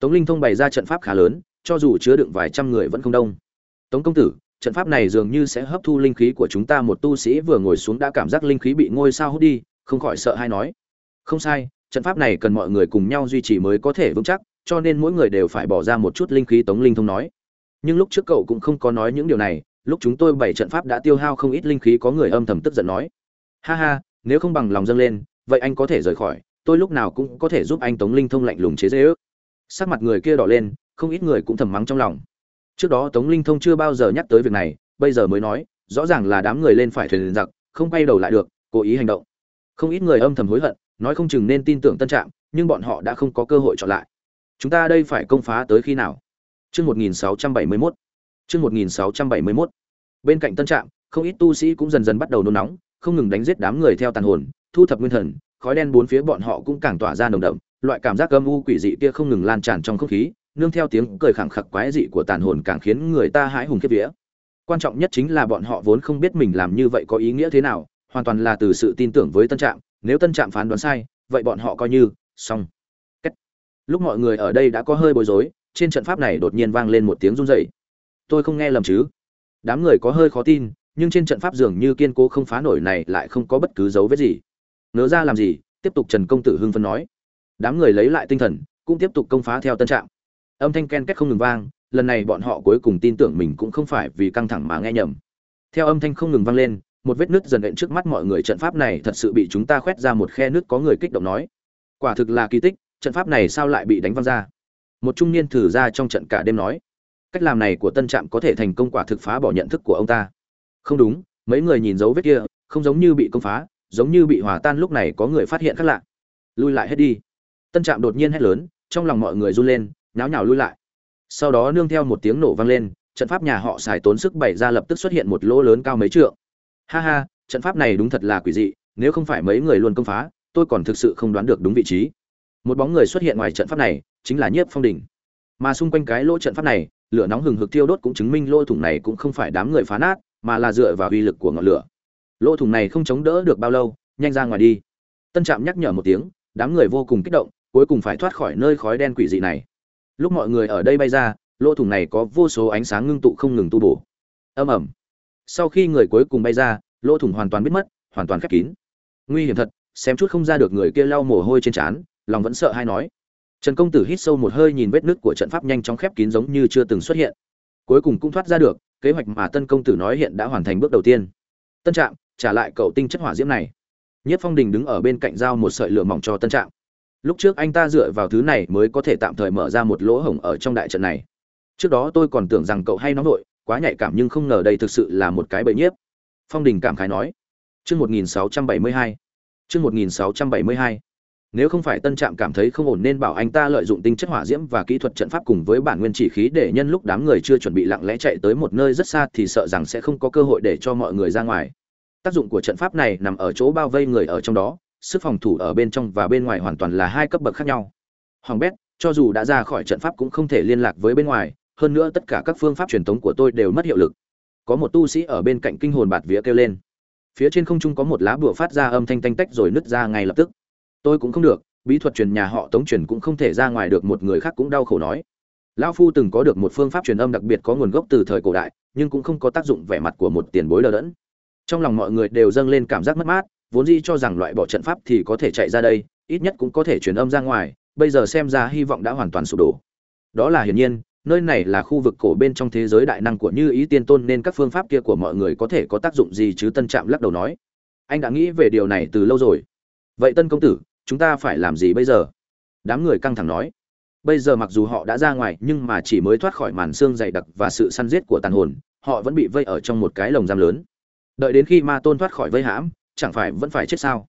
tống linh thông bày ra trận pháp khá lớn, cho dù chứa đựng vài trăm người vẫn không đông. Tống công tử, trận pháp này dường như sẽ hấp thu linh khí của chúng ta, một tu sĩ vừa ngồi xuống đã cảm giác linh khí bị ngôi sao hút đi, không khỏi sợ hay nói. Không sai, trận pháp này cần mọi người cùng nhau duy trì mới có thể vững chắc, cho nên mỗi người đều phải bỏ ra một chút linh khí, tống linh thông nói. Nhưng lúc trước cậu cũng không có nói những điều này, lúc chúng tôi bày trận pháp đã tiêu hao không ít linh khí, có người âm thầm tức giận nói. Ha ha, nếu không bằng lòng dâng lên, vậy anh có thể rời khỏi, tôi lúc nào cũng có thể giúp anh tống linh thông lạnh lùng chế giễu sắc mặt người kia đỏ lên không ít người cũng thầm mắng trong lòng. Trước đó tống linh thông chưa bao giờ nhắc tới việc này bây giờ mới nói rõ ràng là đám người lên phải thuyền giặc không quay đầu lại được cố ý hành động. Không ít người âm thầm hối hận nói không chừng nên tin tưởng tân trạm nhưng bọn họ đã không có cơ hội chọn lại. Chúng ta đây phải công phá tới khi nào? Trước 1671. Trước 1671. Bên cạnh tân trạm, không ít tu sĩ cũng dần dần bắt đầu nôn nóng, không ngừng đánh giết đám người theo tàn hồn, thu thập nguyên thần, khói đen bốn phía bọn họ cũng càng tỏa ra nồng đậm, loại cảm giác âm u quỷ dị kia không ngừng lan tràn trong không khí, nương theo tiếng cười khẳng khặc quái dị của tàn hồn càng khiến người ta hãi hùng khiếp vía. Quan trọng nhất chính là bọn họ vốn không biết mình làm như vậy có ý nghĩa thế nào, hoàn toàn là từ sự tin tưởng với tân trạm, nếu tân trạm phán đoán sai, vậy bọn họ coi như xong. Cách. Lúc mọi người ở đây đã có hơi bối rối, trên trận pháp này đột nhiên vang lên một tiếng rung rẩy. Tôi không nghe lầm chứ? Đám người có hơi khó tin, nhưng trên trận pháp dường như kiên cố không phá nổi này lại không có bất cứ dấu vết gì. Nỡ ra làm gì? Tiếp tục Trần công tử hưng phân nói. Đám người lấy lại tinh thần, cũng tiếp tục công phá theo tân trạng. Âm thanh ken két không ngừng vang, lần này bọn họ cuối cùng tin tưởng mình cũng không phải vì căng thẳng mà nghe nhầm. Theo âm thanh không ngừng vang lên, một vết nứt dần hiện trước mắt mọi người trận pháp này thật sự bị chúng ta khoét ra một khe nứt có người kích động nói. Quả thực là kỳ tích, trận pháp này sao lại bị đánh văng ra? một trung niên thử ra trong trận cả đêm nói cách làm này của tân trạm có thể thành công quả thực phá bỏ nhận thức của ông ta không đúng mấy người nhìn dấu vết kia không giống như bị công phá giống như bị hòa tan lúc này có người phát hiện khác lạ lui lại hết đi tân trạm đột nhiên hét lớn, trong lòng mọi người run lên, nháo nhào lui lại. Sau đó nương theo một tiếng nổ vang lên, trận pháp nhà họ xài tốn sức bày ra lập tức xuất hiện một lỗ lớn cao mấy trượng. Ha ha, trận pháp này đúng thật là quỷ dị, nếu không phải mấy người luôn công phá, tôi còn thực sự không đoán được đúng vị trí. Một bóng người xuất hiện ngoài trận pháp này, chính là nhiếp phong đỉnh mà xung quanh cái lỗ trận pháp này, lửa nóng hừng hực tiêu đốt cũng chứng minh lỗ thủng này cũng không phải đám người phá nát, mà là dựa vào uy lực của ngọn lửa. Lỗ thủng này không chống đỡ được bao lâu, nhanh ra ngoài đi. Tân trạm nhắc nhở một tiếng, đám người vô cùng kích động cuối cùng phải thoát khỏi nơi khói đen quỷ dị này. Lúc mọi người ở đây bay ra, lỗ thủng này có vô số ánh sáng ngưng tụ không ngừng tu bổ. Âm ẩm sau khi người cuối cùng bay ra, lỗ thủng hoàn toàn biết mất, hoàn toàn khép kín. Nguy hiểm thật, xem chút không ra được người kia lau mồ hôi trên trán, lòng vẫn sợ hay nói. Trần công tử hít sâu một hơi nhìn vết nứt của trận pháp nhanh chóng khép kín giống như chưa từng xuất hiện. Cuối cùng cũng thoát ra được, kế hoạch mà tân công tử nói hiện đã hoàn thành bước đầu tiên. Tân trạm, trả lại cậu tinh chất hỏa diễm này. Nhất phong đình đứng ở bên cạnh giao một sợi lửa mỏng cho tân trạm lúc trước anh ta dựa vào thứ này mới có thể tạm thời mở ra một lỗ hổng ở trong đại trận này. Trước đó tôi còn tưởng rằng cậu hay nóng vội, quá nhạy cảm nhưng không ngờ đây thực sự là một cái bẫy nhiếp. Phong đình cảm khái nói, chương 1672 chương 1672 nếu không phải tân trạm cảm thấy không ổn nên bảo anh ta lợi dụng tinh chất hỏa diễm và kỹ thuật trận pháp cùng với bản nguyên chỉ khí để nhân lúc đám người chưa chuẩn bị lặng lẽ chạy tới một nơi rất xa thì sợ rằng sẽ không có cơ hội để cho mọi người ra ngoài. Tác dụng của trận pháp này nằm ở chỗ bao vây người ở trong đó sức phòng thủ ở bên trong và bên ngoài hoàn toàn là hai cấp bậc khác nhau. Hoàng bét, cho dù đã ra khỏi trận pháp cũng không thể liên lạc với bên ngoài, hơn nữa tất cả các phương pháp truyền thống của tôi đều mất hiệu lực. Có một tu sĩ ở bên cạnh kinh hồn bạt vía kêu lên. Phía trên không trung có một lá bùa phát ra âm thanh tanh tách rồi nứt ra ngay lập tức. Tôi cũng không được, bí thuật truyền nhà họ tống truyền cũng không thể ra ngoài được, một người khác cũng đau khổ nói. Lão phu từng có được một phương pháp truyền âm đặc biệt có nguồn gốc từ thời cổ đại, nhưng cũng không có tác dụng vẻ mặt của một tiền bối lơ đẫn. Trong lòng mọi người đều dâng lên cảm giác mất mát vốn dĩ cho rằng loại bỏ trận pháp thì có thể chạy ra đây, ít nhất cũng có thể truyền âm ra ngoài, bây giờ xem ra hy vọng đã hoàn toàn sụp đổ. Đó là hiển nhiên, nơi này là khu vực cổ bên trong thế giới đại năng của như ý tiên tôn nên các phương pháp kia của mọi người có thể có tác dụng gì chứ tân trạm lắc đầu nói. Anh đã nghĩ về điều này từ lâu rồi. Vậy tân công tử, chúng ta phải làm gì bây giờ? Đám người căng thẳng nói. Bây giờ mặc dù họ đã ra ngoài nhưng mà chỉ mới thoát khỏi màn xương dày đặc và sự săn giết của tàn hồn, họ vẫn bị vây ở trong một cái lồng giam lớn. Đợi đến khi ma tôn thoát khỏi vây hãm chẳng phải vẫn phải chết sao?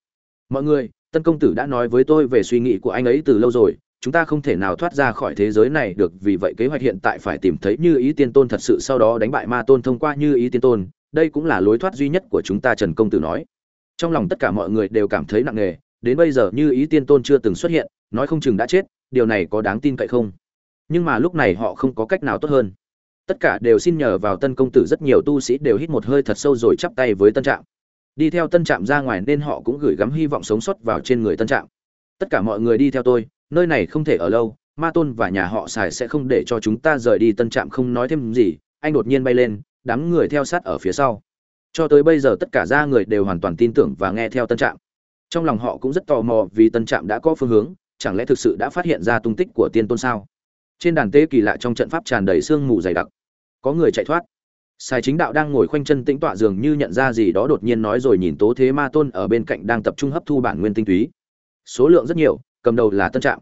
Mọi người, tân công tử đã nói với tôi về suy nghĩ của anh ấy từ lâu rồi, chúng ta không thể nào thoát ra khỏi thế giới này được, vì vậy kế hoạch hiện tại phải tìm thấy như ý tiên tôn thật sự sau đó đánh bại ma tôn thông qua như ý tiên tôn, đây cũng là lối thoát duy nhất của chúng ta, trần công tử nói. Trong lòng tất cả mọi người đều cảm thấy nặng nề, đến bây giờ như ý tiên tôn chưa từng xuất hiện, nói không chừng đã chết, điều này có đáng tin cậy không? Nhưng mà lúc này họ không có cách nào tốt hơn. Tất cả đều xin nhờ vào tân công tử, rất nhiều tu sĩ đều hít một hơi thật sâu rồi chắp tay với tân trạm đi theo tân trạm ra ngoài nên họ cũng gửi gắm hy vọng sống sót vào trên người tân trạm. Tất cả mọi người đi theo tôi, nơi này không thể ở lâu, ma tôn và nhà họ xài sẽ không để cho chúng ta rời đi, tân trạm không nói thêm gì, anh đột nhiên bay lên, đám người theo sát ở phía sau. Cho tới bây giờ tất cả ra người đều hoàn toàn tin tưởng và nghe theo tân trạm. Trong lòng họ cũng rất tò mò vì tân trạm đã có phương hướng, chẳng lẽ thực sự đã phát hiện ra tung tích của tiên tôn sao? Trên đàn tế kỳ lạ trong trận pháp tràn đầy sương mù dày đặc. Có người chạy thoát sai chính đạo đang ngồi khoanh chân tĩnh tọa dường như nhận ra gì đó đột nhiên nói rồi nhìn tố thế ma tôn ở bên cạnh đang tập trung hấp thu bản nguyên tinh túy. Số lượng rất nhiều, cầm đầu là tân trạm.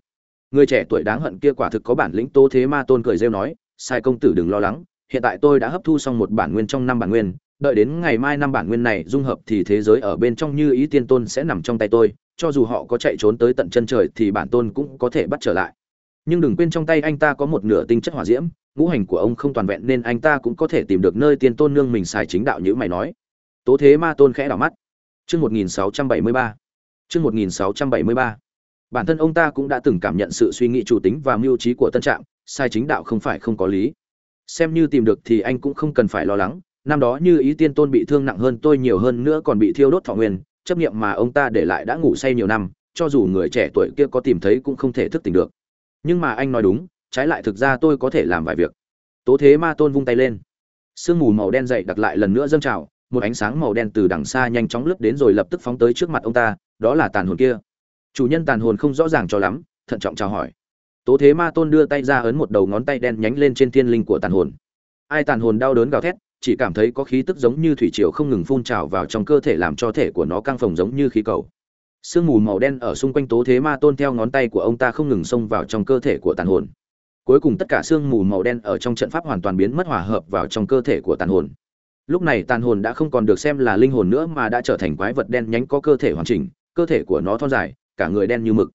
Người trẻ tuổi đáng hận kia quả thực có bản lĩnh tố thế ma tôn cười rêu nói, sai công tử đừng lo lắng, hiện tại tôi đã hấp thu xong một bản nguyên trong năm bản nguyên, đợi đến ngày mai năm bản nguyên này dung hợp thì thế giới ở bên trong như ý tiên tôn sẽ nằm trong tay tôi, cho dù họ có chạy trốn tới tận chân trời thì bản tôn cũng có thể bắt trở lại nhưng đừng quên trong tay anh ta có một nửa tinh chất hỏa diễm, ngũ hành của ông không toàn vẹn nên anh ta cũng có thể tìm được nơi tiên tôn nương mình xài chính đạo như mày nói. Tố thế ma tôn khẽ đảo mắt. Chương một nghìn sáu trăm bảy mươi ba. Chương một nghìn sáu trăm bảy mươi ba. Bản thân ông ta cũng đã từng cảm nhận sự suy nghĩ chủ tính và mưu trí của tân trạm sai chính đạo không phải không có lý. Xem như tìm được thì anh cũng không cần phải lo lắng, năm đó như ý tiên tôn bị thương nặng hơn tôi nhiều hơn nữa còn bị thiêu đốt thọ nguyên, chấp nghiệm mà ông ta để lại đã ngủ say nhiều năm, cho dù người trẻ tuổi kia có tìm thấy cũng không thể thức tỉnh được nhưng mà anh nói đúng, trái lại thực ra tôi có thể làm vài việc. Tố thế ma tôn vung tay lên. Sương mù màu đen dậy đặt lại lần nữa dâng trào, một ánh sáng màu đen từ đằng xa nhanh chóng lướt đến rồi lập tức phóng tới trước mặt ông ta, đó là tàn hồn kia. Chủ nhân tàn hồn không rõ ràng cho lắm, thận trọng chào hỏi. Tố thế ma tôn đưa tay ra ấn một đầu ngón tay đen nhánh lên trên thiên linh của tàn hồn. Ai tàn hồn đau đớn gào thét, chỉ cảm thấy có khí tức giống như thủy triều không ngừng phun trào vào trong cơ thể làm cho thể của nó căng phồng giống như khí cầu sương mù màu đen ở xung quanh tố thế ma tôn theo ngón tay của ông ta không ngừng xông vào trong cơ thể của tàn hồn. Cuối cùng tất cả sương mù màu đen ở trong trận pháp hoàn toàn biến mất hòa hợp vào trong cơ thể của tàn hồn. Lúc này tàn hồn đã không còn được xem là linh hồn nữa mà đã trở thành quái vật đen nhánh có cơ thể hoàn chỉnh, cơ thể của nó thon dài, cả người đen như mực.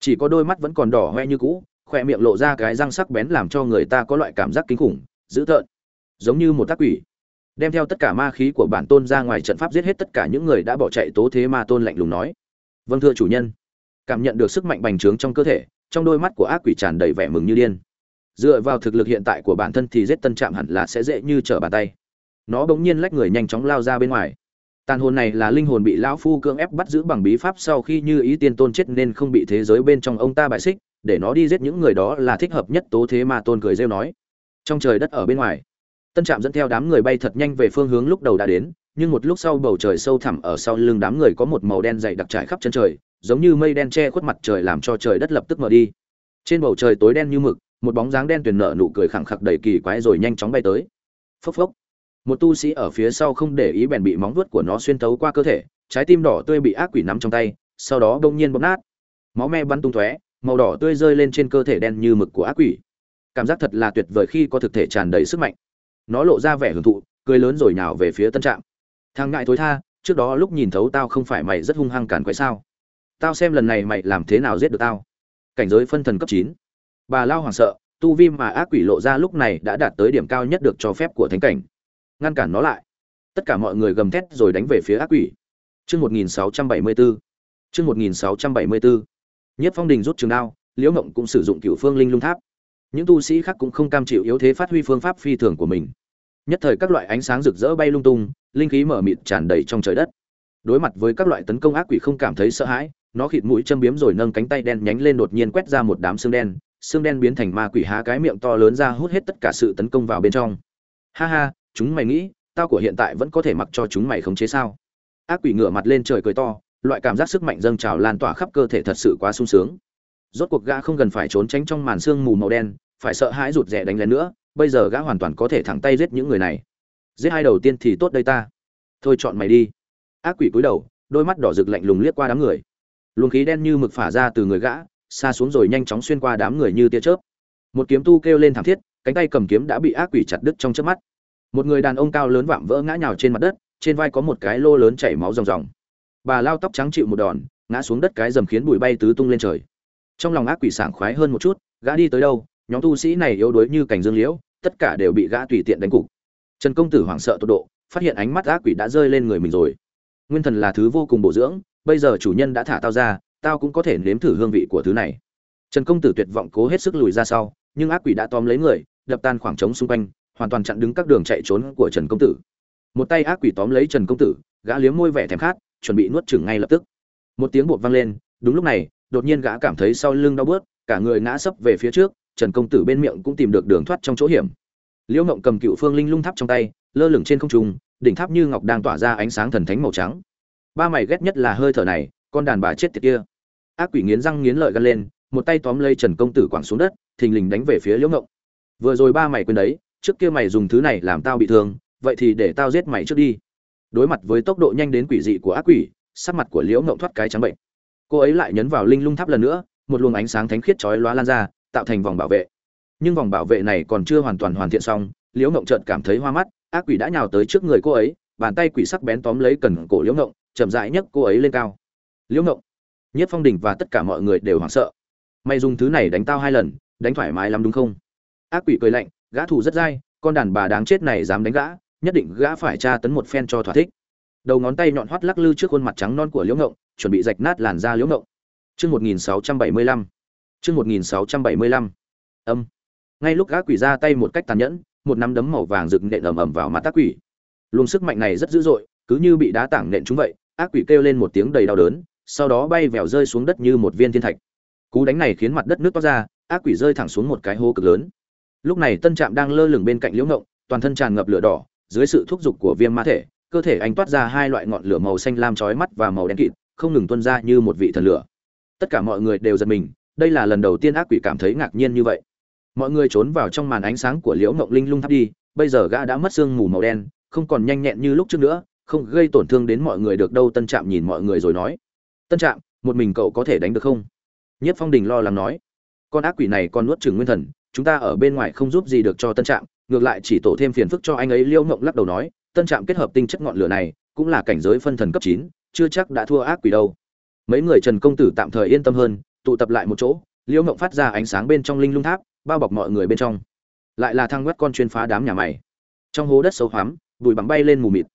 Chỉ có đôi mắt vẫn còn đỏ hoe như cũ, khoe miệng lộ ra cái răng sắc bén làm cho người ta có loại cảm giác kinh khủng, dữ tợn, giống như một tác quỷ. Đem theo tất cả ma khí của bản tôn ra ngoài trận pháp giết hết tất cả những người đã bỏ chạy tố thế ma tôn lạnh lùng nói vâng thưa chủ nhân. Cảm nhận được sức mạnh bành trướng trong cơ thể, trong đôi mắt của ác quỷ tràn đầy vẻ mừng như điên. Dựa vào thực lực hiện tại của bản thân thì giết tân trạm hẳn là sẽ dễ như trở bàn tay. Nó bỗng nhiên lách người nhanh chóng lao ra bên ngoài. Tàn hồn này là linh hồn bị lão phu cưỡng ép bắt giữ bằng bí pháp sau khi như ý tiên tôn chết nên không bị thế giới bên trong ông ta bại xích, để nó đi giết những người đó là thích hợp nhất tố thế mà tôn cười rêu nói. Trong trời đất ở bên ngoài, tân trạm dẫn theo đám người bay thật nhanh về phương hướng lúc đầu đã đến nhưng một lúc sau bầu trời sâu thẳm ở sau lưng đám người có một màu đen dày đặc trải khắp chân trời, giống như mây đen che khuất mặt trời làm cho trời đất lập tức mở đi. Trên bầu trời tối đen như mực, một bóng dáng đen tuyền nợ nụ cười khẳng khặc đầy kỳ quái rồi nhanh chóng bay tới. Phốc phốc. Một tu sĩ ở phía sau không để ý bèn bị móng vuốt của nó xuyên thấu qua cơ thể, trái tim đỏ tươi bị ác quỷ nắm trong tay, sau đó bỗng nhiên bóp nát. Máu me bắn tung tóe, màu đỏ tươi rơi lên trên cơ thể đen như mực của ác quỷ. Cảm giác thật là tuyệt vời khi có thực thể tràn đầy sức mạnh. Nó lộ ra vẻ hưởng thụ, cười lớn rồi nhào về phía tân trạm thằng ngại thối tha, trước đó lúc nhìn thấu tao không phải mày rất hung hăng cản quậy sao? Tao xem lần này mày làm thế nào giết được tao? Cảnh giới phân thần cấp chín. Bà lao hoảng sợ, tu vi mà ác quỷ lộ ra lúc này đã đạt tới điểm cao nhất được cho phép của thánh cảnh. Ngăn cản nó lại. Tất cả mọi người gầm thét rồi đánh về phía ác quỷ. Chương một nghìn sáu trăm bảy mươi bốn chương một nghìn sáu trăm bảy mươi bốn nhất phong đình rút trường đao, liễu ngộng cũng sử dụng cựu phương linh lung tháp. Những tu sĩ khác cũng không cam chịu yếu thế phát huy phương pháp phi thường của mình nhất thời các loại ánh sáng rực rỡ bay lung tung, linh khí mở mịt tràn đầy trong trời đất. Đối mặt với các loại tấn công ác quỷ không cảm thấy sợ hãi, nó khịt mũi châm biếm rồi nâng cánh tay đen nhánh lên đột nhiên quét ra một đám xương đen xương đen biến thành ma quỷ há cái miệng to lớn ra hút hết tất cả sự tấn công vào bên trong. Ha ha, chúng mày nghĩ, tao của hiện tại vẫn có thể mặc cho chúng mày khống chế sao? Ác quỷ ngửa mặt lên trời cười to, loại cảm giác sức mạnh dâng trào lan tỏa khắp cơ thể thật sự quá sung sướng. Rốt cuộc gã không cần phải trốn tránh trong màn sương mù màu đen, phải sợ hãi rụt rè đánh lén nữa bây giờ gã hoàn toàn có thể thẳng tay giết những người này. Giết hai đầu tiên thì tốt đây ta. Thôi chọn mày đi. Ác quỷ cúi đầu, đôi mắt đỏ rực lạnh lùng liếc qua đám người. Luồng khí đen như mực phả ra từ người gã, xa xuống rồi nhanh chóng xuyên qua đám người như tia chớp. Một kiếm tu kêu lên thảm thiết, cánh tay cầm kiếm đã bị ác quỷ chặt đứt trong chớp mắt. Một người đàn ông cao lớn vạm vỡ ngã nhào trên mặt đất, trên vai có một cái lô lớn chảy máu ròng ròng. Bà lao tóc trắng chịu một đòn, ngã xuống đất cái dầm khiến bụi bay tứ tung lên trời. Trong lòng ác quỷ sảng khoái hơn một chút, gã đi tới đâu, nhóm tu sĩ này yếu đuối như cảnh dương liễu tất cả đều bị gã tùy tiện đánh cục. Trần công tử hoảng sợ tột độ, phát hiện ánh mắt ác quỷ đã rơi lên người mình rồi. Nguyên thần là thứ vô cùng bổ dưỡng, bây giờ chủ nhân đã thả tao ra, tao cũng có thể nếm thử hương vị của thứ này. Trần công tử tuyệt vọng cố hết sức lùi ra sau, nhưng ác quỷ đã tóm lấy người, đập tan khoảng trống xung quanh, hoàn toàn chặn đứng các đường chạy trốn của trần công tử. Một tay ác quỷ tóm lấy trần công tử, gã liếm môi vẻ thèm khát, chuẩn bị nuốt chửng ngay lập tức. Một tiếng bột vang lên, đúng lúc này, đột nhiên gã cảm thấy sau lưng đau bớt, cả người ngã sấp về phía trước trần công tử bên miệng cũng tìm được đường thoát trong chỗ hiểm. Liễu ngộng cầm cựu phương linh lung tháp trong tay, lơ lửng trên không trung, đỉnh tháp như ngọc đang tỏa ra ánh sáng thần thánh màu trắng. Ba mày ghét nhất là hơi thở này, con đàn bà chết tiệt kia. Ác quỷ nghiến răng nghiến lợi gân lên, một tay tóm lấy trần công tử quẳng xuống đất, thình lình đánh về phía liễu ngộng. Vừa rồi ba mày quên đấy, trước kia mày dùng thứ này làm tao bị thương, vậy thì để tao giết mày trước đi. Đối mặt với tốc độ nhanh đến quỷ dị của ác quỷ, sắc mặt của liễu ngộng thoát cái trắng bệnh. Cô ấy lại nhấn vào linh lung tháp lần nữa, một luồng ánh sáng thánh khiết chói lóa lan ra tạo thành vòng bảo vệ. Nhưng vòng bảo vệ này còn chưa hoàn toàn hoàn thiện xong, liễu ngộng chợt cảm thấy hoa mắt, ác quỷ đã nhào tới trước người cô ấy, bàn tay quỷ sắc bén tóm lấy cần cổ liễu ngộng, chậm rãi nhấc cô ấy lên cao. Liễu ngộng! Nhất phong đình và tất cả mọi người đều hoảng sợ. Mày dùng thứ này đánh tao hai lần, đánh thoải mái lắm đúng không? Ác quỷ cười lạnh, gã thủ rất dai, con đàn bà đáng chết này dám đánh gã, nhất định gã phải tra tấn một phen cho thỏa thích. Đầu ngón tay nhọn hoắt lắc lư trước khuôn mặt trắng non của liễu ngộng, chuẩn bị rạch nát làn da liễu ngộng. Chương một nghìn sáu trăm bảy mươi lăm chương một nghìn sáu trăm bảy mươi lăm. Âm. Ngay lúc gã quỷ ra tay một cách tàn nhẫn, một nắm đấm màu vàng rực nện ầm ầm vào mặt ác quỷ. Luồng sức mạnh này rất dữ dội, cứ như bị đá tảng nện chúng vậy, ác quỷ kêu lên một tiếng đầy đau đớn, sau đó bay vèo rơi xuống đất như một viên thiên thạch. Cú đánh này khiến mặt đất nước toát ra, ác quỷ rơi thẳng xuống một cái hố cực lớn. Lúc này tân trạm đang lơ lửng bên cạnh liễu ngộng, toàn thân tràn ngập lửa đỏ, dưới sự thúc giục của viêm ma thể, cơ thể anh toát ra hai loại ngọn lửa màu xanh lam chói mắt và màu đen kịt, không ngừng tuôn ra như một vị thần lửa. Tất cả mọi người đều giật mình đây là lần đầu tiên ác quỷ cảm thấy ngạc nhiên như vậy. Mọi người trốn vào trong màn ánh sáng của liễu mộng linh lung thắp đi, bây giờ gã đã mất sương mù màu đen, không còn nhanh nhẹn như lúc trước nữa, không gây tổn thương đến mọi người được đâu, tân trạm nhìn mọi người rồi nói. Tân trạm, một mình cậu có thể đánh được không? Nhất phong đình lo lắng nói. Con ác quỷ này còn nuốt chừng nguyên thần, chúng ta ở bên ngoài không giúp gì được cho tân trạm, ngược lại chỉ tổ thêm phiền phức cho anh ấy liêu mộng lắc đầu nói. Tân trạm kết hợp tinh chất ngọn lửa này, cũng là cảnh giới phân thần cấp chín, chưa chắc đã thua ác quỷ đâu. Mấy người trần công tử tạm thời yên tâm hơn tụ tập lại một chỗ, liễu mộng phát ra ánh sáng bên trong linh lung tháp, bao bọc mọi người bên trong. Lại là thang quét con chuyên phá đám nhà mày. Trong hố đất sâu hoắm, bụi bằng bay lên mù mịt.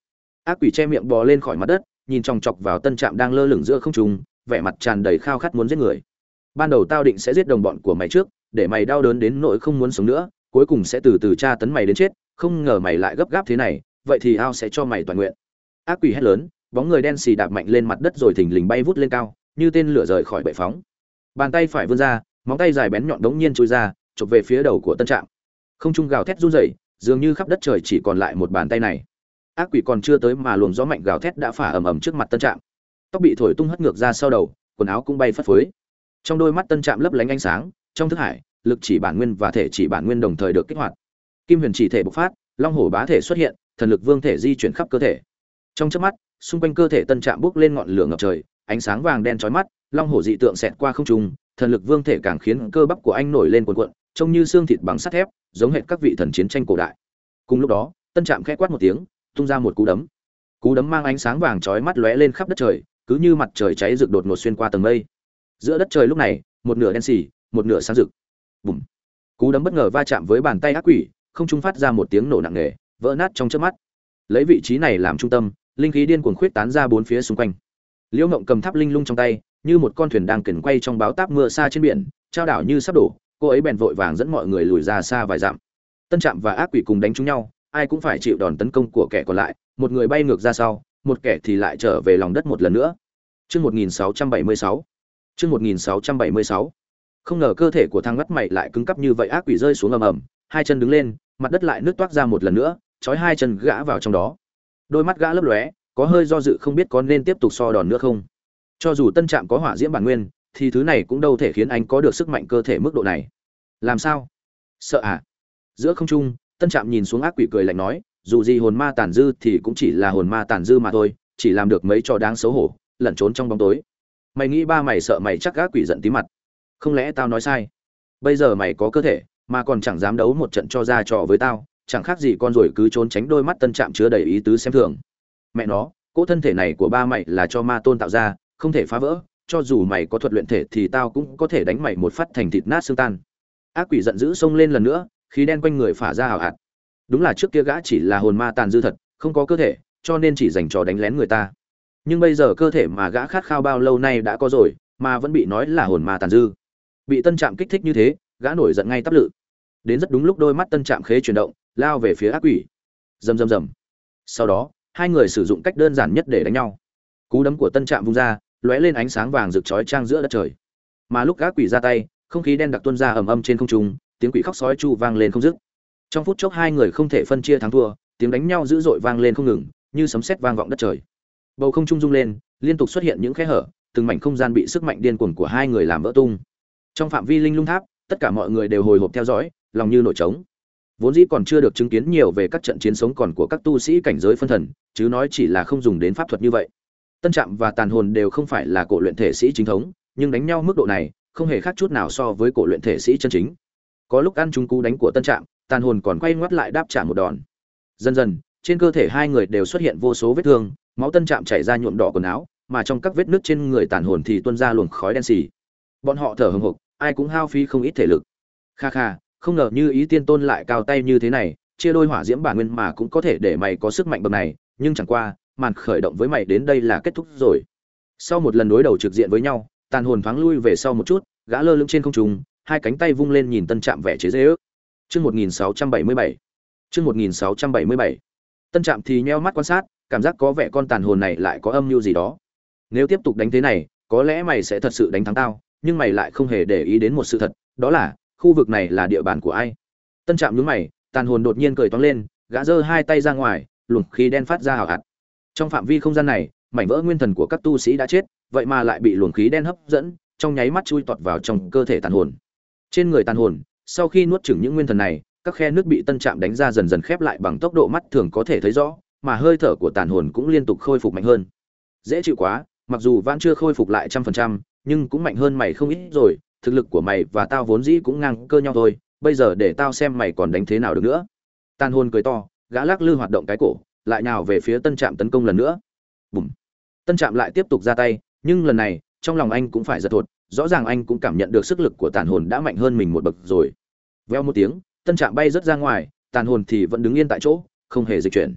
Ác quỷ che miệng bò lên khỏi mặt đất, nhìn chòng chọc vào tân trạm đang lơ lửng giữa không trung, vẻ mặt tràn đầy khao khát muốn giết người. Ban đầu tao định sẽ giết đồng bọn của mày trước, để mày đau đớn đến nỗi không muốn sống nữa, cuối cùng sẽ từ từ tra tấn mày đến chết, không ngờ mày lại gấp gáp thế này, vậy thì ao sẽ cho mày toàn nguyện. Ác quỷ hét lớn, bóng người đen xì đạp mạnh lên mặt đất rồi thình lình bay vút lên cao, như tên lửa rời khỏi bệ phóng bàn tay phải vươn ra, móng tay dài bén nhọn đống nhiên trôi ra, chụp về phía đầu của tân trạm. Không trung gào thét run rẩy, dường như khắp đất trời chỉ còn lại một bàn tay này. Ác quỷ còn chưa tới mà luồng gió mạnh gào thét đã phả ầm ầm trước mặt tân trạm. Tóc bị thổi tung hất ngược ra sau đầu, quần áo cũng bay phất phới. Trong đôi mắt tân trạm lấp lánh ánh sáng, trong thức hải, lực chỉ bản nguyên và thể chỉ bản nguyên đồng thời được kích hoạt. Kim huyền chỉ thể bộc phát, long hổ bá thể xuất hiện, thần lực vương thể di chuyển khắp cơ thể. Trong chớp mắt, xung quanh cơ thể tân trạm bốc lên ngọn lửa ngập trời, ánh sáng vàng đen chói mắt long hổ dị tượng xẹt qua không trung, thần lực vương thể càng khiến cơ bắp của anh nổi lên cuồn cuộn, trông như xương thịt bằng sắt thép, giống hệt các vị thần chiến tranh cổ đại. Cùng lúc đó, tân trạm khẽ quát một tiếng, tung ra một cú đấm. Cú đấm mang ánh sáng vàng chói mắt lóe lên khắp đất trời, cứ như mặt trời cháy rực đột ngột xuyên qua tầng mây. Giữa đất trời lúc này, một nửa đen xì, một nửa sáng rực. Bùm. Cú đấm bất ngờ va chạm với bàn tay ác quỷ, không trung phát ra một tiếng nổ nặng nề, vỡ nát trong chớp mắt. Lấy vị trí này làm trung tâm, linh khí điên cuồng khuyết tán ra bốn phía xung quanh. Liễu ngộng cầm tháp linh lung trong tay như một con thuyền đang kẩn quay trong báo táp mưa xa trên biển trao đảo như sắp đổ cô ấy bèn vội vàng dẫn mọi người lùi ra xa vài dặm tân trạm và ác quỷ cùng đánh trúng nhau ai cũng phải chịu đòn tấn công của kẻ còn lại một người bay ngược ra sau một kẻ thì lại trở về lòng đất một lần nữa Chương 1676. Chương 1676. Không ngờ cơ thể của thằng ngắt mày lại cứng cắp như vậy ác quỷ rơi xuống ầm ầm, hai chân đứng lên, mặt đất lại nứt toát ra một lần nữa, trói hai chân gã vào trong đó. Đôi mắt gã lấp lóe, có hơi do dự không biết có nên tiếp tục so đòn nữa không. Cho dù tân trạm có hỏa diễm bản nguyên, thì thứ này cũng đâu thể khiến anh có được sức mạnh cơ thể mức độ này. Làm sao? Sợ à? Giữa không trung, tân trạm nhìn xuống ác quỷ cười lạnh nói, dù gì hồn ma tàn dư thì cũng chỉ là hồn ma tàn dư mà thôi, chỉ làm được mấy trò đáng xấu hổ, lẩn trốn trong bóng tối mày nghĩ ba mày sợ mày chắc ác quỷ giận tí mặt không lẽ tao nói sai bây giờ mày có cơ thể mà còn chẳng dám đấu một trận cho ra trò với tao chẳng khác gì con rồi cứ trốn tránh đôi mắt tân trạm chứa đầy ý tứ xem thường mẹ nó cỗ thân thể này của ba mày là cho ma tôn tạo ra không thể phá vỡ, cho dù mày có thuật luyện thể thì tao cũng có thể đánh mày một phát thành thịt nát xương tan. Ác quỷ giận dữ xông lên lần nữa, khí đen quanh người phả ra hào hạt đúng là trước kia gã chỉ là hồn ma tàn dư thật, không có cơ thể, cho nên chỉ dành trò đánh lén người ta. Nhưng bây giờ cơ thể mà gã khát khao bao lâu nay đã có rồi, mà vẫn bị nói là hồn ma tàn dư. Bị tân trạm kích thích như thế, gã nổi giận ngay tắp lự. Đến rất đúng lúc đôi mắt tân trạm khế chuyển động, lao về phía ác quỷ. Rầm rầm rầm. Sau đó, hai người sử dụng cách đơn giản nhất để đánh nhau. Cú đấm của tân trạm vung ra lóe lên ánh sáng vàng rực chói trang giữa đất trời. Mà lúc gã quỷ ra tay, không khí đen đặc tuôn ra ầm ầm trên không trung, tiếng quỷ khóc sói chu vang lên không dứt. Trong phút chốc hai người không thể phân chia thắng thua, tiếng đánh nhau dữ dội vang lên không ngừng, như sấm sét vang vọng đất trời. Bầu không trung rung lên, liên tục xuất hiện những khe hở, từng mảnh không gian bị sức mạnh điên cuồng của hai người làm vỡ tung. Trong phạm vi linh lung tháp, tất cả mọi người đều hồi hộp theo dõi, lòng như nổi trống. Vốn dĩ còn chưa được chứng kiến nhiều về các trận chiến sống còn của các tu sĩ cảnh giới phân thần, chứ nói chỉ là không dùng đến pháp thuật như vậy tân trạm và tàn hồn đều không phải là cổ luyện thể sĩ chính thống nhưng đánh nhau mức độ này không hề khác chút nào so với cổ luyện thể sĩ chân chính. Có lúc ăn chúng cú đánh của tân trạm tàn hồn còn quay ngoắt lại đáp trả một đòn. Dần dần trên cơ thể hai người đều xuất hiện vô số vết thương máu tân trạm chảy ra nhuộm đỏ quần áo mà trong các vết nước trên người tàn hồn thì tuôn ra luồng khói đen xì. Bọn họ thở hừng hực, ai cũng hao phí không ít thể lực. Kha kha không ngờ như ý tiên tôn lại cao tay như thế này chia đôi hỏa diễm bản nguyên mà cũng có thể để mày có sức mạnh bậc này nhưng chẳng qua màn khởi động với mày đến đây là kết thúc rồi. Sau một lần đối đầu trực diện với nhau, tàn hồn thoáng lui về sau một chút, gã lơ lửng trên không trung, hai cánh tay vung lên nhìn tân trạm vẻ chế dễ ước chương một nghìn sáu trăm bảy mươi bảy. Chương một nghìn sáu trăm bảy mươi bảy. Tân trạm thì nheo mắt quan sát, cảm giác có vẻ con tàn hồn này lại có âm mưu gì đó. Nếu tiếp tục đánh thế này, có lẽ mày sẽ thật sự đánh thắng tao, nhưng mày lại không hề để ý đến một sự thật, đó là, khu vực này là địa bàn của ai? Tân trạm nhướng mày, tàn hồn đột nhiên cười toán lên, gã giơ hai tay ra ngoài, luồng khí đen phát ra hào hạt trong phạm vi không gian này, mảnh vỡ nguyên thần của các tu sĩ đã chết, vậy mà lại bị luồng khí đen hấp dẫn, trong nháy mắt chui tọt vào trong cơ thể tàn hồn. Trên người tàn hồn, sau khi nuốt chửng những nguyên thần này, các khe nước bị tân trạm đánh ra dần dần khép lại bằng tốc độ mắt thường có thể thấy rõ, mà hơi thở của tàn hồn cũng liên tục khôi phục mạnh hơn. Dễ chịu quá, mặc dù vẫn chưa khôi phục lại trăm phần trăm, nhưng cũng mạnh hơn mày không ít rồi, thực lực của mày và tao vốn dĩ cũng ngang cơ nhau thôi, bây giờ để tao xem mày còn đánh thế nào được nữa. Tàn hồn cười to, gã lắc lư hoạt động cái cổ lại nào về phía tân trạm tấn công lần nữa. Bùm. Tân trạm lại tiếp tục ra tay, nhưng lần này, trong lòng anh cũng phải giật thột, rõ ràng anh cũng cảm nhận được sức lực của tàn hồn đã mạnh hơn mình một bậc rồi. Veo một tiếng, tân trạm bay rớt ra ngoài, tàn hồn thì vẫn đứng yên tại chỗ, không hề dịch chuyển.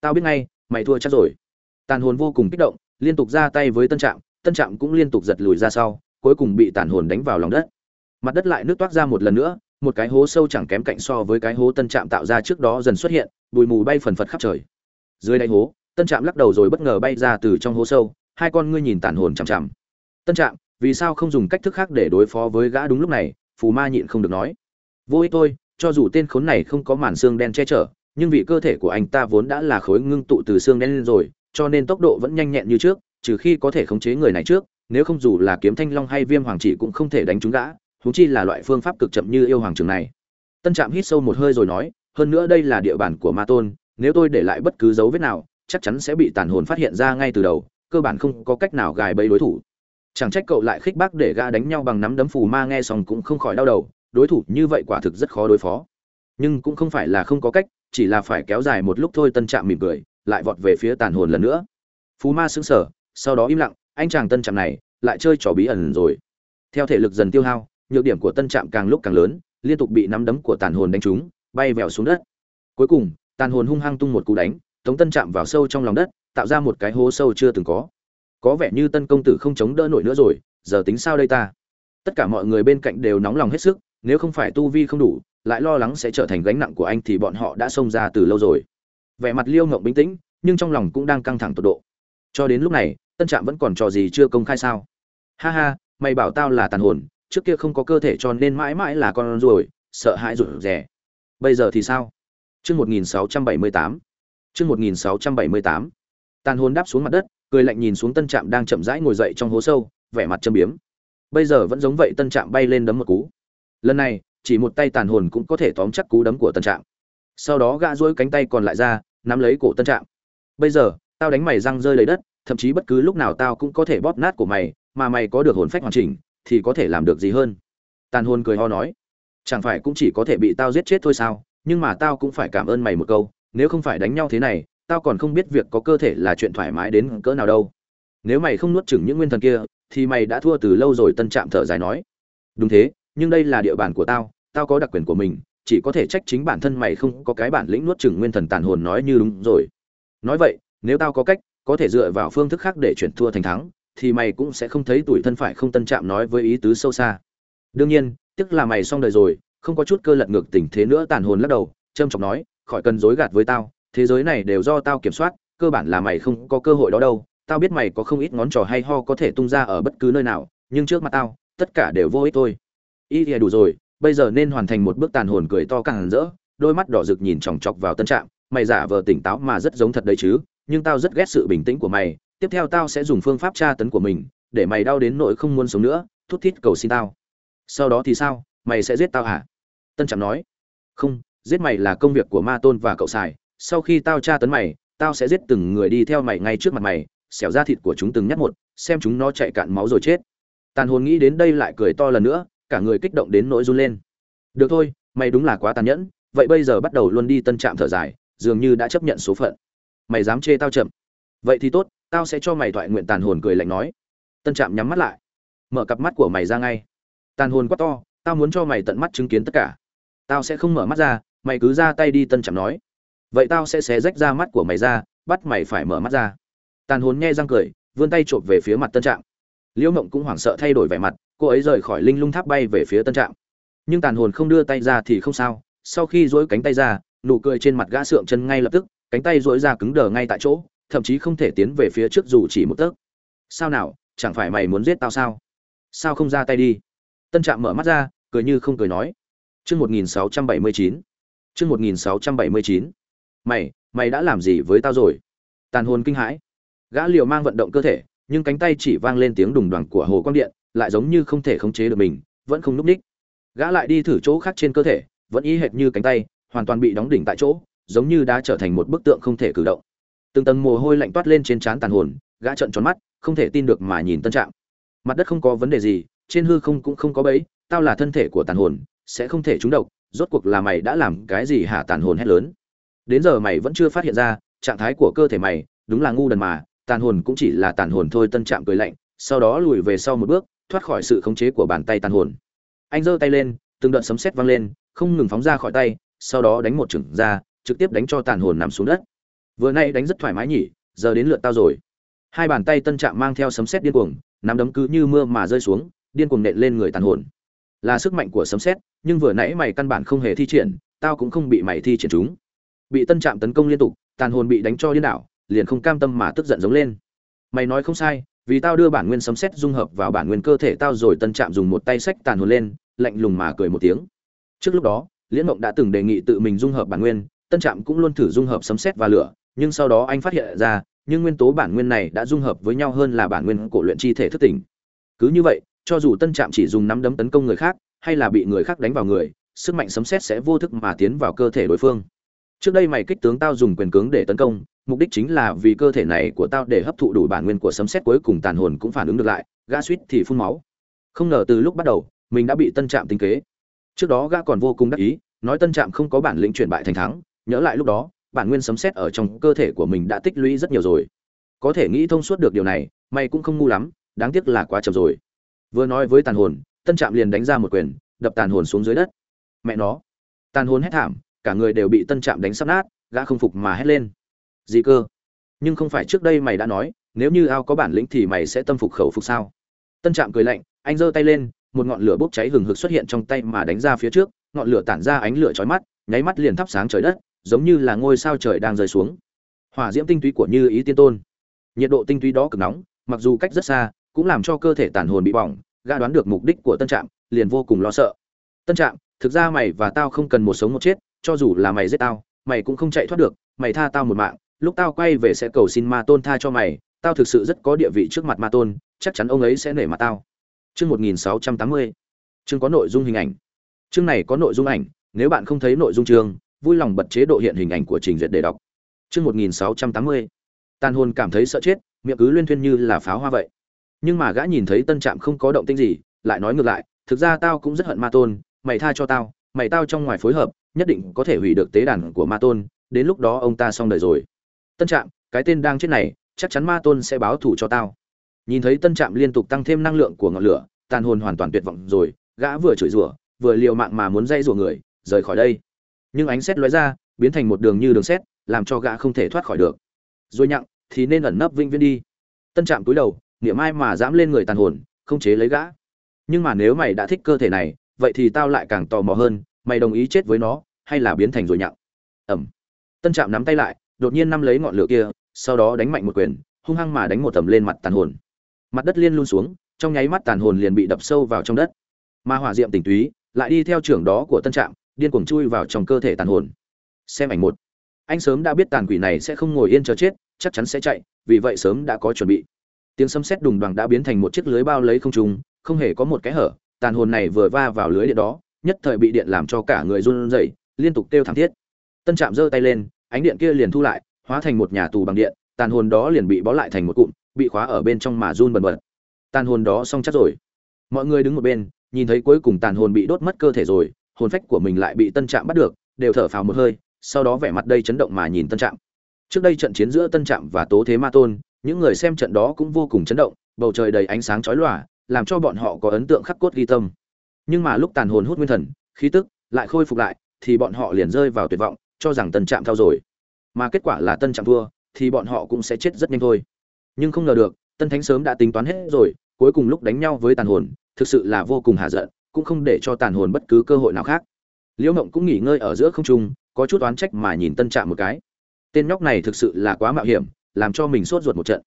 Tao biết ngay, mày thua chắc rồi. Tàn hồn vô cùng kích động, liên tục ra tay với tân trạm tân trạm cũng liên tục giật lùi ra sau, cuối cùng bị tàn hồn đánh vào lòng đất. Mặt đất lại nước toát ra một lần nữa, một cái hố sâu chẳng kém cạnh so với cái hố tân trạm tạo ra trước đó dần xuất hiện, bụi mù bay phần phật khắp trời dưới đáy hố, tân trạm lắc đầu rồi bất ngờ bay ra từ trong hố sâu. Hai con ngươi nhìn tàn hồn chằm chằm. Tân trạm, vì sao không dùng cách thức khác để đối phó với gã đúng lúc này? Phù ma nhịn không được nói. Vô ích thôi, cho dù tên khốn này không có màn xương đen che chở, nhưng vì cơ thể của anh ta vốn đã là khối ngưng tụ từ xương đen lên rồi, cho nên tốc độ vẫn nhanh nhẹn như trước, trừ khi có thể khống chế người này trước, nếu không dù là kiếm thanh long hay viêm hoàng chỉ cũng không thể đánh trúng gã húng chi là loại phương pháp cực chậm như yêu hoàng trường này. Tân trạm hít sâu một hơi rồi nói, hơn nữa đây là địa bàn của ma tôn nếu tôi để lại bất cứ dấu vết nào, chắc chắn sẽ bị tàn hồn phát hiện ra ngay từ đầu, cơ bản không có cách nào gài bẫy đối thủ. Chẳng trách cậu lại khích bác để gã đánh nhau bằng nắm đấm phù ma nghe xong cũng không khỏi đau đầu, đối thủ như vậy quả thực rất khó đối phó. Nhưng cũng không phải là không có cách, chỉ là phải kéo dài một lúc thôi tân trạm mỉm cười, lại vọt về phía tàn hồn lần nữa. Phù ma sững sờ, sau đó im lặng, anh chàng tân trạm này lại chơi trò bí ẩn rồi. Theo thể lực dần tiêu hao, nhược điểm của tân trạm càng lúc càng lớn, liên tục bị nắm đấm của tàn hồn đánh trúng, bay vèo xuống đất. Cuối cùng tàn hồn hung hăng tung một cú đánh, tống tân chạm vào sâu trong lòng đất, tạo ra một cái hố sâu chưa từng có. Có vẻ như tân công tử không chống đỡ nổi nữa rồi, giờ tính sao đây ta? Tất cả mọi người bên cạnh đều nóng lòng hết sức, nếu không phải tu vi không đủ, lại lo lắng sẽ trở thành gánh nặng của anh thì bọn họ đã xông ra từ lâu rồi. Vẻ mặt liêu ngộng bình tĩnh, nhưng trong lòng cũng đang căng thẳng tột độ. Cho đến lúc này, tân trạm vẫn còn trò gì chưa công khai sao? Ha ha, mày bảo tao là tàn hồn, trước kia không có cơ thể cho nên mãi mãi là con ruồi, sợ hãi rụt rè. Bây giờ thì sao? Chương một nghìn sáu trăm bảy mươi tám. Chương một nghìn sáu trăm bảy mươi tám. Tàn hồn đáp xuống mặt đất, cười lạnh nhìn xuống tân trạm đang chậm rãi ngồi dậy trong hố sâu, vẻ mặt châm biếm. Bây giờ vẫn giống vậy tân trạm bay lên đấm một cú. Lần này, chỉ một tay tàn hồn cũng có thể tóm chắc cú đấm của tân trạm. Sau đó gã duỗi cánh tay còn lại ra, nắm lấy cổ tân trạm. Bây giờ, tao đánh mày răng rơi lấy đất, thậm chí bất cứ lúc nào tao cũng có thể bóp nát của mày, mà mày có được hồn phách hoàn chỉnh, thì có thể làm được gì hơn? Tàn hồn cười ho nói. Chẳng phải cũng chỉ có thể bị tao giết chết thôi sao? Nhưng mà tao cũng phải cảm ơn mày một câu, nếu không phải đánh nhau thế này, tao còn không biết việc có cơ thể là chuyện thoải mái đến cỡ nào đâu. Nếu mày không nuốt chửng những nguyên thần kia, thì mày đã thua từ lâu rồi, tân trạm thở dài nói. Đúng thế, nhưng đây là địa bàn của tao tao có đặc quyền của mình, chỉ có thể trách chính bản thân mày không có cái bản lĩnh nuốt chửng nguyên thần tàn hồn nói như đúng rồi. Nói vậy, nếu tao có cách, có thể dựa vào phương thức khác để chuyển thua thành thắng, thì mày cũng sẽ không thấy tuổi thân phải không, tân trạm nói với ý tứ sâu xa. Đương nhiên tức là mày xong đời rồi không có chút cơ lật ngược tình thế nữa tàn hồn lắc đầu, trâm trọng nói, khỏi cần dối gạt với tao, thế giới này đều do tao kiểm soát, cơ bản là mày không có cơ hội đó đâu, tao biết mày có không ít ngón trò hay ho có thể tung ra ở bất cứ nơi nào, nhưng trước mặt tao, tất cả đều vô ích thôi. Ý thì đủ rồi, bây giờ nên hoàn thành một bước tàn hồn cười to càng rỡ. Đôi mắt đỏ rực nhìn chòng chọc vào tân trạm, mày giả vờ tỉnh táo mà rất giống thật đấy chứ, nhưng tao rất ghét sự bình tĩnh của mày, tiếp theo tao sẽ dùng phương pháp tra tấn của mình, để mày đau đến nỗi không muốn sống nữa, thút thít cầu xin tao. Sau đó thì sao? Mày sẽ giết tao hả? Tân trạm nói, không, giết mày là công việc của ma tôn và cậu xài. Sau khi tao tra tấn mày, tao sẽ giết từng người đi theo mày ngay trước mặt mày, xẻo ra thịt của chúng từng nhát một, xem chúng nó chạy cạn máu rồi chết. Tàn hồn nghĩ đến đây lại cười to lần nữa, cả người kích động đến nỗi run lên. Được thôi, mày đúng là quá tàn nhẫn, vậy bây giờ bắt đầu luôn đi tân trạm thở dài, dường như đã chấp nhận số phận. Mày dám chê tao chậm. Vậy thì tốt, tao sẽ cho mày thoại nguyện. Tàn hồn cười lạnh nói. Tân trạm nhắm mắt lại. Mở cặp mắt của mày ra ngay. Tàn hồn quá to, tao muốn cho mày tận mắt chứng kiến tất cả tao sẽ không mở mắt ra, mày cứ ra tay đi, tân trạm nói. Vậy tao sẽ xé rách ra mắt của mày ra, bắt mày phải mở mắt ra. Tàn hồn nghe răng cười, vươn tay trộm về phía mặt tân trạm. Liễu mộng cũng hoảng sợ thay đổi vẻ mặt, cô ấy rời khỏi linh lung tháp bay về phía tân trạm. Nhưng tàn hồn không đưa tay ra thì không sao, sau khi dỗi cánh tay ra, nụ cười trên mặt gã sượng chân ngay lập tức, cánh tay dỗi ra cứng đờ ngay tại chỗ, thậm chí không thể tiến về phía trước dù chỉ một tấc. Sao nào, chẳng phải mày muốn giết tao sao? Sao không ra tay đi? Tân trạm mở mắt ra, cười như không cười nói chương một nghìn sáu trăm bảy mươi chín. Chương một nghìn sáu trăm bảy mươi chín. Mày mày đã làm gì với tao rồi? Tàn hồn kinh hãi. Gã liều mang vận động cơ thể, nhưng cánh tay chỉ vang lên tiếng đùng đoàng của hồ quang điện, lại giống như không thể khống chế được mình, vẫn không núp ních. Gã lại đi thử chỗ khác trên cơ thể, vẫn y hệt như cánh tay, hoàn toàn bị đóng đỉnh tại chỗ, giống như đã trở thành một bức tượng không thể cử động. Từng tầng mồ hôi lạnh toát lên trên trán tàn hồn, gã trợn tròn mắt, không thể tin được mà nhìn tân trạng. Mặt đất không có vấn đề gì, trên hư không cũng không có bẫy, tao là thân thể của tàn hồn sẽ không thể trúng độc, rốt cuộc là mày đã làm cái gì hả tàn hồn hét lớn. Đến giờ mày vẫn chưa phát hiện ra, trạng thái của cơ thể mày, đúng là ngu đần mà, tàn hồn cũng chỉ là tàn hồn thôi, tân trạm cười lạnh, sau đó lùi về sau một bước, thoát khỏi sự khống chế của bàn tay tàn hồn. Anh giơ tay lên, từng đợt sấm sét vang lên, không ngừng phóng ra khỏi tay, sau đó đánh một chừng ra, trực tiếp đánh cho tàn hồn nằm xuống đất. Vừa nay đánh rất thoải mái nhỉ, giờ đến lượt tao rồi. Hai bàn tay tân trạm mang theo sấm sét điên cuồng, nắm đấm cứ như mưa mà rơi xuống, điên cuồng nện lên người tàn hồn là sức mạnh của sấm sét, nhưng vừa nãy mày căn bản không hề thi triển, tao cũng không bị mày thi triển chúng. Bị tân trạm tấn công liên tục, tàn hồn bị đánh cho điên đảo, liền không cam tâm mà tức giận giống lên. Mày nói không sai, vì tao đưa bản nguyên sấm sét dung hợp vào bản nguyên cơ thể tao rồi tân trạm dùng một tay sách tàn hồn lên, lạnh lùng mà cười một tiếng. Trước lúc đó, liễn mộng đã từng đề nghị tự mình dung hợp bản nguyên, tân trạm cũng luôn thử dung hợp sấm sét và lửa, nhưng sau đó anh phát hiện ra, nhưng nguyên tố bản nguyên này đã dung hợp với nhau hơn là bản nguyên cổ luyện chi thể thức tỉnh. Cứ như vậy cho dù tân trạm chỉ dùng nắm đấm tấn công người khác, hay là bị người khác đánh vào người, sức mạnh sấm sét sẽ vô thức mà tiến vào cơ thể đối phương. Trước đây mày kích tướng tao dùng quyền cứng để tấn công, mục đích chính là vì cơ thể này của tao để hấp thụ đủ bản nguyên của sấm sét cuối cùng tàn hồn cũng phản ứng được lại, gã suýt thì phun máu. Không ngờ từ lúc bắt đầu, mình đã bị tân trạm tính kế. Trước đó gã còn vô cùng đắc ý, nói tân trạm không có bản lĩnh chuyển bại thành thắng, nhớ lại lúc đó, bản nguyên sấm sét ở trong cơ thể của mình đã tích lũy rất nhiều rồi. Có thể nghĩ thông suốt được điều này, mày cũng không ngu lắm, đáng tiếc là quá chậm rồi vừa nói với tàn hồn, tân trạm liền đánh ra một quyền, đập tàn hồn xuống dưới đất. Mẹ nó, tàn hồn hét thảm, cả người đều bị tân trạm đánh sắp nát, gã không phục mà hét lên. Gì cơ? Nhưng không phải trước đây mày đã nói, nếu như ao có bản lĩnh thì mày sẽ tâm phục khẩu phục sao? Tân trạm cười lạnh, anh giơ tay lên, một ngọn lửa bốc cháy hừng hực xuất hiện trong tay mà đánh ra phía trước, ngọn lửa tản ra ánh lửa chói mắt, nháy mắt liền thắp sáng trời đất, giống như là ngôi sao trời đang rơi xuống. Hỏa diễm tinh túy của như ý tiên tôn. Nhiệt độ tinh túy đó cực nóng, mặc dù cách rất xa cũng làm cho cơ thể tàn hồn bị bỏng, gã đoán được mục đích của tân trạm, liền vô cùng lo sợ. Tân trạm, thực ra mày và tao không cần một sống một chết, cho dù là mày giết tao, mày cũng không chạy thoát được, mày tha tao một mạng, lúc tao quay về sẽ cầu xin ma tôn tha cho mày, tao thực sự rất có địa vị trước mặt ma tôn, chắc chắn ông ấy sẽ nể mặt tao. Chương một nghìn sáu trăm tám mươi. Chương có nội dung hình ảnh. Chương này có nội dung ảnh, nếu bạn không thấy nội dung chương, vui lòng bật chế độ hiện hình ảnh của trình duyệt để đọc. Chương một nghìn sáu trăm tám mươi. Tàn hồn cảm thấy sợ chết, miệng cứ liên thuyên như là pháo hoa vậy nhưng mà gã nhìn thấy tân trạm không có động tĩnh gì, lại nói ngược lại, thực ra tao cũng rất hận ma tôn, mày tha cho tao, mày tao trong ngoài phối hợp, nhất định có thể hủy được tế đàn của ma tôn, đến lúc đó ông ta xong đời rồi. Tân trạm, cái tên đang chết này, chắc chắn ma tôn sẽ báo thù cho tao. Nhìn thấy tân trạm liên tục tăng thêm năng lượng của ngọn lửa, tàn hồn hoàn toàn tuyệt vọng rồi, gã vừa chửi rủa, vừa liều mạng mà muốn dây rủa người, rời khỏi đây. Nhưng ánh xét lóe ra, biến thành một đường như đường xét làm cho gã không thể thoát khỏi được. Rồi nhặng, thì nên ẩn nấp vinh viên đi. Tân trạm cúi đầu niệm ai mà dám lên người tàn hồn, không chế lấy gã. Nhưng mà nếu mày đã thích cơ thể này, vậy thì tao lại càng tò mò hơn, mày đồng ý chết với nó, hay là biến thành rồi nhặng? Ẩm. Tân trạm nắm tay lại, đột nhiên nắm lấy ngọn lửa kia, sau đó đánh mạnh một quyền, hung hăng mà đánh một tầm lên mặt tàn hồn. Mặt đất liên luôn xuống, trong nháy mắt tàn hồn liền bị đập sâu vào trong đất. Mà hỏa diệm tỉnh túy, lại đi theo trưởng đó của tân trạm, điên cuồng chui vào trong cơ thể tàn hồn. Xem ảnh một. Anh sớm đã biết tàn quỷ này sẽ không ngồi yên chờ chết, chắc chắn sẽ chạy, vì vậy sớm đã có chuẩn bị tiếng sấm sét đùng đoàng đã biến thành một chiếc lưới bao lấy không trung, không hề có một cái hở, tàn hồn này vừa va vào lưới điện đó, nhất thời bị điện làm cho cả người run rẩy, liên tục kêu thảm thiết. Tân trạm giơ tay lên, ánh điện kia liền thu lại, hóa thành một nhà tù bằng điện, tàn hồn đó liền bị bó lại thành một cụm, bị khóa ở bên trong mà run bần bật. Tàn hồn đó xong chắc rồi. Mọi người đứng một bên, nhìn thấy cuối cùng tàn hồn bị đốt mất cơ thể rồi, hồn phách của mình lại bị tân trạm bắt được, đều thở phào một hơi, sau đó vẻ mặt đây chấn động mà nhìn tân trạm. Trước đây trận chiến giữa tân trạm và tố thế ma tôn những người xem trận đó cũng vô cùng chấn động, bầu trời đầy ánh sáng chói lòa, làm cho bọn họ có ấn tượng khắc cốt ghi tâm. Nhưng mà lúc tàn hồn hút nguyên thần, khí tức lại khôi phục lại, thì bọn họ liền rơi vào tuyệt vọng, cho rằng tân trạm thao rồi. Mà kết quả là tân trạm thua, thì bọn họ cũng sẽ chết rất nhanh thôi. Nhưng không ngờ được, tân thánh sớm đã tính toán hết rồi, cuối cùng lúc đánh nhau với tàn hồn, thực sự là vô cùng hạ giận, cũng không để cho tàn hồn bất cứ cơ hội nào khác. Liễu mộng cũng nghỉ ngơi ở giữa không trung, có chút oán trách mà nhìn tân trạm một cái. Tên nhóc này thực sự là quá mạo hiểm làm cho mình sốt ruột một trận.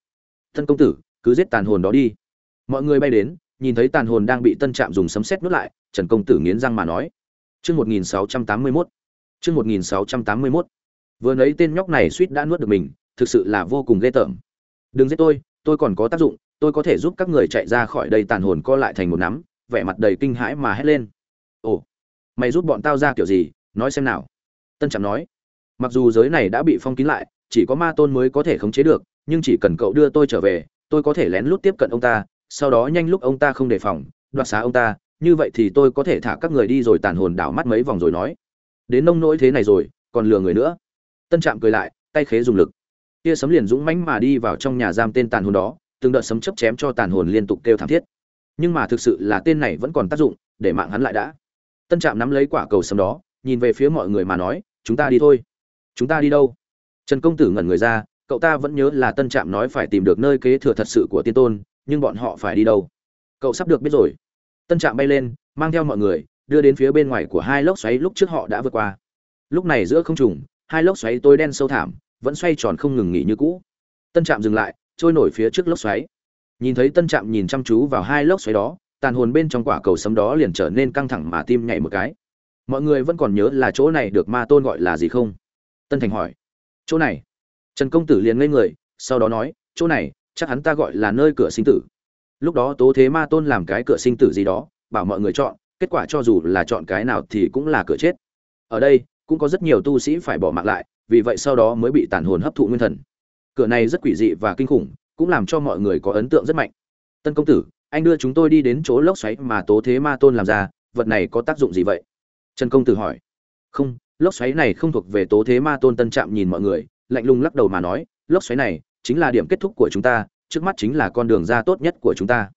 Tân công tử, cứ giết tàn hồn đó đi. Mọi người bay đến, nhìn thấy tàn hồn đang bị tân trạm dùng sấm sét nuốt lại, trần công tử nghiến răng mà nói. Chương một nghìn sáu trăm tám mươi mốt. Chương một nghìn sáu trăm tám mươi mốt. Vừa nấy tên nhóc này suýt đã nuốt được mình, thực sự là vô cùng ghê tởm. Đừng giết tôi tôi còn có tác dụng, tôi có thể giúp các người chạy ra khỏi đây tàn hồn co lại thành một nắm, vẻ mặt đầy kinh hãi mà hét lên. Ồ, mày giúp bọn tao ra kiểu gì, nói xem nào. Tân trạm nói. Mặc dù giới này đã bị phong kín lại chỉ có ma tôn mới có thể khống chế được, nhưng chỉ cần cậu đưa tôi trở về, tôi có thể lén lút tiếp cận ông ta, sau đó nhanh lúc ông ta không đề phòng, đoạt xá ông ta, như vậy thì tôi có thể thả các người đi rồi tàn hồn đảo mắt mấy vòng rồi nói. Đến nông nỗi thế này rồi, còn lừa người nữa. Tân trạm cười lại, tay khế dùng lực. Tia sấm liền dũng mãnh mà đi vào trong nhà giam tên tàn hồn đó, từng đợt sấm chấp chém cho tàn hồn liên tục kêu thảm thiết. Nhưng mà thực sự là tên này vẫn còn tác dụng, để mạng hắn lại đã. Tân trạm nắm lấy quả cầu sấm đó, nhìn về phía mọi người mà nói, chúng ta đi thôi. Chúng ta đi đâu? Trần công tử ngẩn người ra cậu ta vẫn nhớ là tân trạm nói phải tìm được nơi kế thừa thật sự của tiên tôn nhưng bọn họ phải đi đâu? Cậu sắp được biết rồi. Tân trạm bay lên mang theo mọi người đưa đến phía bên ngoài của hai lốc xoáy lúc trước họ đã vượt qua. Lúc này giữa không trung, hai lốc xoáy tối đen sâu thẳm vẫn xoay tròn không ngừng nghỉ như cũ. Tân trạm dừng lại trôi nổi phía trước lốc xoáy. Nhìn thấy tân trạm nhìn chăm chú vào hai lốc xoáy đó tàn hồn bên trong quả cầu sấm đó liền trở nên căng thẳng mà tim nhảy một cái. Mọi người vẫn còn nhớ là chỗ này được ma tôn gọi là gì không? Tân thành hỏi chỗ này. Trần công tử liền ngây người, sau đó nói, chỗ này, chắc hắn ta gọi là nơi cửa sinh tử. Lúc đó tố thế ma tôn làm cái cửa sinh tử gì đó, bảo mọi người chọn, kết quả cho dù là chọn cái nào thì cũng là cửa chết. Ở đây, cũng có rất nhiều tu sĩ phải bỏ mạng lại, vì vậy sau đó mới bị tàn hồn hấp thụ nguyên thần. Cửa này rất quỷ dị và kinh khủng, cũng làm cho mọi người có ấn tượng rất mạnh. Tân công tử, anh đưa chúng tôi đi đến chỗ lốc xoáy mà tố thế ma tôn làm ra, vật này có tác dụng gì vậy? Trần công tử hỏi. Không lốc xoáy này không thuộc về tố thế ma tôn tân trạm nhìn mọi người, lạnh lùng lắc đầu mà nói, lốc xoáy này chính là điểm kết thúc của chúng ta, trước mắt chính là con đường ra tốt nhất của chúng ta.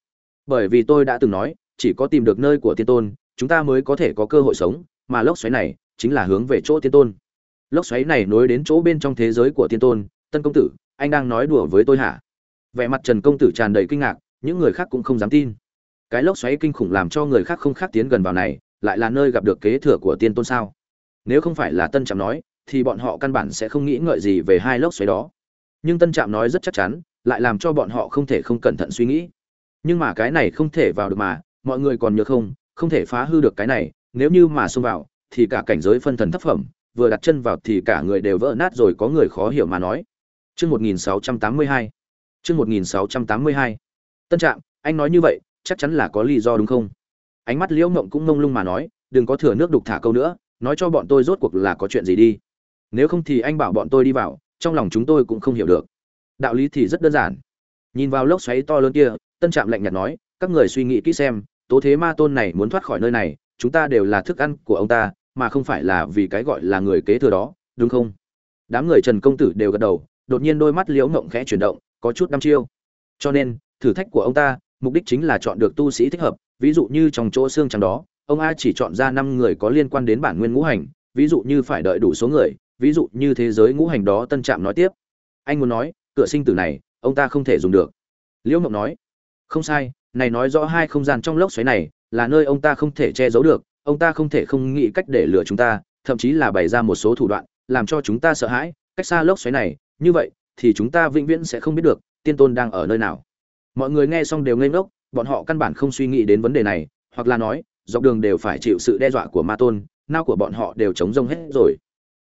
Bởi vì tôi đã từng nói, chỉ có tìm được nơi của tiên tôn, chúng ta mới có thể có cơ hội sống, mà lốc xoáy này chính là hướng về chỗ tiên tôn. Lốc xoáy này nối đến chỗ bên trong thế giới của tiên tôn, tân công tử, anh đang nói đùa với tôi hả? Vẻ mặt trần công tử tràn đầy kinh ngạc, những người khác cũng không dám tin. Cái lốc xoáy kinh khủng làm cho người khác không khác tiến gần vào này, lại là nơi gặp được kế thừa của tiên tôn sao? Nếu không phải là tân trạm nói, thì bọn họ căn bản sẽ không nghĩ ngợi gì về hai lốc xoáy đó. Nhưng tân trạm nói rất chắc chắn, lại làm cho bọn họ không thể không cẩn thận suy nghĩ. Nhưng mà cái này không thể vào được mà, mọi người còn nhớ không không thể phá hư được cái này, nếu như mà xông vào, thì cả cảnh giới phân thần thấp phẩm, vừa đặt chân vào thì cả người đều vỡ nát rồi có người khó hiểu mà nói. Chương 1682 chương 1682 tân trạm, anh nói như vậy, chắc chắn là có lý do đúng không? Ánh mắt liễu mộng cũng mông lung mà nói, đừng có thừa nước đục thả câu nữa nói cho bọn tôi rốt cuộc là có chuyện gì đi. Nếu không thì anh bảo bọn tôi đi vào, trong lòng chúng tôi cũng không hiểu được. Đạo lý thì rất đơn giản. Nhìn vào lốc xoáy to lớn kia, tân trạm lạnh nhạt nói, các người suy nghĩ kỹ xem, tố thế ma tôn này muốn thoát khỏi nơi này, chúng ta đều là thức ăn của ông ta, mà không phải là vì cái gọi là người kế thừa đó, đúng không? Đám người trần công tử đều gật đầu, đột nhiên đôi mắt liễu ngộng khẽ chuyển động, có chút đăm chiêu. Cho nên, thử thách của ông ta, mục đích chính là chọn được tu sĩ thích hợp, ví dụ như trong chỗ xương trắng đó ông a chỉ chọn ra năm người có liên quan đến bản nguyên ngũ hành, ví dụ như phải đợi đủ số người, ví dụ như thế giới ngũ hành đó tân trạm nói tiếp. Anh muốn nói, cửa sinh tử này, ông ta không thể dùng được. Liễu mộng nói, không sai, này nói rõ hai không gian trong lốc xoáy này, là nơi ông ta không thể che giấu được, ông ta không thể không nghĩ cách để lừa chúng ta, thậm chí là bày ra một số thủ đoạn, làm cho chúng ta sợ hãi, cách xa lốc xoáy này, như vậy, thì chúng ta vĩnh viễn sẽ không biết được, tiên tôn đang ở nơi nào. Mọi người nghe xong đều ngây ngốc, bọn họ căn bản không suy nghĩ đến vấn đề này, hoặc là nói dọc đường đều phải chịu sự đe dọa của ma tôn, nao của bọn họ đều chống rông hết rồi.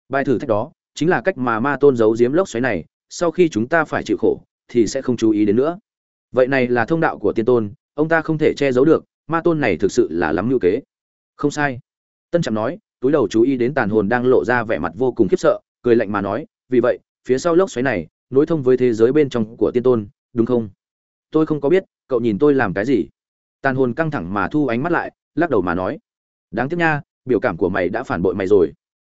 Bài thử thách đó chính là cách mà ma tôn giấu giếm lốc xoáy này, sau khi chúng ta phải chịu khổ thì sẽ không chú ý đến nữa. Vậy này là thông đạo của tiên tôn, ông ta không thể che giấu được, ma tôn này thực sự là lắm ngưu kế. Không sai. Tân trạm nói, túi đầu chú ý đến tàn hồn đang lộ ra vẻ mặt vô cùng khiếp sợ, cười lạnh mà nói, vì vậy, phía sau lốc xoáy này, nối thông với thế giới bên trong của tiên tôn, đúng không? Tôi không có biết, cậu nhìn tôi làm cái gì? Tàn hồn căng thẳng mà thu ánh mắt lại lắc đầu mà nói, đáng tiếc nha, biểu cảm của mày đã phản bội mày rồi.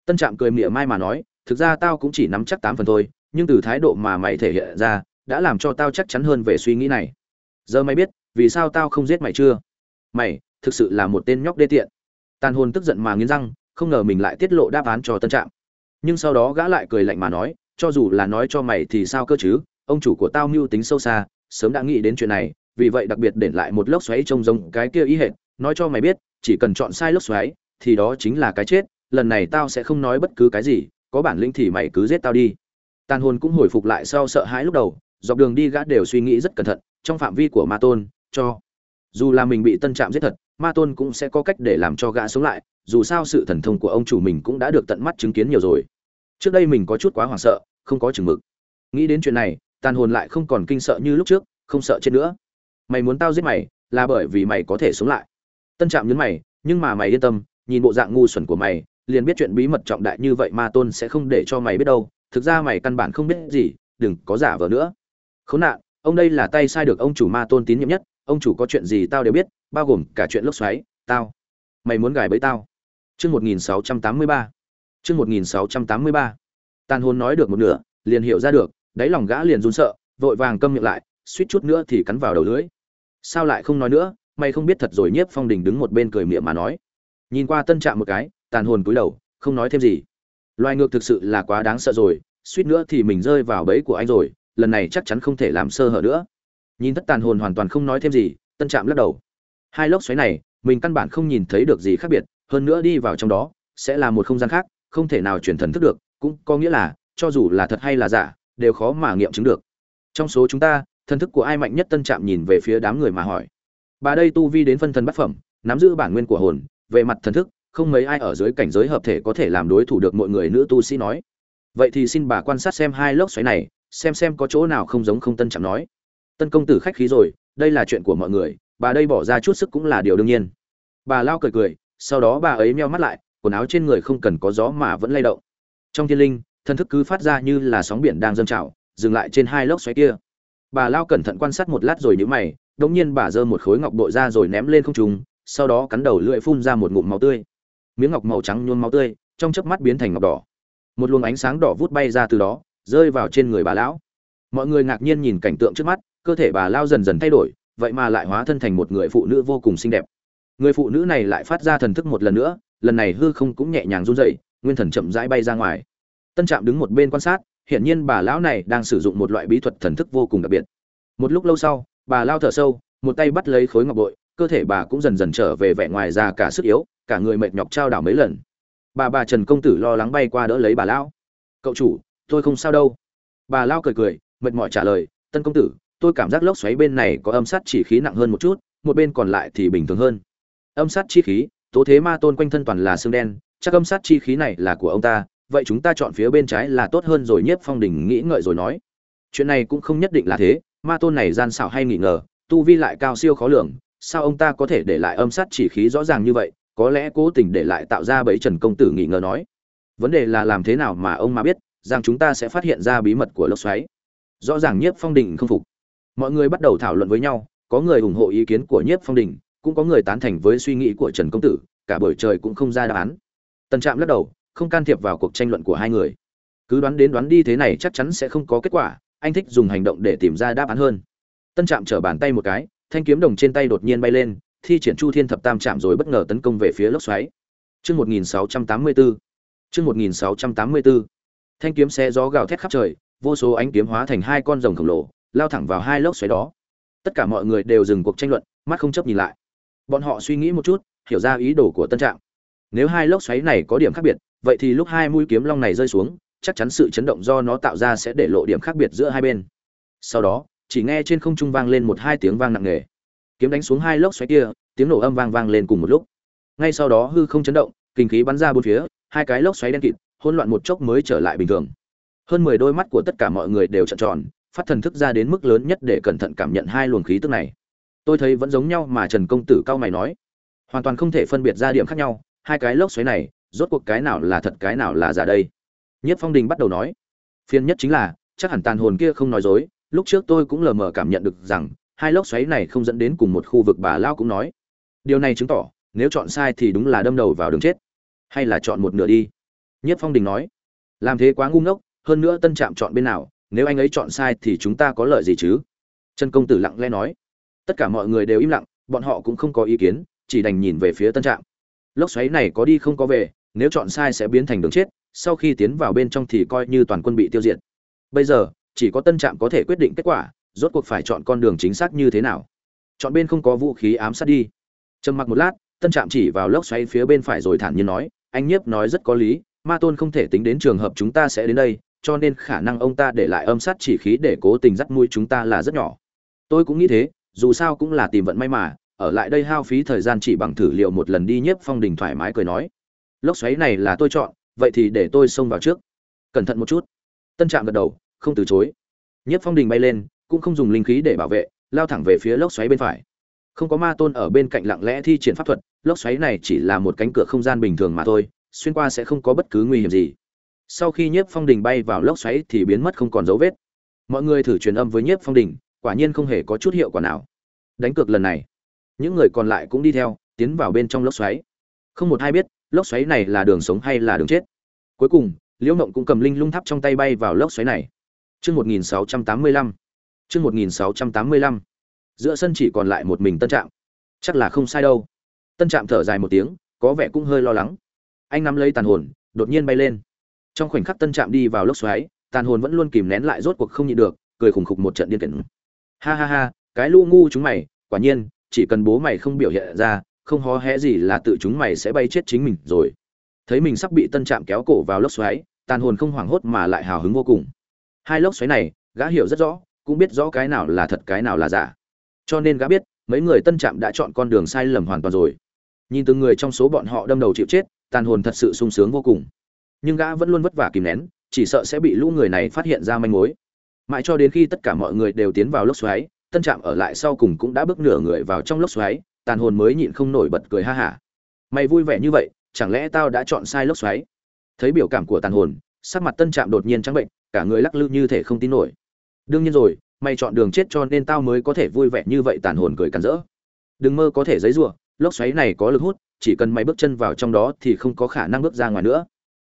Tân trạm cười mỉa mai mà nói, thực ra tao cũng chỉ nắm chắc tám phần thôi, nhưng từ thái độ mà mày thể hiện ra, đã làm cho tao chắc chắn hơn về suy nghĩ này. Giờ mày biết, vì sao tao không giết mày chưa? Mày, thực sự là một tên nhóc đê tiện. Tàn hồn tức giận mà nghiến răng, không ngờ mình lại tiết lộ đáp án cho tân trạm. Nhưng sau đó gã lại cười lạnh mà nói, cho dù là nói cho mày thì sao cơ chứ? Ông chủ của tao mưu tính sâu xa, sớm đã nghĩ đến chuyện này, vì vậy đặc biệt để lại một lốc xoáy trông giống cái kia ý hệt nói cho mày biết, chỉ cần chọn sai lốc xoáy, thì đó chính là cái chết, lần này tao sẽ không nói bất cứ cái gì, có bản lĩnh thì mày cứ giết tao đi. Tàn hồn cũng hồi phục lại sau sợ hãi lúc đầu, dọc đường đi gã đều suy nghĩ rất cẩn thận, trong phạm vi của ma tôn, cho dù là mình bị tân trạm giết thật, ma tôn cũng sẽ có cách để làm cho gã sống lại, dù sao sự thần thông của ông chủ mình cũng đã được tận mắt chứng kiến nhiều rồi. Trước đây mình có chút quá hoảng sợ, không có chừng mực. Nghĩ đến chuyện này, tàn hồn lại không còn kinh sợ như lúc trước, không sợ chết nữa. Mày muốn tao giết mày, là bởi vì mày có thể sống lại tân trạm nhấn mày, nhưng mà mày yên tâm, nhìn bộ dạng ngu xuẩn của mày, liền biết chuyện bí mật trọng đại như vậy ma tôn sẽ không để cho mày biết đâu. Thực ra mày căn bản không biết gì, đừng có giả vờ nữa. Khốn nạn, ông đây là tay sai được ông chủ ma tôn tín nhiệm nhất, ông chủ có chuyện gì tao đều biết, bao gồm cả chuyện lốc xoáy, tao. Mày muốn gài bẫy tao. Chương một nghìn sáu trăm tám mươi ba. Chương một nghìn sáu trăm tám mươi ba. Tàn hồn nói được một nửa, liền hiểu ra được, đáy lòng gã liền run sợ, vội vàng câm miệng lại, suýt chút nữa thì cắn vào đầu lưỡi. Sao lại không nói nữa? Mày không biết thật rồi nhiếp phong đình đứng một bên cười miệng mà nói. Nhìn qua tân trạm một cái, tàn hồn cúi đầu, không nói thêm gì. Loài ngược thực sự là quá đáng sợ rồi, suýt nữa thì mình rơi vào bẫy của anh rồi, lần này chắc chắn không thể làm sơ hở nữa. Nhìn thất tàn hồn hoàn toàn không nói thêm gì, tân trạm lắc đầu. Hai lốc xoáy này, mình căn bản không nhìn thấy được gì khác biệt, hơn nữa đi vào trong đó, sẽ là một không gian khác, không thể nào chuyển thần thức được, cũng có nghĩa là, cho dù là thật hay là giả, đều khó mà nghiệm chứng được. Trong số chúng ta, thần thức của ai mạnh nhất tân trạm nhìn về phía đám người mà hỏi bà đây tu vi đến phân thân bát phẩm, nắm giữ bản nguyên của hồn, về mặt thần thức, không mấy ai ở dưới cảnh giới hợp thể có thể làm đối thủ được mọi người nữ tu sĩ nói. Vậy thì xin bà quan sát xem hai lốc xoáy này, xem xem có chỗ nào không giống không tân chẳng nói. Tân công tử khách khí rồi, đây là chuyện của mọi người, bà đây bỏ ra chút sức cũng là điều đương nhiên. Bà lao cười cười, sau đó bà ấy meo mắt lại, quần áo trên người không cần có gió mà vẫn lay động. Trong thiên linh, thần thức cứ phát ra như là sóng biển đang dâng trào, dừng lại trên hai lốc xoáy kia. Bà lao cẩn thận quan sát một lát rồi nhữ mày đống nhiên bà giơ một khối ngọc bội ra rồi ném lên không trung, sau đó cắn đầu lưỡi phun ra một ngụm máu tươi. Miếng ngọc màu trắng nhuốm máu tươi, trong chớp mắt biến thành ngọc đỏ. Một luồng ánh sáng đỏ vút bay ra từ đó, rơi vào trên người bà lão. Mọi người ngạc nhiên nhìn cảnh tượng trước mắt, cơ thể bà lao dần dần thay đổi, vậy mà lại hóa thân thành một người phụ nữ vô cùng xinh đẹp. Người phụ nữ này lại phát ra thần thức một lần nữa, lần này hư không cũng nhẹ nhàng run rẩy, nguyên thần chậm rãi bay ra ngoài. Tân trạm đứng một bên quan sát, hiển nhiên bà lão này đang sử dụng một loại bí thuật thần thức vô cùng đặc biệt. Một lúc lâu sau bà lao thở sâu, một tay bắt lấy khối ngọc bội, cơ thể bà cũng dần dần trở về vẻ ngoài ra cả sức yếu, cả người mệt nhọc trao đảo mấy lần. Bà bà trần công tử lo lắng bay qua đỡ lấy bà lão. Cậu chủ, tôi không sao đâu. Bà lao cười cười, mệt mỏi trả lời, tân công tử, tôi cảm giác lốc xoáy bên này có âm sát chỉ khí nặng hơn một chút, một bên còn lại thì bình thường hơn. Âm sát chi khí? Tố thế ma tôn quanh thân toàn là xương đen, chắc âm sát chi khí này là của ông ta, vậy chúng ta chọn phía bên trái là tốt hơn rồi. Nhiếp phong đình nghĩ ngợi rồi nói. Chuyện này cũng không nhất định là thế ma tôn này gian xảo hay nghi ngờ, tu vi lại cao siêu khó lường, sao ông ta có thể để lại âm sát chỉ khí rõ ràng như vậy, có lẽ cố tình để lại tạo ra bẫy trần công tử nghi ngờ nói. Vấn đề là làm thế nào mà ông mà biết rằng chúng ta sẽ phát hiện ra bí mật của lốc xoáy. Rõ ràng nhiếp phong đình không phục. Mọi người bắt đầu thảo luận với nhau, có người ủng hộ ý kiến của nhiếp phong đình, cũng có người tán thành với suy nghĩ của trần công tử, cả buổi trời cũng không ra đáp án. Tần trạm lắc đầu, không can thiệp vào cuộc tranh luận của hai người. Cứ đoán đến đoán đi thế này chắc chắn sẽ không có kết quả anh thích dùng hành động để tìm ra đáp án hơn. Tân trạm trở bàn tay một cái, thanh kiếm đồng trên tay đột nhiên bay lên, thi triển chu thiên thập tam trạm rồi bất ngờ tấn công về phía lốc xoáy. Chương 1684 chương 1684 thanh kiếm xe gió gào thét khắp trời, vô số ánh kiếm hóa thành hai con rồng khổng lồ, lao thẳng vào hai lốc xoáy đó. Tất cả mọi người đều dừng cuộc tranh luận, mắt không chấp nhìn lại. Bọn họ suy nghĩ một chút, hiểu ra ý đồ của tân trạm. Nếu hai lốc xoáy này có điểm khác biệt, vậy thì lúc hai mũi kiếm long này rơi xuống chắc chắn sự chấn động do nó tạo ra sẽ để lộ điểm khác biệt giữa hai bên. Sau đó, chỉ nghe trên không trung vang lên một hai tiếng vang nặng nề. Kiếm đánh xuống hai lốc xoáy kia, tiếng nổ âm vang vang lên cùng một lúc. Ngay sau đó hư không chấn động, kinh khí bắn ra bốn phía, hai cái lốc xoáy đen kịt, hỗn loạn một chốc mới trở lại bình thường. Hơn mười đôi mắt của tất cả mọi người đều trợn tròn, phát thần thức ra đến mức lớn nhất để cẩn thận cảm nhận hai luồng khí tức này. Tôi thấy vẫn giống nhau mà trần công tử cao mày nói. Hoàn toàn không thể phân biệt ra điểm khác nhau, hai cái lốc xoáy này, rốt cuộc cái nào là thật, cái nào là giả đây? Nhất phong đình bắt đầu nói, phiền nhất chính là, chắc hẳn tàn hồn kia không nói dối, lúc trước tôi cũng lờ mờ cảm nhận được rằng, hai lốc xoáy này không dẫn đến cùng một khu vực bà lao cũng nói. Điều này chứng tỏ, nếu chọn sai thì đúng là đâm đầu vào đường chết, hay là chọn một nửa đi. Nhất phong đình nói, làm thế quá ngu ngốc, hơn nữa tân trạm chọn bên nào, nếu anh ấy chọn sai thì chúng ta có lợi gì chứ? Trần công tử lặng lẽ nói, tất cả mọi người đều im lặng, bọn họ cũng không có ý kiến, chỉ đành nhìn về phía tân trạm. Lốc xoáy này có đi không có về, nếu chọn sai sẽ biến thành đường chết sau khi tiến vào bên trong thì coi như toàn quân bị tiêu diệt. Bây giờ, chỉ có tân trạm có thể quyết định kết quả, rốt cuộc phải chọn con đường chính xác như thế nào. Chọn bên không có vũ khí ám sát đi. Trầm mặc một lát, tân trạm chỉ vào lốc xoáy phía bên phải rồi thản nhiên nói, anh nhiếp nói rất có lý, ma tôn không thể tính đến trường hợp chúng ta sẽ đến đây, cho nên khả năng ông ta để lại âm sát chỉ khí để cố tình dắt mũi chúng ta là rất nhỏ. Tôi cũng nghĩ thế, dù sao cũng là tìm vận may mà, ở lại đây hao phí thời gian chỉ bằng thử liệu một lần đi nhiếp phong đình thoải mái cười nói. Lốc xoáy này là tôi chọn vậy thì để tôi xông vào trước. Cẩn thận một chút. Tân trạm gật đầu, không từ chối. Nhất phong đình bay lên, cũng không dùng linh khí để bảo vệ, lao thẳng về phía lốc xoáy bên phải. Không có ma tôn ở bên cạnh lặng lẽ thi triển pháp thuật, lốc xoáy này chỉ là một cánh cửa không gian bình thường mà thôi, xuyên qua sẽ không có bất cứ nguy hiểm gì. Sau khi nhiếp phong đình bay vào lốc xoáy thì biến mất không còn dấu vết. Mọi người thử truyền âm với nhiếp phong đình, quả nhiên không hề có chút hiệu quả nào. Đánh cược lần này. Những người còn lại cũng đi theo, tiến vào bên trong lốc xoáy. Không một ai biết lốc xoáy này là đường sống hay là đường chết? Cuối cùng, liễu mộng cũng cầm linh lung tháp trong tay bay vào lốc xoáy này. Chương một nghìn sáu trăm tám mươi lăm. Chương một nghìn sáu trăm tám mươi lăm. Giữa sân chỉ còn lại một mình tân trạm. Chắc là không sai đâu. Tân trạm thở dài một tiếng, có vẻ cũng hơi lo lắng. Anh nắm lấy tàn hồn, đột nhiên bay lên. Trong khoảnh khắc tân trạm đi vào lốc xoáy, tàn hồn vẫn luôn kìm nén lại rốt cuộc không nhịn được, cười khủng khục một trận điên kỉnh ha ha ha, cái lu ngu chúng mày, quả nhiên, chỉ cần bố mày không biểu hiện ra không hó hé gì là tự chúng mày sẽ bay chết chính mình rồi. Thấy mình sắp bị tân trạm kéo cổ vào lốc xoáy, tàn hồn không hoảng hốt mà lại hào hứng vô cùng. Hai lốc xoáy này, gã hiểu rất rõ, cũng biết rõ cái nào là thật cái nào là giả. Cho nên gã biết, mấy người tân trạm đã chọn con đường sai lầm hoàn toàn rồi. Nhìn từng người trong số bọn họ đâm đầu chịu chết, tàn hồn thật sự sung sướng vô cùng. Nhưng gã vẫn luôn vất vả kìm nén, chỉ sợ sẽ bị lũ người này phát hiện ra manh mối. Mãi cho đến khi tất cả mọi người đều tiến vào lốc xoáy, tân trạm ở lại sau cùng cũng đã bước nửa người vào trong lốc xoáy tàn hồn mới nhịn không nổi bật cười ha hả. Mày vui vẻ như vậy, chẳng lẽ tao đã chọn sai lốc xoáy? Thấy biểu cảm của tàn hồn, sắc mặt tân trạm đột nhiên trắng bệnh, cả người lắc lư như thể không tin nổi. Đương nhiên rồi, mày chọn đường chết cho nên tao mới có thể vui vẻ như vậy, tàn hồn cười cắn rỡ. Đừng mơ có thể giấy rủa, lốc xoáy này có lực hút, chỉ cần mày bước chân vào trong đó thì không có khả năng bước ra ngoài nữa.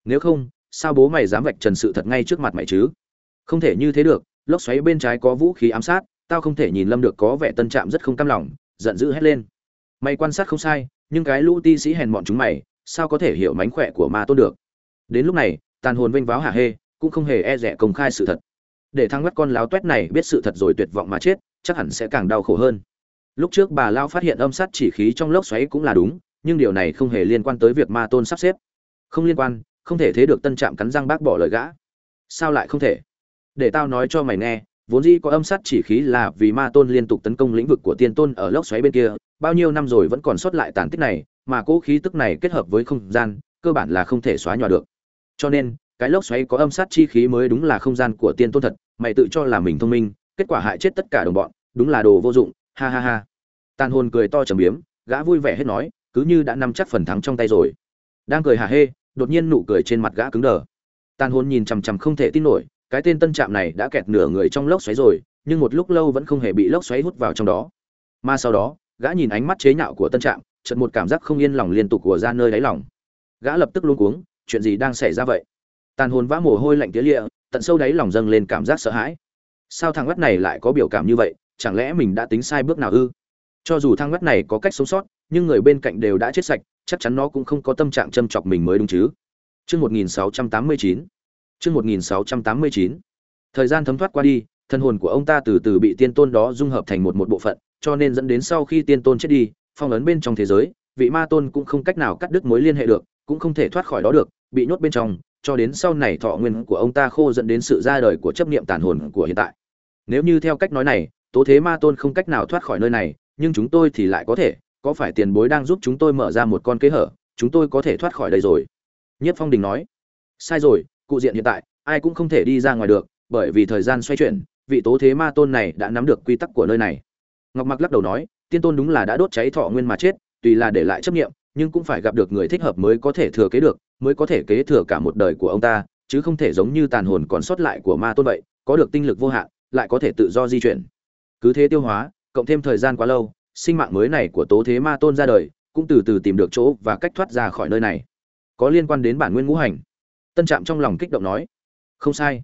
Nếu không, sao bố mày dám vạch trần sự thật ngay trước mặt mày chứ? Không thể như thế được, lốc xoáy bên trái có vũ khí ám sát, tao không thể nhìn lâm được có vẻ tân trạm rất không cam lòng, giận dữ hét lên mày quan sát không sai, nhưng cái lũ ti sĩ hèn bọn chúng mày, sao có thể hiểu mánh khỏe của ma tôn được? Đến lúc này, tàn hồn vênh váo hả hê, cũng không hề e rẻ công khai sự thật. Để thăng mắt con láo toét này biết sự thật rồi tuyệt vọng mà chết, chắc hẳn sẽ càng đau khổ hơn. Lúc trước bà lao phát hiện âm sát chỉ khí trong lốc xoáy cũng là đúng, nhưng điều này không hề liên quan tới việc ma tôn sắp xếp. Không liên quan, không thể thế được tân trạm cắn răng bác bỏ lời gã. Sao lại không thể? Để tao nói cho mày nghe vốn dĩ có âm sát chỉ khí là vì ma tôn liên tục tấn công lĩnh vực của tiên tôn ở lốc xoáy bên kia, bao nhiêu năm rồi vẫn còn sót lại tàn tích này, mà cỗ khí tức này kết hợp với không gian, cơ bản là không thể xóa nhòa được. Cho nên, cái lốc xoáy có âm sát chi khí mới đúng là không gian của tiên tôn thật, mày tự cho là mình thông minh, kết quả hại chết tất cả đồng bọn, đúng là đồ vô dụng, ha ha ha. Tàn hồn cười to trầm biếm, gã vui vẻ hết nói, cứ như đã nắm chắc phần thắng trong tay rồi. Đang cười hà hê, đột nhiên nụ cười trên mặt gã cứng đờ. Tàn hồn nhìn chằm chằm không thể tin nổi cái tên tân trạm này đã kẹt nửa người trong lốc xoáy rồi, nhưng một lúc lâu vẫn không hề bị lốc xoáy hút vào trong đó. Mà sau đó, gã nhìn ánh mắt chế nhạo của tân trạm, chợt một cảm giác không yên lòng liên tục của ra nơi đáy lòng. Gã lập tức luôn cuống, chuyện gì đang xảy ra vậy? Tàn hồn vã mồ hôi lạnh tía lịa, tận sâu đáy lòng dâng lên cảm giác sợ hãi. Sao thằng mắt này lại có biểu cảm như vậy? Chẳng lẽ mình đã tính sai bước nào ư? Cho dù thang mắt này có cách sống sót, nhưng người bên cạnh đều đã chết sạch, chắc chắn nó cũng không có tâm trạng châm chọc mình mới đúng chứ. Chương 1689 chương 1689 thời gian thấm thoát qua đi, thân hồn của ông ta từ từ bị tiên tôn đó dung hợp thành một một bộ phận, cho nên dẫn đến sau khi tiên tôn chết đi, phong ấn bên trong thế giới, vị ma tôn cũng không cách nào cắt đứt mối liên hệ được, cũng không thể thoát khỏi đó được, bị nhốt bên trong, cho đến sau này thọ nguyên của ông ta khô dẫn đến sự ra đời của chấp niệm tàn hồn của hiện tại. Nếu như theo cách nói này, tố thế ma tôn không cách nào thoát khỏi nơi này, nhưng chúng tôi thì lại có thể, có phải tiền bối đang giúp chúng tôi mở ra một con kế hở, chúng tôi có thể thoát khỏi đây rồi? Nhất phong đình nói. Sai rồi cụ diện hiện tại, ai cũng không thể đi ra ngoài được, bởi vì thời gian xoay chuyển, vị tố thế ma tôn này đã nắm được quy tắc của nơi này. Ngọc mặc lắc đầu nói, tiên tôn đúng là đã đốt cháy thọ nguyên mà chết, tùy là để lại chấp nghiệm nhưng cũng phải gặp được người thích hợp mới có thể thừa kế được, mới có thể kế thừa cả một đời của ông ta, chứ không thể giống như tàn hồn còn sót lại của ma tôn vậy, có được tinh lực vô hạn, lại có thể tự do di chuyển. Cứ thế tiêu hóa, cộng thêm thời gian quá lâu, sinh mạng mới này của tố thế ma tôn ra đời, cũng từ từ tìm được chỗ và cách thoát ra khỏi nơi này. Có liên quan đến bản nguyên ngũ hành tân trạm trong lòng kích động nói, không sai.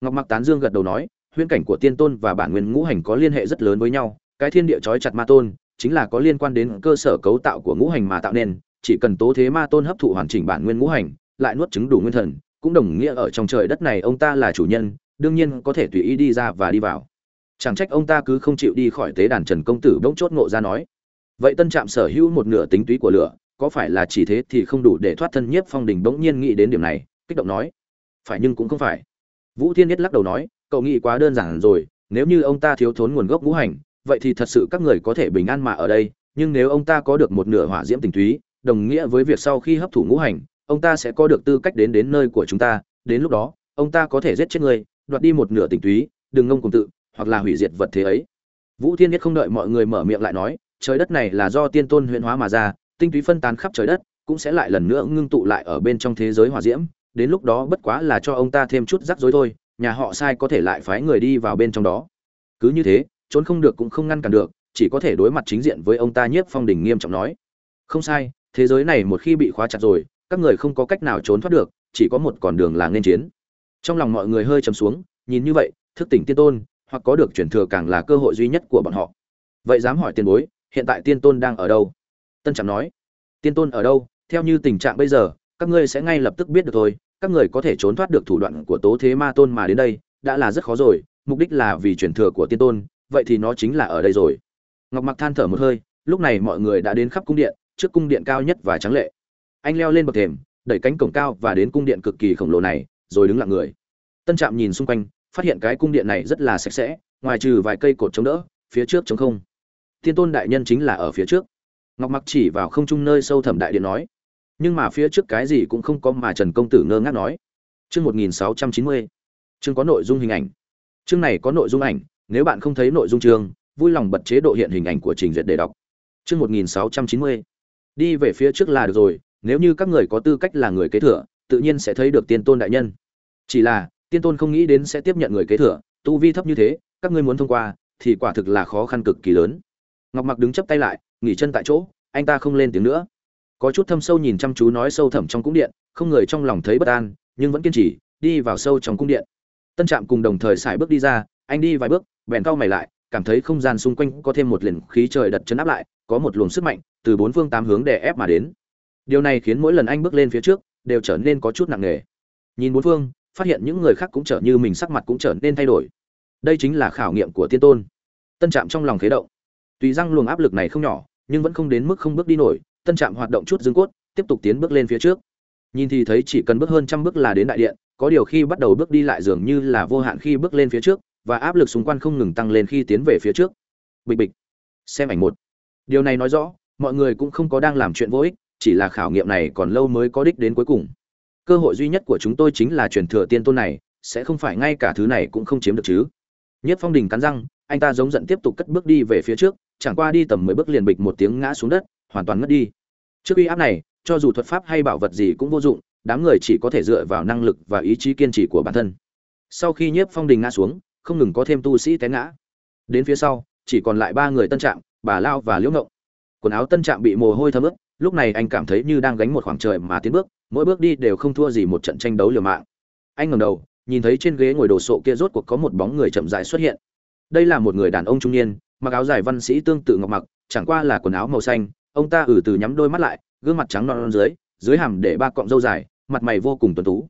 Ngọc mặc tán dương gật đầu nói, huyễn cảnh của tiên tôn và bản nguyên ngũ hành có liên hệ rất lớn với nhau, cái thiên địa trói chặt ma tôn, chính là có liên quan đến cơ sở cấu tạo của ngũ hành mà tạo nên, chỉ cần tố thế ma tôn hấp thụ hoàn chỉnh bản nguyên ngũ hành, lại nuốt chứng đủ nguyên thần, cũng đồng nghĩa ở trong trời đất này ông ta là chủ nhân, đương nhiên có thể tùy ý đi ra và đi vào. Chẳng trách ông ta cứ không chịu đi khỏi tế đàn trần công tử bỗng chốt ngộ ra nói, vậy tân trạm sở hữu một nửa tính túy của lửa, có phải là chỉ thế thì không đủ để thoát thân nhiếp phong đình bỗng nhiên nghĩ đến điểm này? Kích động nói, phải nhưng cũng không phải. Vũ thiên nhất lắc đầu nói, cậu nghĩ quá đơn giản rồi, nếu như ông ta thiếu thốn nguồn gốc ngũ hành, vậy thì thật sự các người có thể bình an mà ở đây, nhưng nếu ông ta có được một nửa hỏa diễm tình túy, đồng nghĩa với việc sau khi hấp thụ ngũ hành, ông ta sẽ có được tư cách đến đến nơi của chúng ta, đến lúc đó, ông ta có thể giết chết người, đoạt đi một nửa tình túy, đừng ngông cùng tự, hoặc là hủy diệt vật thế ấy. Vũ thiên nhất không đợi mọi người mở miệng lại nói, trời đất này là do tiên tôn huyễn hóa mà ra, tinh túy phân tán khắp trời đất, cũng sẽ lại lần nữa ngưng tụ lại ở bên trong thế giới hỏa diễm đến lúc đó bất quá là cho ông ta thêm chút rắc rối thôi, nhà họ sai có thể lại phái người đi vào bên trong đó. Cứ như thế, trốn không được cũng không ngăn cản được, chỉ có thể đối mặt chính diện với ông ta nhiếp phong đình nghiêm trọng nói. Không sai, thế giới này một khi bị khóa chặt rồi, các người không có cách nào trốn thoát được, chỉ có một con đường là nên chiến. Trong lòng mọi người hơi trầm xuống, nhìn như vậy, thức tỉnh tiên tôn, hoặc có được chuyển thừa càng là cơ hội duy nhất của bọn họ. Vậy dám hỏi tiền bối, hiện tại tiên tôn đang ở đâu? Tân trạm nói. Tiên tôn ở đâu? Theo như tình trạng bây giờ, các ngươi sẽ ngay lập tức biết được thôi các người có thể trốn thoát được thủ đoạn của tố thế ma tôn mà đến đây, đã là rất khó rồi, mục đích là vì truyền thừa của tiên tôn, vậy thì nó chính là ở đây rồi. Ngọc mặc than thở một hơi, lúc này mọi người đã đến khắp cung điện, trước cung điện cao nhất và trắng lệ. Anh leo lên bậc thềm, đẩy cánh cổng cao và đến cung điện cực kỳ khổng lồ này, rồi đứng lặng người. Tân trạm nhìn xung quanh, phát hiện cái cung điện này rất là sạch sẽ, ngoài trừ vài cây cột chống đỡ, phía trước chống không. Thiên tôn đại nhân chính là ở phía trước. Ngọc mặc chỉ vào không trung nơi sâu thẳm đại điện nói nhưng mà phía trước cái gì cũng không có mà trần công tử ngơ ngác nói. Chương một nghìn sáu trăm chín mươi. Chương có nội dung hình ảnh. Chương này có nội dung ảnh, nếu bạn không thấy nội dung chương, vui lòng bật chế độ hiện hình ảnh của trình duyệt để đọc. Chương một nghìn sáu trăm chín mươi. Đi về phía trước là được rồi, nếu như các người có tư cách là người kế thừa, tự nhiên sẽ thấy được tiên tôn đại nhân. Chỉ là, tiên tôn không nghĩ đến sẽ tiếp nhận người kế thừa, tu vi thấp như thế, các ngươi muốn thông qua, thì quả thực là khó khăn cực kỳ lớn. Ngọc mặc đứng chấp tay lại, nghỉ chân tại chỗ, anh ta không lên tiếng nữa có chút thâm sâu nhìn chăm chú nói sâu thẳm trong cung điện, không người trong lòng thấy bất an, nhưng vẫn kiên trì, đi vào sâu trong cung điện. Tân trạm cùng đồng thời xài bước đi ra, anh đi vài bước, bèn cau mày lại, cảm thấy không gian xung quanh có thêm một liền khí trời đật chấn áp lại, có một luồng sức mạnh từ bốn phương tám hướng đè ép mà đến. Điều này khiến mỗi lần anh bước lên phía trước, đều trở nên có chút nặng nề. Nhìn bốn phương, phát hiện những người khác cũng trở như mình sắc mặt cũng trở nên thay đổi. Đây chính là khảo nghiệm của tiên tôn. Tân trạm trong lòng khế động. Tùy răng luồng áp lực này không nhỏ, nhưng vẫn không đến mức không bước đi nổi tân trạm hoạt động chút dương cốt, tiếp tục tiến bước lên phía trước. Nhìn thì thấy chỉ cần bước hơn trăm bước là đến đại điện, có điều khi bắt đầu bước đi lại dường như là vô hạn khi bước lên phía trước, và áp lực xung quanh không ngừng tăng lên khi tiến về phía trước. Bịch bịch. Xem ảnh một. Điều này nói rõ, mọi người cũng không có đang làm chuyện vô ích, chỉ là khảo nghiệm này còn lâu mới có đích đến cuối cùng. Cơ hội duy nhất của chúng tôi chính là truyền thừa tiên tôn này, sẽ không phải ngay cả thứ này cũng không chiếm được chứ. Nhất phong đình cắn răng, anh ta giống giận tiếp tục cất bước đi về phía trước, chẳng qua đi tầm mười bước liền bịch một tiếng ngã xuống đất hoàn toàn ngất đi. Trước uy áp này, cho dù thuật pháp hay bảo vật gì cũng vô dụng, đám người chỉ có thể dựa vào năng lực và ý chí kiên trì của bản thân. Sau khi nhiếp phong đình ngã xuống, không ngừng có thêm tu sĩ té ngã. Đến phía sau, chỉ còn lại ba người tân trạm, bà lao và liễu ngộng. Quần áo tân trạm bị mồ hôi thấm ướt, lúc này anh cảm thấy như đang gánh một khoảng trời mà tiến bước, mỗi bước đi đều không thua gì một trận tranh đấu liều mạng. Anh ngẩng đầu, nhìn thấy trên ghế ngồi đồ sộ kia rốt cuộc có một bóng người chậm rãi xuất hiện. Đây là một người đàn ông trung niên, mặc áo dài văn sĩ tương tự ngọc mặc, chẳng qua là quần áo màu xanh ông ta ử từ nhắm đôi mắt lại gương mặt trắng non dưới dưới hàm để ba cọng râu dài mặt mày vô cùng tuấn tú.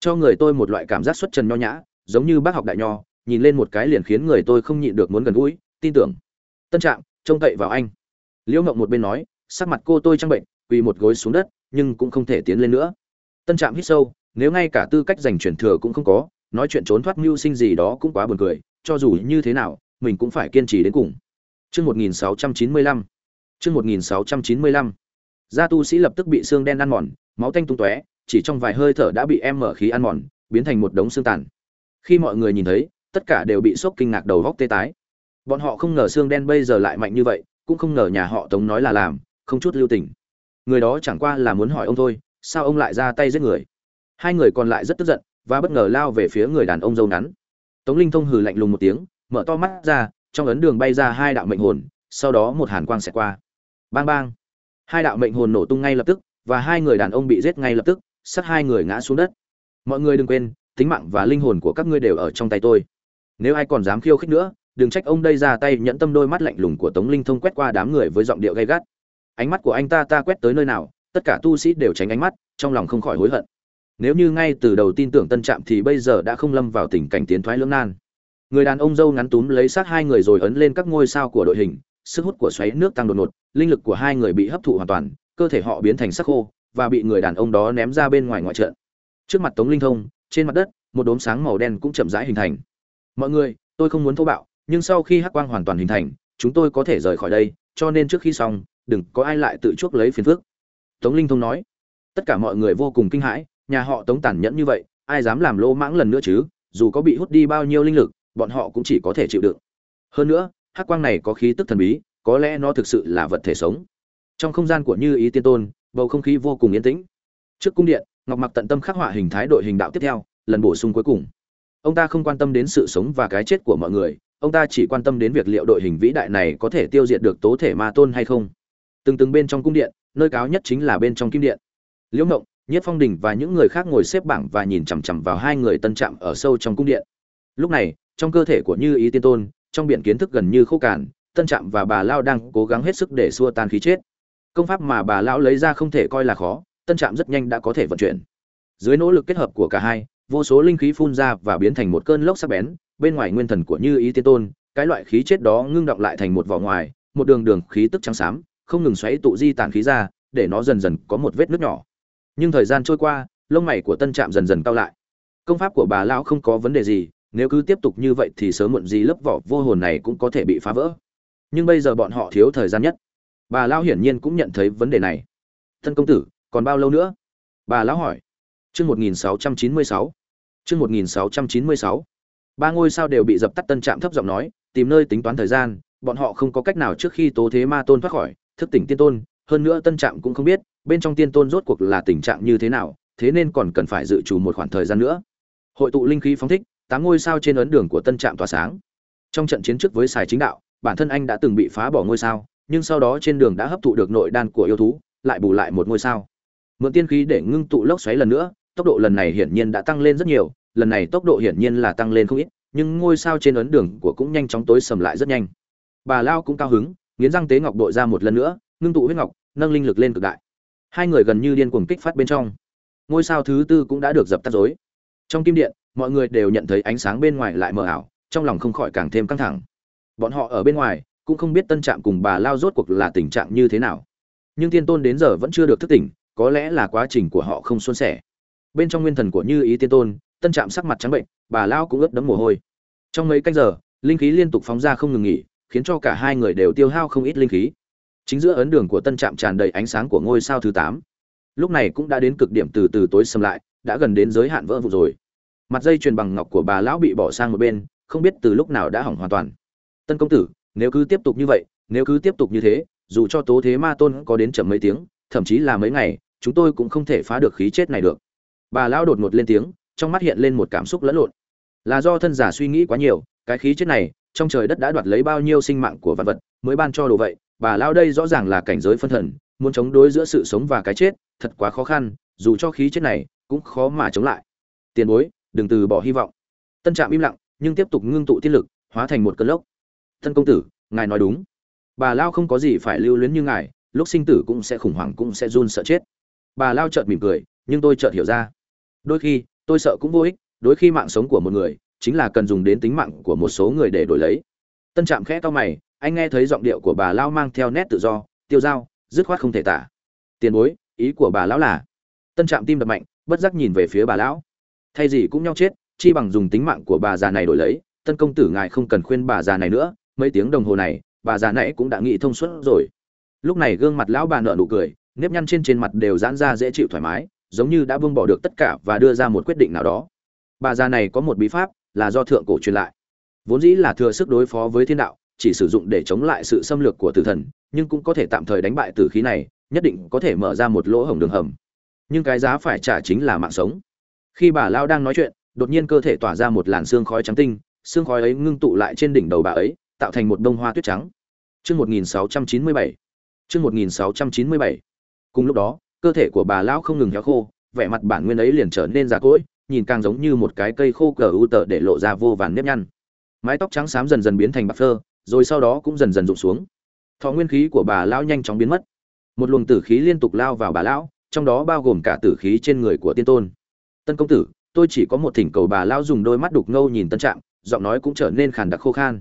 Cho người tôi một loại cảm giác xuất trần nho nhã giống như bác học đại nho nhìn lên một cái liền khiến người tôi không nhịn được muốn gần gũi tin tưởng. Tân trạng trông cậy vào anh. Liễu ngộng một bên nói sắc mặt cô tôi trăng bệnh quỳ một gối xuống đất nhưng cũng không thể tiến lên nữa. Tân trạm hít sâu nếu ngay cả tư cách giành chuyển thừa cũng không có nói chuyện trốn thoát mưu sinh gì đó cũng quá buồn cười cho dù như thế nào mình cũng phải kiên trì đến cùng. Trước 1695, Chương 1695. Gia tu sĩ lập tức bị xương đen ăn mòn, máu tanh tung tóe, chỉ trong vài hơi thở đã bị em mở khí ăn mòn, biến thành một đống xương tàn. Khi mọi người nhìn thấy, tất cả đều bị sốc kinh ngạc đầu góc tê tái. Bọn họ không ngờ xương đen bây giờ lại mạnh như vậy, cũng không ngờ nhà họ Tống nói là làm, không chút lưu tình. Người đó chẳng qua là muốn hỏi ông thôi, sao ông lại ra tay giết người? Hai người còn lại rất tức giận, và bất ngờ lao về phía người đàn ông dâu ngắn. Tống Linh Thông hừ lạnh lùng một tiếng, mở to mắt ra, trong ấn đường bay ra hai đạo mệnh hồn, sau đó một hàn quang sẽ qua. Bang bang. Hai đạo mệnh hồn nổ tung ngay lập tức, và hai người đàn ông bị giết ngay lập tức, sát hai người ngã xuống đất. Mọi người đừng quên, tính mạng và linh hồn của các ngươi đều ở trong tay tôi. Nếu ai còn dám khiêu khích nữa, đừng trách ông đây ra tay nhẫn tâm đôi mắt lạnh lùng của Tống Linh Thông quét qua đám người với giọng điệu gay gắt. Ánh mắt của anh ta ta quét tới nơi nào, tất cả tu sĩ đều tránh ánh mắt, trong lòng không khỏi hối hận. Nếu như ngay từ đầu tin tưởng Tân Trạm thì bây giờ đã không lâm vào tình cảnh tiến thoái lưỡng nan. Người đàn ông dâu ngắn túm lấy sát hai người rồi ấn lên các ngôi sao của đội hình, sức hút của xoáy nước tăng đột ngột, linh lực của hai người bị hấp thụ hoàn toàn, cơ thể họ biến thành sắc khô và bị người đàn ông đó ném ra bên ngoài ngoại trận. Trước mặt Tống Linh Thông, trên mặt đất, một đốm sáng màu đen cũng chậm rãi hình thành. "Mọi người, tôi không muốn thô bạo, nhưng sau khi hắc quang hoàn toàn hình thành, chúng tôi có thể rời khỏi đây, cho nên trước khi xong, đừng có ai lại tự chuốc lấy phiền phức." Tống Linh Thông nói. Tất cả mọi người vô cùng kinh hãi, nhà họ Tống tàn nhẫn như vậy, ai dám làm lô mãng lần nữa chứ? Dù có bị hút đi bao nhiêu linh lực, bọn họ cũng chỉ có thể chịu đựng. Hơn nữa, hắc quang này có khí tức thần bí, có lẽ nó thực sự là vật thể sống. Trong không gian của Như Ý Tiên Tôn, bầu không khí vô cùng yên tĩnh. Trước cung điện, Ngọc Mặc tận tâm khắc họa hình thái đội hình đạo tiếp theo, lần bổ sung cuối cùng. Ông ta không quan tâm đến sự sống và cái chết của mọi người, ông ta chỉ quan tâm đến việc liệu đội hình vĩ đại này có thể tiêu diệt được tố thể ma tôn hay không. Từng từng bên trong cung điện, nơi cáo nhất chính là bên trong kim điện. Liễu Ngộng, Nhất Phong Đình và những người khác ngồi xếp bảng và nhìn chằm chằm vào hai người tân trạm ở sâu trong cung điện. Lúc này, trong cơ thể của Như Ý Tiên Tôn, trong biển kiến thức gần như khô cạn, tân trạm và bà lao đang cố gắng hết sức để xua tan khí chết. Công pháp mà bà lão lấy ra không thể coi là khó, tân trạm rất nhanh đã có thể vận chuyển. Dưới nỗ lực kết hợp của cả hai, vô số linh khí phun ra và biến thành một cơn lốc sắc bén, bên ngoài nguyên thần của Như Ý Tiên Tôn, cái loại khí chết đó ngưng động lại thành một vỏ ngoài, một đường đường khí tức trắng xám, không ngừng xoáy tụ di tản khí ra, để nó dần dần có một vết nứt nhỏ nhưng thời gian trôi qua lông mày của tân trạm dần dần cao lại công pháp của bà lão không có vấn đề gì nếu cứ tiếp tục như vậy thì sớm muộn gì lớp vỏ vô hồn này cũng có thể bị phá vỡ. Nhưng bây giờ bọn họ thiếu thời gian nhất. Bà lão hiển nhiên cũng nhận thấy vấn đề này. Thân công tử, còn bao lâu nữa? Bà lão hỏi. Chương một nghìn sáu trăm chín mươi sáu. Chương một nghìn sáu trăm chín mươi sáu. Ba ngôi sao đều bị dập tắt tân trạm thấp giọng nói, tìm nơi tính toán thời gian, bọn họ không có cách nào trước khi tố thế ma tôn thoát khỏi, thức tỉnh tiên tôn, hơn nữa tân trạm cũng không biết, bên trong tiên tôn rốt cuộc là tình trạng như thế nào, thế nên còn cần phải dự trù một khoảng thời gian nữa. Hội tụ linh khí phóng thích tám ngôi sao trên ấn đường của tân trạm tỏa sáng. Trong trận chiến trước với sài chính đạo, bản thân anh đã từng bị phá bỏ ngôi sao, nhưng sau đó trên đường đã hấp thụ được nội đan của yêu thú, lại bù lại một ngôi sao. Mượn tiên khí để ngưng tụ lốc xoáy lần nữa, tốc độ lần này hiển nhiên đã tăng lên rất nhiều, lần này tốc độ hiển nhiên là tăng lên không ít, nhưng ngôi sao trên ấn đường của cũng nhanh chóng tối sầm lại rất nhanh. Bà lao cũng cao hứng, nghiến răng tế ngọc đội ra một lần nữa, ngưng tụ huyết ngọc, nâng linh lực lên cực đại. Hai người gần như điên cuồng kích phát bên trong. Ngôi sao thứ tư cũng đã được dập tắt rối. Trong kim điện mọi người đều nhận thấy ánh sáng bên ngoài lại mờ ảo, trong lòng không khỏi càng thêm căng thẳng. Bọn họ ở bên ngoài, cũng không biết tân trạm cùng bà lao rốt cuộc là tình trạng như thế nào. Nhưng tiên tôn đến giờ vẫn chưa được thức tỉnh, có lẽ là quá trình của họ không xuân sẻ. Bên trong nguyên thần của như ý tiên tôn, tân trạm sắc mặt trắng bệnh, bà lao cũng ướt đấm mồ hôi. Trong mấy canh giờ, linh khí liên tục phóng ra không ngừng nghỉ, khiến cho cả hai người đều tiêu hao không ít linh khí. Chính giữa ấn đường của tân trạm tràn đầy ánh sáng của ngôi sao thứ tám. Lúc này cũng đã đến cực điểm từ từ tối xâm lại, đã gần đến giới hạn vỡ vụ rồi mặt dây chuyền bằng ngọc của bà lão bị bỏ sang một bên, không biết từ lúc nào đã hỏng hoàn toàn. Tân công tử, nếu cứ tiếp tục như vậy, nếu cứ tiếp tục như thế, dù cho tố thế ma tôn có đến chậm mấy tiếng, thậm chí là mấy ngày, chúng tôi cũng không thể phá được khí chết này được. Bà lão đột ngột lên tiếng, trong mắt hiện lên một cảm xúc lẫn lộn. Là do thân giả suy nghĩ quá nhiều, cái khí chết này, trong trời đất đã đoạt lấy bao nhiêu sinh mạng của vật vật, mới ban cho đồ vậy, bà lão đây rõ ràng là cảnh giới phân thần, muốn chống đối giữa sự sống và cái chết, thật quá khó khăn, dù cho khí chết này, cũng khó mà chống lại. Tiền bối đừng từ bỏ hy vọng. Tân trạm im lặng, nhưng tiếp tục ngưng tụ tiên lực, hóa thành một cơn lốc. Tân công tử, ngài nói đúng. Bà lao không có gì phải lưu luyến như ngài, lúc sinh tử cũng sẽ khủng hoảng cũng sẽ run sợ chết. Bà lao chợt mỉm cười, nhưng tôi chợt hiểu ra. Đôi khi, tôi sợ cũng vô ích, đôi khi mạng sống của một người chính là cần dùng đến tính mạng của một số người để đổi lấy. Tân trạm khẽ to mày, anh nghe thấy giọng điệu của bà lão mang theo nét tự do, tiêu dao, dứt khoát không thể tả. Tiền bối, ý của bà lão là? Tân trạm tim đập mạnh, bất giác nhìn về phía bà lão thay gì cũng nhau chết, chi bằng dùng tính mạng của bà già này đổi lấy, tân công tử ngài không cần khuyên bà già này nữa, mấy tiếng đồng hồ này, bà già nãy cũng đã nghĩ thông suốt rồi. Lúc này gương mặt lão bà nợ nụ cười, nếp nhăn trên trên mặt đều giãn ra dễ chịu thoải mái, giống như đã buông bỏ được tất cả và đưa ra một quyết định nào đó. Bà già này có một bí pháp là do thượng cổ truyền lại. Vốn dĩ là thừa sức đối phó với thiên đạo, chỉ sử dụng để chống lại sự xâm lược của tử thần, nhưng cũng có thể tạm thời đánh bại tử khí này, nhất định có thể mở ra một lỗ hổng đường hầm. Nhưng cái giá phải trả chính là mạng sống khi bà lao đang nói chuyện đột nhiên cơ thể tỏa ra một làn xương khói trắng tinh xương khói ấy ngưng tụ lại trên đỉnh đầu bà ấy tạo thành một bông hoa tuyết trắng Chương 1697. Chương 1697. Cùng lúc đó, cơ thể của bà lão không ngừng héo khô, vẻ mặt bản nguyên ấy liền trở nên già cỗi, nhìn càng giống như một cái cây khô cờ u tờ để lộ ra vô vàn nếp nhăn. Mái tóc trắng xám dần dần biến thành bạc phơ, rồi sau đó cũng dần dần rụng xuống. Thọ nguyên khí của bà lão nhanh chóng biến mất. Một luồng tử khí liên tục lao vào bà lão, trong đó bao gồm cả tử khí trên người của tiên tôn. Tân công tử, tôi chỉ có một thỉnh cầu bà lão dùng đôi mắt đục ngâu nhìn tân trạng, giọng nói cũng trở nên khàn đặc khô khan.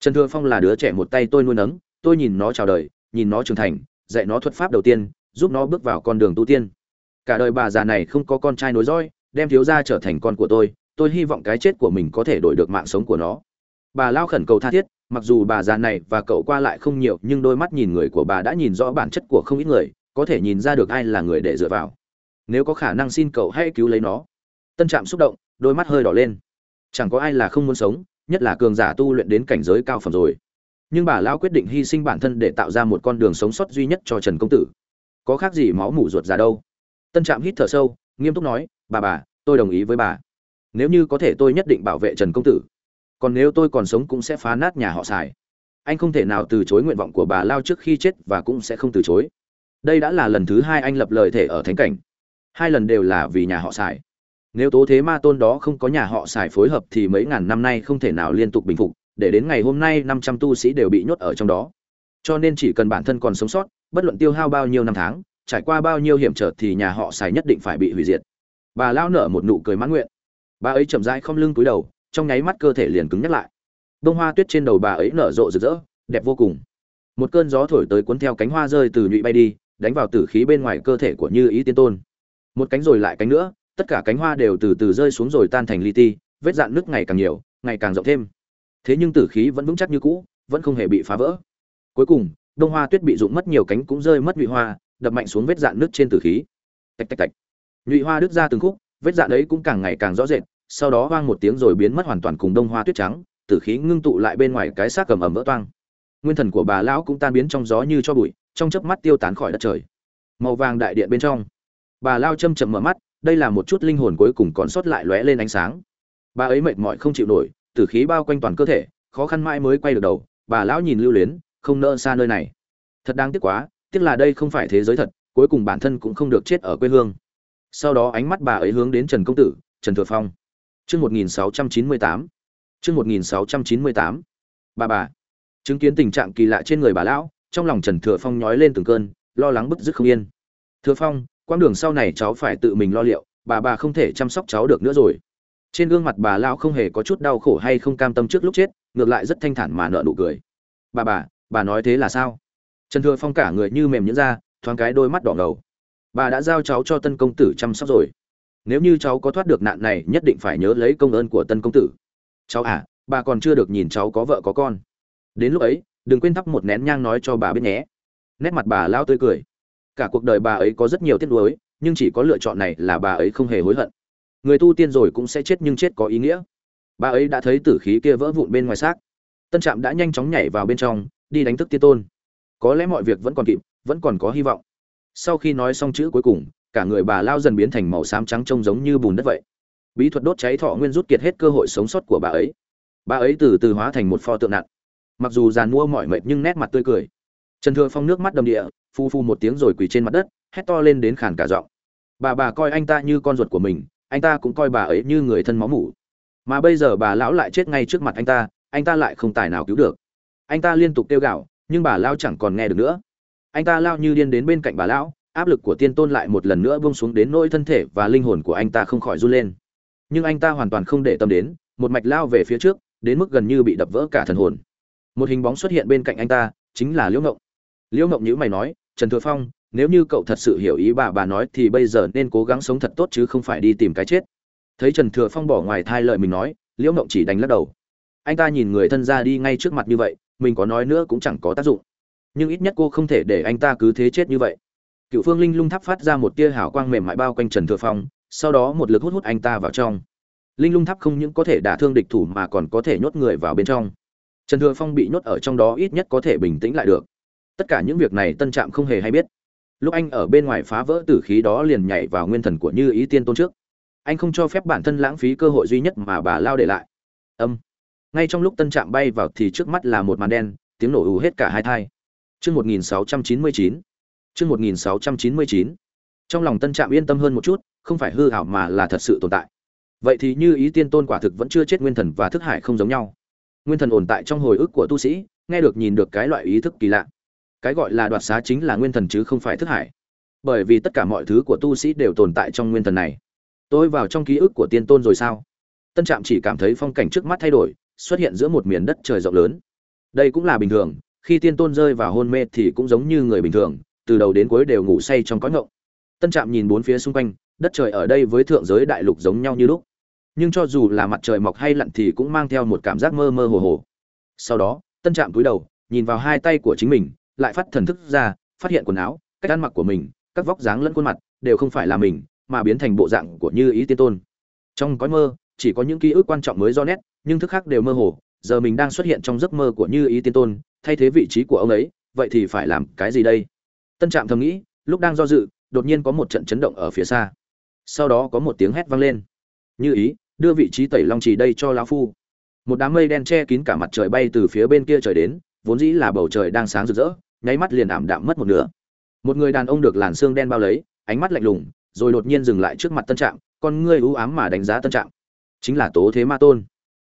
Trần thừa phong là đứa trẻ một tay tôi nuôi nấng tôi nhìn nó chào đời nhìn nó trưởng thành dạy nó thuật pháp đầu tiên giúp nó bước vào con đường tu tiên. Cả đời bà già này không có con trai nối dõi đem thiếu gia trở thành con của tôi tôi hy vọng cái chết của mình có thể đổi được mạng sống của nó. Bà lao khẩn cầu tha thiết mặc dù bà già này và cậu qua lại không nhiều nhưng đôi mắt nhìn người của bà đã nhìn rõ bản chất của không ít người có thể nhìn ra được ai là người để dựa vào nếu có khả năng xin cậu hãy cứu lấy nó. Tân trạm xúc động, đôi mắt hơi đỏ lên. Chẳng có ai là không muốn sống, nhất là cường giả tu luyện đến cảnh giới cao phẩm rồi. Nhưng bà lão quyết định hy sinh bản thân để tạo ra một con đường sống sót duy nhất cho trần công tử. Có khác gì máu mủ ruột ra đâu? Tân trạm hít thở sâu, nghiêm túc nói, bà bà, tôi đồng ý với bà. Nếu như có thể tôi nhất định bảo vệ trần công tử. Còn nếu tôi còn sống cũng sẽ phá nát nhà họ xài. Anh không thể nào từ chối nguyện vọng của bà lao trước khi chết và cũng sẽ không từ chối. Đây đã là lần thứ hai anh lập lời thể ở thánh cảnh hai lần đều là vì nhà họ xài nếu tố thế ma tôn đó không có nhà họ xài phối hợp thì mấy ngàn năm nay không thể nào liên tục bình phục, để đến ngày hôm nay năm trăm tu sĩ đều bị nhốt ở trong đó. Cho nên chỉ cần bản thân còn sống sót, bất luận tiêu hao bao nhiêu năm tháng, trải qua bao nhiêu hiểm trở thì nhà họ xài nhất định phải bị hủy diệt. Bà lao nở một nụ cười mãn nguyện. Bà ấy chậm rãi không lưng cúi đầu, trong nháy mắt cơ thể liền cứng nhắc lại. Bông hoa tuyết trên đầu bà ấy nở rộ rực rỡ, đẹp vô cùng. Một cơn gió thổi tới cuốn theo cánh hoa rơi từ nhụy bay đi, đánh vào tử khí bên ngoài cơ thể của như ý tiên tôn một cánh rồi lại cánh nữa, tất cả cánh hoa đều từ từ rơi xuống rồi tan thành li ti, vết dạn nước ngày càng nhiều, ngày càng rộng thêm. Thế nhưng tử khí vẫn vững chắc như cũ, vẫn không hề bị phá vỡ. Cuối cùng, đông hoa tuyết bị rụng mất nhiều cánh cũng rơi mất nhụy hoa, đập mạnh xuống vết dạn nước trên tử khí. Tạch tạch tạch. Nhụy hoa đứt ra từng khúc, vết dạn ấy cũng càng ngày càng rõ rệt, sau đó hoang một tiếng rồi biến mất hoàn toàn cùng đông hoa tuyết trắng, tử khí ngưng tụ lại bên ngoài cái xác cầm ẩm vỡ toang. Nguyên thần của bà lão cũng tan biến trong gió như cho bụi, trong chớp mắt tiêu tán khỏi đất trời. Màu vàng đại điện bên trong bà lao châm chậm mở mắt, đây là một chút linh hồn cuối cùng còn sót lại lóe lên ánh sáng. Bà ấy mệt mỏi không chịu nổi tử khí bao quanh toàn cơ thể, khó khăn mãi mới quay được đầu. Bà lão nhìn lưu luyến, không nỡ xa nơi này. Thật đáng tiếc quá, tiếc là đây không phải thế giới thật, cuối cùng bản thân cũng không được chết ở quê hương. Sau đó ánh mắt bà ấy hướng đến trần công tử, trần thừa phong. Chương một nghìn sáu trăm chín mươi tám. Chương một nghìn sáu trăm chín mươi tám. Bà bà. Chứng kiến tình trạng kỳ lạ trên người bà lão, trong lòng trần thừa phong nhói lên từng cơn, lo lắng bứt rứt không yên. Thừa phong quãng đường sau này cháu phải tự mình lo liệu, bà bà không thể chăm sóc cháu được nữa rồi. Trên gương mặt bà lao không hề có chút đau khổ hay không cam tâm trước lúc chết, ngược lại rất thanh thản mà nợ nụ cười. Bà bà bà nói thế là sao? Trần thừa phong cả người như mềm nhẫn ra, thoáng cái đôi mắt đỏ ngầu. Bà đã giao cháu cho tân công tử chăm sóc rồi. Nếu như cháu có thoát được nạn này, nhất định phải nhớ lấy công ơn của tân công tử. Cháu à bà còn chưa được nhìn cháu có vợ có con. Đến lúc ấy, đừng quên thắp một nén nhang nói cho bà biết nhé. Nét mặt bà lao tươi cười cả cuộc đời bà ấy có rất nhiều tiếc nuối, nhưng chỉ có lựa chọn này là bà ấy không hề hối hận. Người tu tiên rồi cũng sẽ chết nhưng chết có ý nghĩa. Bà ấy đã thấy tử khí kia vỡ vụn bên ngoài xác. Tân trạm đã nhanh chóng nhảy vào bên trong, đi đánh thức tiên tôn. Có lẽ mọi việc vẫn còn kịp, vẫn còn có hy vọng. Sau khi nói xong chữ cuối cùng, cả người bà lao dần biến thành màu xám trắng trông giống như bùn đất vậy. Bí thuật đốt cháy thọ nguyên rút kiệt hết cơ hội sống sót của bà ấy. Bà ấy từ từ hóa thành một pho tượng nặng. Mặc dù giàn mua mỏi mệt nhưng nét mặt tươi cười. Trần thừa phong nước mắt đầm địa phu phu một tiếng rồi quỳ trên mặt đất, hét to lên đến khàn cả giọng. Bà bà coi anh ta như con ruột của mình, anh ta cũng coi bà ấy như người thân máu mủ. Mà bây giờ bà lão lại chết ngay trước mặt anh ta anh ta lại không tài nào cứu được. Anh ta liên tục kêu gạo nhưng bà lão chẳng còn nghe được nữa. Anh ta lao như điên đến bên cạnh bà lão, áp lực của tiên tôn lại một lần nữa buông xuống đến nỗi thân thể và linh hồn của anh ta không khỏi run lên. Nhưng anh ta hoàn toàn không để tâm đến, một mạch lao về phía trước, đến mức gần như bị đập vỡ cả thần hồn. Một hình bóng xuất hiện bên cạnh anh ta, chính là liễu ngộng. Liễu ngộng nhữ mày nói trần thừa phong, nếu như cậu thật sự hiểu ý bà bà nói thì bây giờ nên cố gắng sống thật tốt chứ không phải đi tìm cái chết. Thấy trần thừa phong bỏ ngoài thai lợi mình nói, liễu mộng chỉ đánh lắc đầu. Anh ta nhìn người thân ra đi ngay trước mặt như vậy, mình có nói nữa cũng chẳng có tác dụng. Nhưng ít nhất cô không thể để anh ta cứ thế chết như vậy. Cựu phương linh lung tháp phát ra một tia hào quang mềm mại bao quanh trần thừa phong, sau đó một lực hút hút anh ta vào trong. Linh lung tháp không những có thể đả thương địch thủ mà còn có thể nhốt người vào bên trong. Trần thừa phong bị nhốt ở trong đó ít nhất có thể bình tĩnh lại được tất cả những việc này tân trạm không hề hay biết. Lúc anh ở bên ngoài phá vỡ tử khí đó liền nhảy vào nguyên thần của như ý tiên tôn trước. Anh không cho phép bản thân lãng phí cơ hội duy nhất mà bà lao để lại. Âm. Ngay trong lúc tân trạm bay vào thì trước mắt là một màn đen, tiếng nổ ù hết cả hai thai. Chương một nghìn sáu trăm chín mươi chín. Chương một nghìn sáu trăm chín mươi chín. Trong lòng tân trạm yên tâm hơn một chút, không phải hư hảo mà là thật sự tồn tại. Vậy thì như ý tiên tôn quả thực vẫn chưa chết nguyên thần và thức hải không giống nhau. Nguyên thần ồn tại trong hồi ức của tu sĩ, nghe được nhìn được cái loại ý thức kỳ lạ cái gọi là đoạt xá chính là nguyên thần chứ không phải thức hải. Bởi vì tất cả mọi thứ của tu sĩ đều tồn tại trong nguyên thần này. Tôi vào trong ký ức của tiên tôn rồi sao? Tân trạm chỉ cảm thấy phong cảnh trước mắt thay đổi, xuất hiện giữa một miền đất trời rộng lớn. Đây cũng là bình thường, khi tiên tôn rơi vào hôn mê thì cũng giống như người bình thường, từ đầu đến cuối đều ngủ say trong cõi ngộng. Tân trạm nhìn bốn phía xung quanh, đất trời ở đây với thượng giới đại lục giống nhau như lúc. Nhưng cho dù là mặt trời mọc hay lặn thì cũng mang theo một cảm giác mơ mơ hồ hồ. Sau đó, tân trạm cúi đầu, nhìn vào hai tay của chính mình lại phát thần thức ra, phát hiện quần áo, cách ăn mặc của mình, các vóc dáng lẫn khuôn mặt đều không phải là mình, mà biến thành bộ dạng của như ý tiên tôn. Trong cõi mơ, chỉ có những ký ức quan trọng mới do nét, nhưng thức khác đều mơ hồ. Giờ mình đang xuất hiện trong giấc mơ của như ý tiên tôn, thay thế vị trí của ông ấy, vậy thì phải làm cái gì đây? Tân trạm thầm nghĩ, lúc đang do dự, đột nhiên có một trận chấn động ở phía xa. Sau đó có một tiếng hét vang lên. Như ý, đưa vị trí tẩy long trì đây cho lão phu. Một đám mây đen che kín cả mặt trời bay từ phía bên kia trời đến vốn dĩ là bầu trời đang sáng rực rỡ, nháy mắt liền ảm đạm mất một nửa. Một người đàn ông được làn xương đen bao lấy, ánh mắt lạnh lùng, rồi đột nhiên dừng lại trước mặt tân trạm, con ngươi ưu ám mà đánh giá tân trạm. Chính là tố thế ma tôn.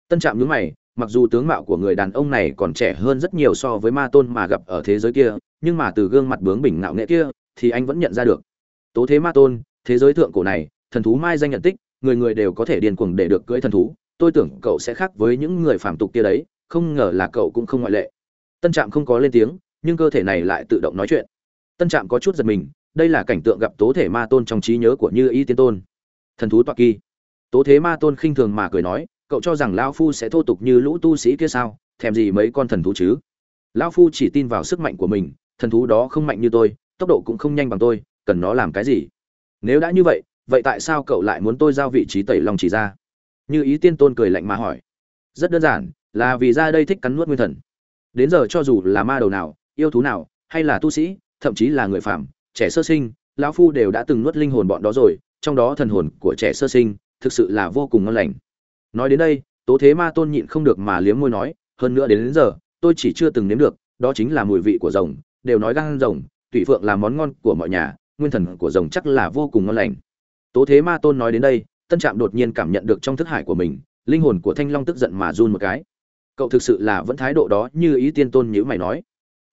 Tân trạm nhướng mày, mặc dù tướng mạo của người đàn ông này còn trẻ hơn rất nhiều so với ma tôn mà gặp ở thế giới kia, nhưng mà từ gương mặt bướng bỉnh ngạo nghệ kia, thì anh vẫn nhận ra được. Tố thế ma tôn, thế giới thượng cổ này, thần thú mai danh nhận tích, người người đều có thể điên cuồng để được cưỡi thần thú. Tôi tưởng cậu sẽ khác với những người phàm tục kia đấy, không ngờ là cậu cũng không ngoại lệ tân trạm không có lên tiếng, nhưng cơ thể này lại tự động nói chuyện. Tân trạm có chút giật mình, đây là cảnh tượng gặp tố thể ma tôn trong trí nhớ của như y tiên tôn. Thần thú toạc kỳ. Tố thế ma tôn khinh thường mà cười nói, cậu cho rằng lão phu sẽ thô tục như lũ tu sĩ kia sao? Thèm gì mấy con thần thú chứ? Lão phu chỉ tin vào sức mạnh của mình, thần thú đó không mạnh như tôi, tốc độ cũng không nhanh bằng tôi, cần nó làm cái gì? Nếu đã như vậy vậy tại sao cậu lại muốn tôi giao vị trí tẩy lòng chỉ ra? Như ý tiên tôn cười lạnh mà hỏi. Rất đơn giản, là vì ra đây thích cắn nuốt nguyên thần đến giờ cho dù là ma đầu nào yêu thú nào hay là tu sĩ thậm chí là người phạm trẻ sơ sinh lão phu đều đã từng nuốt linh hồn bọn đó rồi trong đó thần hồn của trẻ sơ sinh thực sự là vô cùng ngon lành. Nói đến đây tố thế ma tôn nhịn không được mà liếm môi nói hơn nữa đến, đến giờ tôi chỉ chưa từng nếm được đó chính là mùi vị của rồng đều nói gan rồng tùy phượng là món ngon của mọi nhà nguyên thần của rồng chắc là vô cùng ngon lành. Tố thế ma tôn nói đến đây tân trạm đột nhiên cảm nhận được trong thức hải của mình linh hồn của thanh long tức giận mà run một cái cậu thực sự là vẫn thái độ đó như ý tiên tôn nhữ mày nói.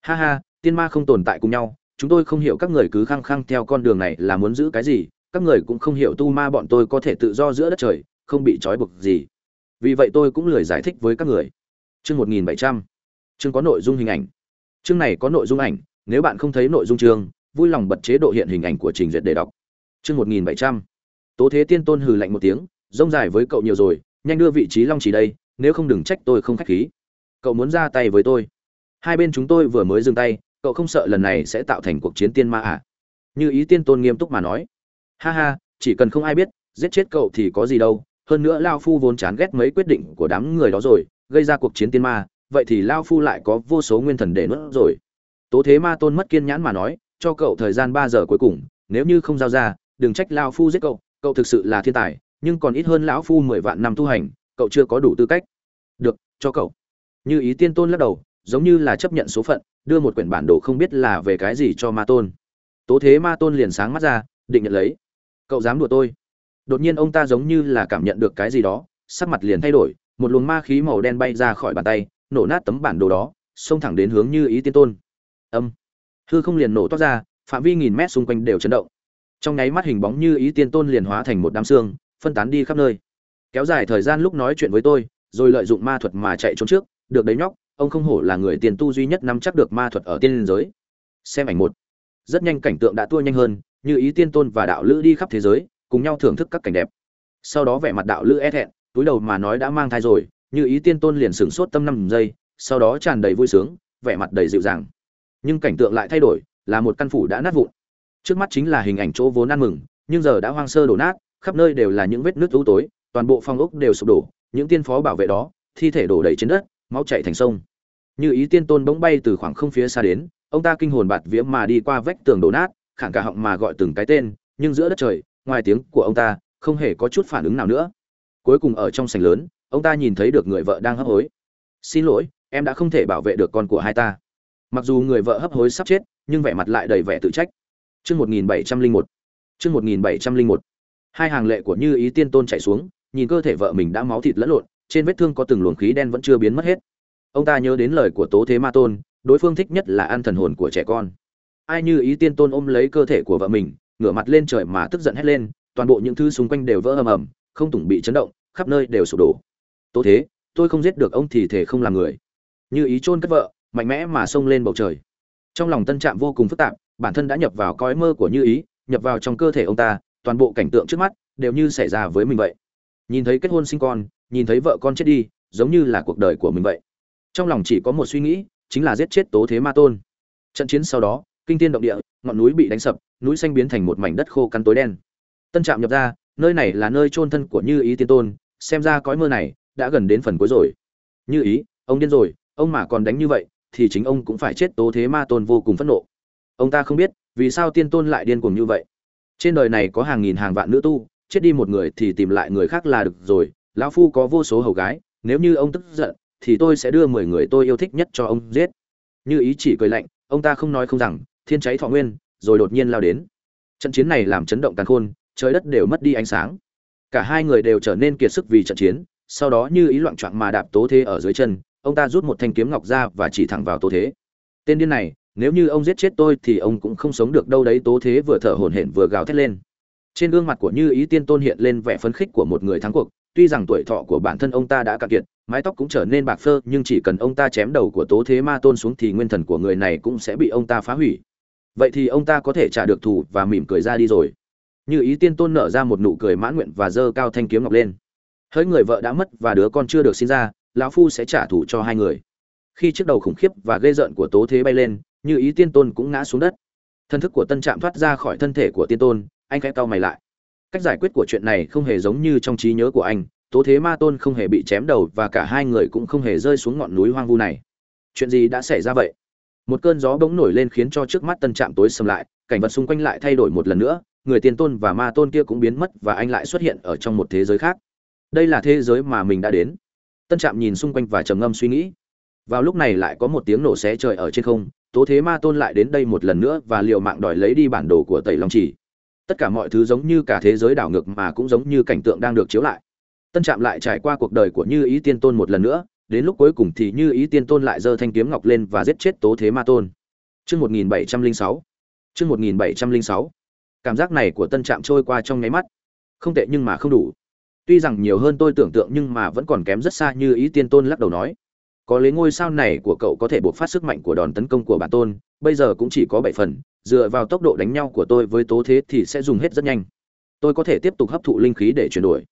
Ha ha, tiên ma không tồn tại cùng nhau, chúng tôi không hiểu các người cứ khăng khăng theo con đường này là muốn giữ cái gì, các người cũng không hiểu tu ma bọn tôi có thể tự do giữa đất trời, không bị trói buộc gì. Vì vậy tôi cũng lười giải thích với các người. Chương một nghìn bảy trăm. Chương có nội dung hình ảnh. Chương này có nội dung ảnh, nếu bạn không thấy nội dung chương, vui lòng bật chế độ hiện hình ảnh của trình duyệt để đọc. Chương một nghìn bảy trăm. Tố thế tiên tôn hừ lạnh một tiếng, rông dài với cậu nhiều rồi, nhanh đưa vị trí long chỉ đây nếu không đừng trách tôi không khách khí. Cậu muốn ra tay với tôi. Hai bên chúng tôi vừa mới dừng tay, cậu không sợ lần này sẽ tạo thành cuộc chiến tiên ma à? Như ý tiên tôn nghiêm túc mà nói. Ha ha, chỉ cần không ai biết, giết chết cậu thì có gì đâu. Hơn nữa lao phu vốn chán ghét mấy quyết định của đám người đó rồi, gây ra cuộc chiến tiên ma, vậy thì lao phu lại có vô số nguyên thần để nuốt rồi. Tố thế ma tôn mất kiên nhãn mà nói, cho cậu thời gian ba giờ cuối cùng, nếu như không giao ra, đừng trách lao phu giết cậu cậu thực sự là thiên tài, nhưng còn ít hơn lão phu mười vạn năm tu hành cậu chưa có đủ tư cách. Được, cho cậu. Như ý tiên tôn lắc đầu, giống như là chấp nhận số phận, đưa một quyển bản đồ không biết là về cái gì cho ma tôn. Tố thế ma tôn liền sáng mắt ra, định nhận lấy. Cậu dám đùa tôi. Đột nhiên ông ta giống như là cảm nhận được cái gì đó, sắc mặt liền thay đổi, một luồng ma khí màu đen bay ra khỏi bàn tay, nổ nát tấm bản đồ đó, xông thẳng đến hướng như ý tiên tôn. Âm. Hư không liền nổ toát ra, phạm vi nghìn mét xung quanh đều chấn động. Trong nháy mắt hình bóng như ý tiên tôn liền hóa thành một đám xương, phân tán đi khắp nơi kéo dài thời gian lúc nói chuyện với tôi, rồi lợi dụng ma thuật mà chạy trốn trước, được đấy nhóc, ông không hổ là người tiền tu duy nhất nắm chắc được ma thuật ở tiên liên giới. Xem ảnh một. Rất nhanh cảnh tượng đã tua nhanh hơn, như ý tiên tôn và đạo lữ đi khắp thế giới, cùng nhau thưởng thức các cảnh đẹp. Sau đó vẻ mặt đạo lữ e thẹn, túi đầu mà nói đã mang thai rồi, như ý tiên tôn liền sửng sốt tâm năm giây, sau đó tràn đầy vui sướng, vẻ mặt đầy dịu dàng. Nhưng cảnh tượng lại thay đổi, là một căn phủ đã nát vụn. Trước mắt chính là hình ảnh chỗ vốn ăn mừng, nhưng giờ đã hoang sơ đổ nát, khắp nơi đều là những vết nước u tối toàn bộ phong ốc đều sụp đổ, những tiên phó bảo vệ đó, thi thể đổ đầy trên đất, máu chảy thành sông. Như ý tiên tôn bỗng bay từ khoảng không phía xa đến, ông ta kinh hồn bạt vía mà đi qua vách tường đổ nát khản cả họng mà gọi từng cái tên, nhưng giữa đất trời, ngoài tiếng của ông ta, không hề có chút phản ứng nào nữa. Cuối cùng ở trong sảnh lớn, ông ta nhìn thấy được người vợ đang hấp hối. Xin lỗi, em đã không thể bảo vệ được con của hai ta. Mặc dù người vợ hấp hối sắp chết, nhưng vẻ mặt lại đầy vẻ tự trách. Chương một nghìn bảy trăm linh một. Chương một nghìn bảy trăm linh một. Hai hàng lệ của như ý tiên tôn chảy xuống nhìn cơ thể vợ mình đã máu thịt lẫn lộn, trên vết thương có từng luồng khí đen vẫn chưa biến mất hết. Ông ta nhớ đến lời của tố thế ma tôn, đối phương thích nhất là ăn thần hồn của trẻ con. Ai như ý tiên tôn ôm lấy cơ thể của vợ mình, ngửa mặt lên trời mà tức giận hét lên, toàn bộ những thứ xung quanh đều vỡ ầm ầm, không tùng bị chấn động, khắp nơi đều sụp đổ. Tố thế, tôi không giết được ông thì thể không làm người. Như ý chôn cất vợ, mạnh mẽ mà xông lên bầu trời. Trong lòng tân trạm vô cùng phức tạp, bản thân đã nhập vào cõi mơ của như ý, nhập vào trong cơ thể ông ta, toàn bộ cảnh tượng trước mắt đều như xảy ra với mình vậy nhìn thấy kết hôn sinh con, nhìn thấy vợ con chết đi, giống như là cuộc đời của mình vậy. Trong lòng chỉ có một suy nghĩ, chính là giết chết tố thế ma tôn. Trận chiến sau đó, kinh tiên động địa, ngọn núi bị đánh sập, núi xanh biến thành một mảnh đất khô cắn tối đen. Tân trạm nhập ra, nơi này là nơi chôn thân của như ý tiên tôn, xem ra cõi mơ này đã gần đến phần cuối rồi. Như ý, ông điên rồi, ông mà còn đánh như vậy, thì chính ông cũng phải chết tố thế ma tôn vô cùng phẫn nộ. Ông ta không biết vì sao tiên tôn lại điên cuồng như vậy. Trên đời này có hàng nghìn hàng vạn nữ tu chết đi một người thì tìm lại người khác là được rồi, lão phu có vô số hầu gái, nếu như ông tức giận, thì tôi sẽ đưa mười người tôi yêu thích nhất cho ông giết. Như ý chỉ cười lạnh, ông ta không nói không rằng, thiên cháy thọ nguyên, rồi đột nhiên lao đến. Trận chiến này làm chấn động càn khôn, trời đất đều mất đi ánh sáng. Cả hai người đều trở nên kiệt sức vì trận chiến, sau đó như ý loạn trọn mà đạp tố thế ở dưới chân, ông ta rút một thanh kiếm ngọc ra và chỉ thẳng vào tố thế. Tên điên này, nếu như ông giết chết tôi thì ông cũng không sống được đâu đấy, tố thế vừa thở hổn hển vừa gào thét lên trên gương mặt của như ý tiên tôn hiện lên vẻ phấn khích của một người thắng cuộc, tuy rằng tuổi thọ của bản thân ông ta đã cạn kiệt, mái tóc cũng trở nên bạc phơ, nhưng chỉ cần ông ta chém đầu của tố thế ma tôn xuống thì nguyên thần của người này cũng sẽ bị ông ta phá hủy. Vậy thì ông ta có thể trả được thù và mỉm cười ra đi rồi. Như ý tiên tôn nở ra một nụ cười mãn nguyện và giơ cao thanh kiếm ngọc lên. Hỡi người vợ đã mất và đứa con chưa được sinh ra, lão phu sẽ trả thù cho hai người. Khi chiếc đầu khủng khiếp và ghê rợn của tố thế bay lên, như ý tiên tôn cũng ngã xuống đất. Thân thức của tân trạm thoát ra khỏi thân thể của tiên tôn anh khẽ cau mày lại. Cách giải quyết của chuyện này không hề giống như trong trí nhớ của anh, tố thế ma tôn không hề bị chém đầu và cả hai người cũng không hề rơi xuống ngọn núi hoang vu này. Chuyện gì đã xảy ra vậy? Một cơn gió bỗng nổi lên khiến cho trước mắt tân trạm tối sầm lại, cảnh vật xung quanh lại thay đổi một lần nữa, người tiên tôn và ma tôn kia cũng biến mất và anh lại xuất hiện ở trong một thế giới khác. Đây là thế giới mà mình đã đến. Tân trạm nhìn xung quanh và trầm ngâm suy nghĩ. Vào lúc này lại có một tiếng nổ xé trời ở trên không, tố thế ma tôn lại đến đây một lần nữa và liều mạng đòi lấy đi bản đồ của tẩy long chỉ tất cả mọi thứ giống như cả thế giới đảo ngược mà cũng giống như cảnh tượng đang được chiếu lại. Tân trạm lại trải qua cuộc đời của như ý tiên tôn một lần nữa, đến lúc cuối cùng thì như ý tiên tôn lại giơ thanh kiếm ngọc lên và giết chết tố thế ma tôn. Chương một nghìn bảy trăm linh sáu. Chương một nghìn bảy trăm linh sáu. Cảm giác này của tân trạm trôi qua trong nháy mắt. Không tệ nhưng mà không đủ. Tuy rằng nhiều hơn tôi tưởng tượng nhưng mà vẫn còn kém rất xa, như ý tiên tôn lắc đầu nói. Có lấy ngôi sao này của cậu có thể buộc phát sức mạnh của đòn tấn công của bản tôn, bây giờ cũng chỉ có bảy phần dựa vào tốc độ đánh nhau của tôi với tố thế thì sẽ dùng hết rất nhanh. Tôi có thể tiếp tục hấp thụ linh khí để chuyển đổi.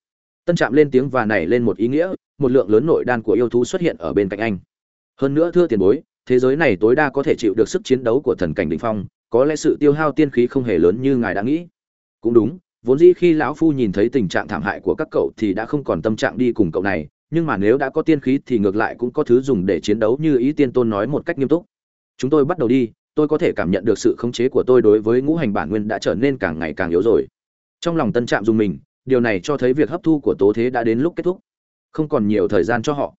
Tân trạm lên tiếng và nảy lên một ý nghĩa, một lượng lớn nội đan của yêu thú xuất hiện ở bên cạnh anh. Hơn nữa thưa tiền bối, thế giới này tối đa có thể chịu được sức chiến đấu của thần cảnh đ ỉ n h phong, có lẽ sự tiêu hao tiên khí không hề lớn như ngài đã nghĩ. Cũng đúng, vốn dĩ khi lão phu nhìn thấy tình trạng thảm hại của các cậu thì đã không còn tâm trạng đi cùng cậu này, nhưng mà nếu đã có tiên khí thì ngược lại cũng có thứ dùng để chiến đấu như ý tiên tôn nói một cách nghiêm túc. Chúng tôi bắt đầu đi tôi có thể cảm nhận được sự khống chế của tôi đối với ngũ hành bản nguyên đã trở nên càng ngày càng yếu rồi. Trong lòng tân trạm dùng mình, điều này cho thấy việc hấp thu của tố thế đã đến lúc kết thúc. Không còn nhiều thời gian cho họ.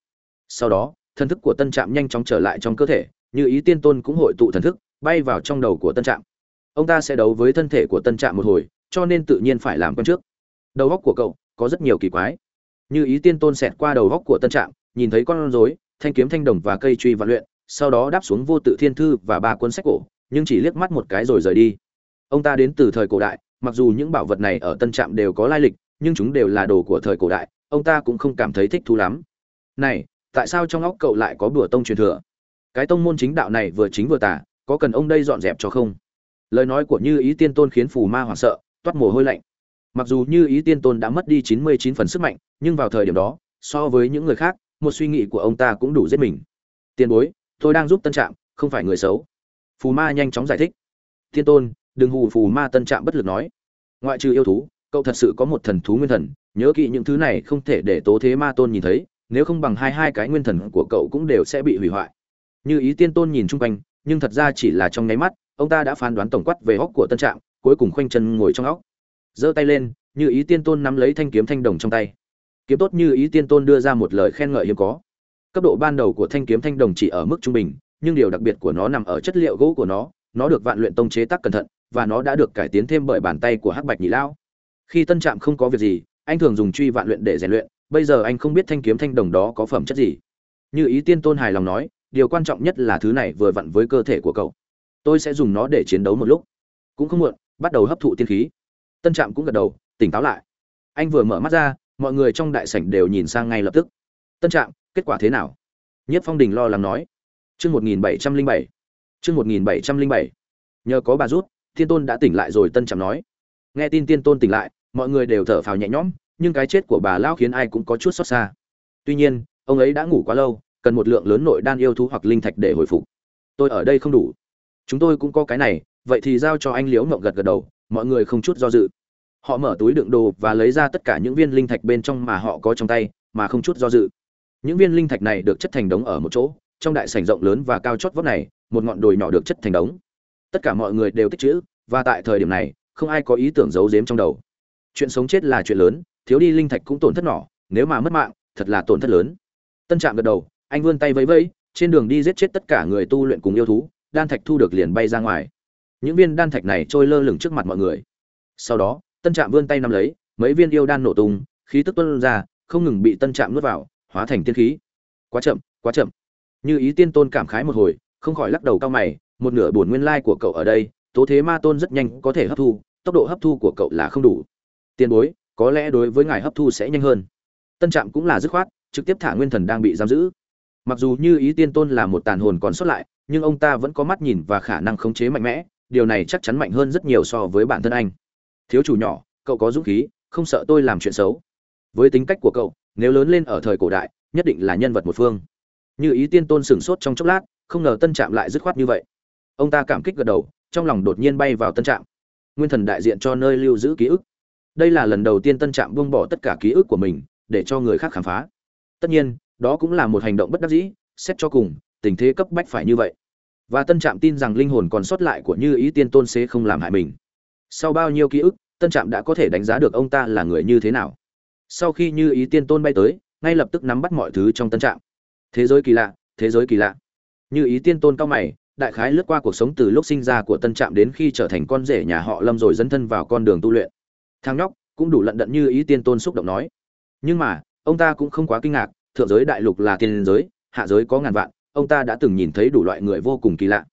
Sau đó, thần thức của tân trạm nhanh chóng trở lại trong cơ thể, như ý tiên tôn cũng hội tụ thần thức, bay vào trong đầu của tân trạm. Ông ta sẽ đấu với thân thể của tân trạm một hồi, cho nên tự nhiên phải làm con trước. Đầu góc của cậu có rất nhiều kỳ quái. Như ý tiên tôn xẹt qua đầu góc của tân trạm, nhìn thấy con rối, thanh kiếm thanh đồng và cây truy vạn luyện sau đó đáp xuống vô tự thiên thư và ba cuốn sách cổ, nhưng chỉ liếc mắt một cái rồi rời đi. Ông ta đến từ thời cổ đại, mặc dù những bảo vật này ở tân trạm đều có lai lịch, nhưng chúng đều là đồ của thời cổ đại, ông ta cũng không cảm thấy thích thú lắm. Này, tại sao trong óc cậu lại có bùa tông truyền thừa? Cái tông môn chính đạo này vừa chính vừa tả có cần ông đây dọn dẹp cho không? Lời nói của như ý tiên tôn khiến phù ma hoảng sợ, toát mồ hôi lạnh. Mặc dù như ý tiên tôn đã mất đi chín mươi chín phần sức mạnh, nhưng vào thời điểm đó, so với những người khác, một suy nghĩ của ông ta cũng đủ giết mình. Tiền bối tôi đang giúp tân trạm, không phải người xấu. Phù ma nhanh chóng giải thích. Thiên tôn, đừng hù phù ma, tân trạm bất lực nói. Ngoại trừ yêu thú, cậu thật sự có một thần thú nguyên thần, nhớ kỹ những thứ này không thể để tố thế ma tôn nhìn thấy, nếu không bằng hai hai cái nguyên thần của cậu cũng đều sẽ bị hủy hoại. Như ý tiên tôn nhìn chung quanh, nhưng thật ra chỉ là trong nháy mắt, ông ta đã phán đoán tổng quát về óc của tân trạm, cuối cùng khoanh chân ngồi trong óc. Giơ tay lên, như ý tiên tôn nắm lấy thanh kiếm thanh đồng trong tay. Kiếm tốt như ý tiên tôn đưa ra một lời khen ngợi hiếm có cấp độ ban đầu của thanh kiếm thanh đồng chỉ ở mức trung bình, nhưng điều đặc biệt của nó nằm ở chất liệu gỗ của nó nó được vạn luyện tông chế tác cẩn thận, và nó đã được cải tiến thêm bởi bàn tay của hắc bạch nhị Lão. khi tân trạm không có việc gì, anh thường dùng truy vạn luyện để rèn luyện, bây giờ anh không biết thanh kiếm thanh đồng đó có phẩm chất gì. Như ý tiên tôn hài lòng nói, điều quan trọng nhất là thứ này vừa vặn với cơ thể của cậu. Tôi sẽ dùng nó để chiến đấu một lúc. Cũng không muộn, bắt đầu hấp thụ tiên khí. Tân trạm cũng gật đầu, tỉnh táo lại. Anh vừa mở mắt ra, mọi người trong đại sảnh đều nhìn sang ngay lập tức. Tân trạm kết quả thế nào? Nhất phong đình lo lắng nói. Chương một nghìn bảy trăm linh bảy. Chương một nghìn bảy trăm linh bảy. Nhờ có bà rút, Thiên tôn đã tỉnh lại rồi, tân trầm nói. Nghe tin tiên tôn tỉnh lại, mọi người đều thở phào nhẹ nhõm, nhưng cái chết của bà lão khiến ai cũng có chút xót xa. Tuy nhiên, ông ấy đã ngủ quá lâu, cần một lượng lớn nội đan yêu thú hoặc linh thạch để hồi phục. Tôi ở đây không đủ. Chúng tôi cũng có cái này, vậy thì giao cho anh liễu mộng gật gật đầu, mọi người không chút do dự. Họ mở túi đựng đồ và lấy ra tất cả những viên linh thạch bên trong mà họ có trong tay, mà không chút do dự những viên linh thạch này được chất thành đống ở một chỗ, trong đại sảnh rộng lớn và cao chót vót này, một ngọn đồi nhỏ được chất thành đống. Tất cả mọi người đều tích chữ, và tại thời điểm này, không ai có ý tưởng giấu giếm trong đầu. Chuyện sống chết là chuyện lớn, thiếu đi linh thạch cũng tổn thất nhỏ, nếu mà mất mạng, thật là tổn thất lớn. Tân trạm gật đầu, anh vươn tay vẫy vẫy, trên đường đi giết chết tất cả người tu luyện cùng yêu thú, đan thạch thu được liền bay ra ngoài. Những viên đan thạch này trôi lơ lửng trước mặt mọi người. Sau đó, tân trạm vươn tay nắm lấy, mấy viên yêu đan nổ tung, khí tức tuân ra, không ngừng bị tân trạm nuốt vào hóa thành tiên khí. Quá chậm quá chậm. Như ý tiên tôn cảm khái một hồi, không khỏi lắc đầu cao mày, một nửa bổn nguyên lai của cậu ở đây, tố thế ma tôn rất nhanh có thể hấp thu, tốc độ hấp thu của cậu là không đủ. Tiền bối, có lẽ đối với ngài hấp thu sẽ nhanh hơn. Tân trạm cũng là dứt khoát, trực tiếp thả nguyên thần đang bị giam giữ. Mặc dù như ý tiên tôn là một tàn hồn còn sót lại, nhưng ông ta vẫn có mắt nhìn và khả năng khống chế mạnh mẽ, điều này chắc chắn mạnh hơn rất nhiều so với bản thân anh. Thiếu chủ nhỏ, cậu có dũng khí, không sợ tôi làm chuyện xấu. Với tính cách của cậu nếu lớn lên ở thời cổ đại, nhất định là nhân vật một phương. Như ý tiên tôn sửng sốt trong chốc lát, không ngờ tân trạm lại dứt khoát như vậy. Ông ta cảm kích gật đầu, trong lòng đột nhiên bay vào tân trạm. Nguyên thần đại diện cho nơi lưu giữ ký ức. Đây là lần đầu tiên tân trạm buông bỏ tất cả ký ức của mình, để cho người khác khám phá. Tất nhiên, đó cũng là một hành động bất đắc dĩ, xét cho cùng, tình thế cấp bách phải như vậy. Và tân trạm tin rằng linh hồn còn sót lại của như ý tiên tôn sẽ không làm hại mình. Sau bao nhiêu ký ức, tân trạm đã có thể đánh giá được ông ta là người như thế nào sau khi như ý tiên tôn bay tới, ngay lập tức nắm bắt mọi thứ trong tân trạng. thế giới kỳ lạ, thế giới kỳ lạ. Như ý tiên tôn cao mày, đại khái lướt qua cuộc sống từ lúc sinh ra của tân trạm đến khi trở thành con rể nhà họ lâm rồi dấn thân vào con đường tu luyện. Thang nhóc, cũng đủ lận đận như ý tiên tôn xúc động nói. Nhưng mà, ông ta cũng không quá kinh ngạc, thượng giới đại lục là tiên giới, hạ giới có ngàn vạn, ông ta đã từng nhìn thấy đủ loại người vô cùng kỳ lạ.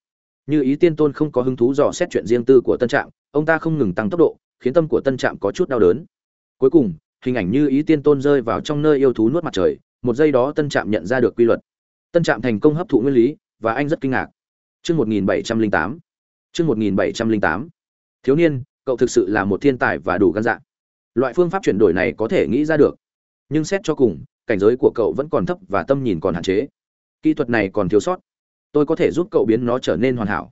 Như ý tiên tôn không có hứng thú dò xét chuyện riêng tư của tân trạm ông ta không ngừng tăng tốc độ, khiến tâm của tân trạm có chút đau đớn. Cuối cùng hình ảnh như ý tiên tôn rơi vào trong nơi yêu thú nuốt mặt trời, một giây đó tân trạm nhận ra được quy luật. Tân trạm thành công hấp thụ nguyên lý, và anh rất kinh ngạc. Chương một nghìn bảy trăm linh tám. Chương một nghìn bảy trăm linh tám. Thiếu niên, cậu thực sự là một thiên tài và đủ gan dạ. Loại phương pháp chuyển đổi này có thể nghĩ ra được. Nhưng xét cho cùng, cảnh giới của cậu vẫn còn thấp và tâm nhìn còn hạn chế. Kỹ thuật này còn thiếu sót. Tôi có thể giúp cậu biến nó trở nên hoàn hảo.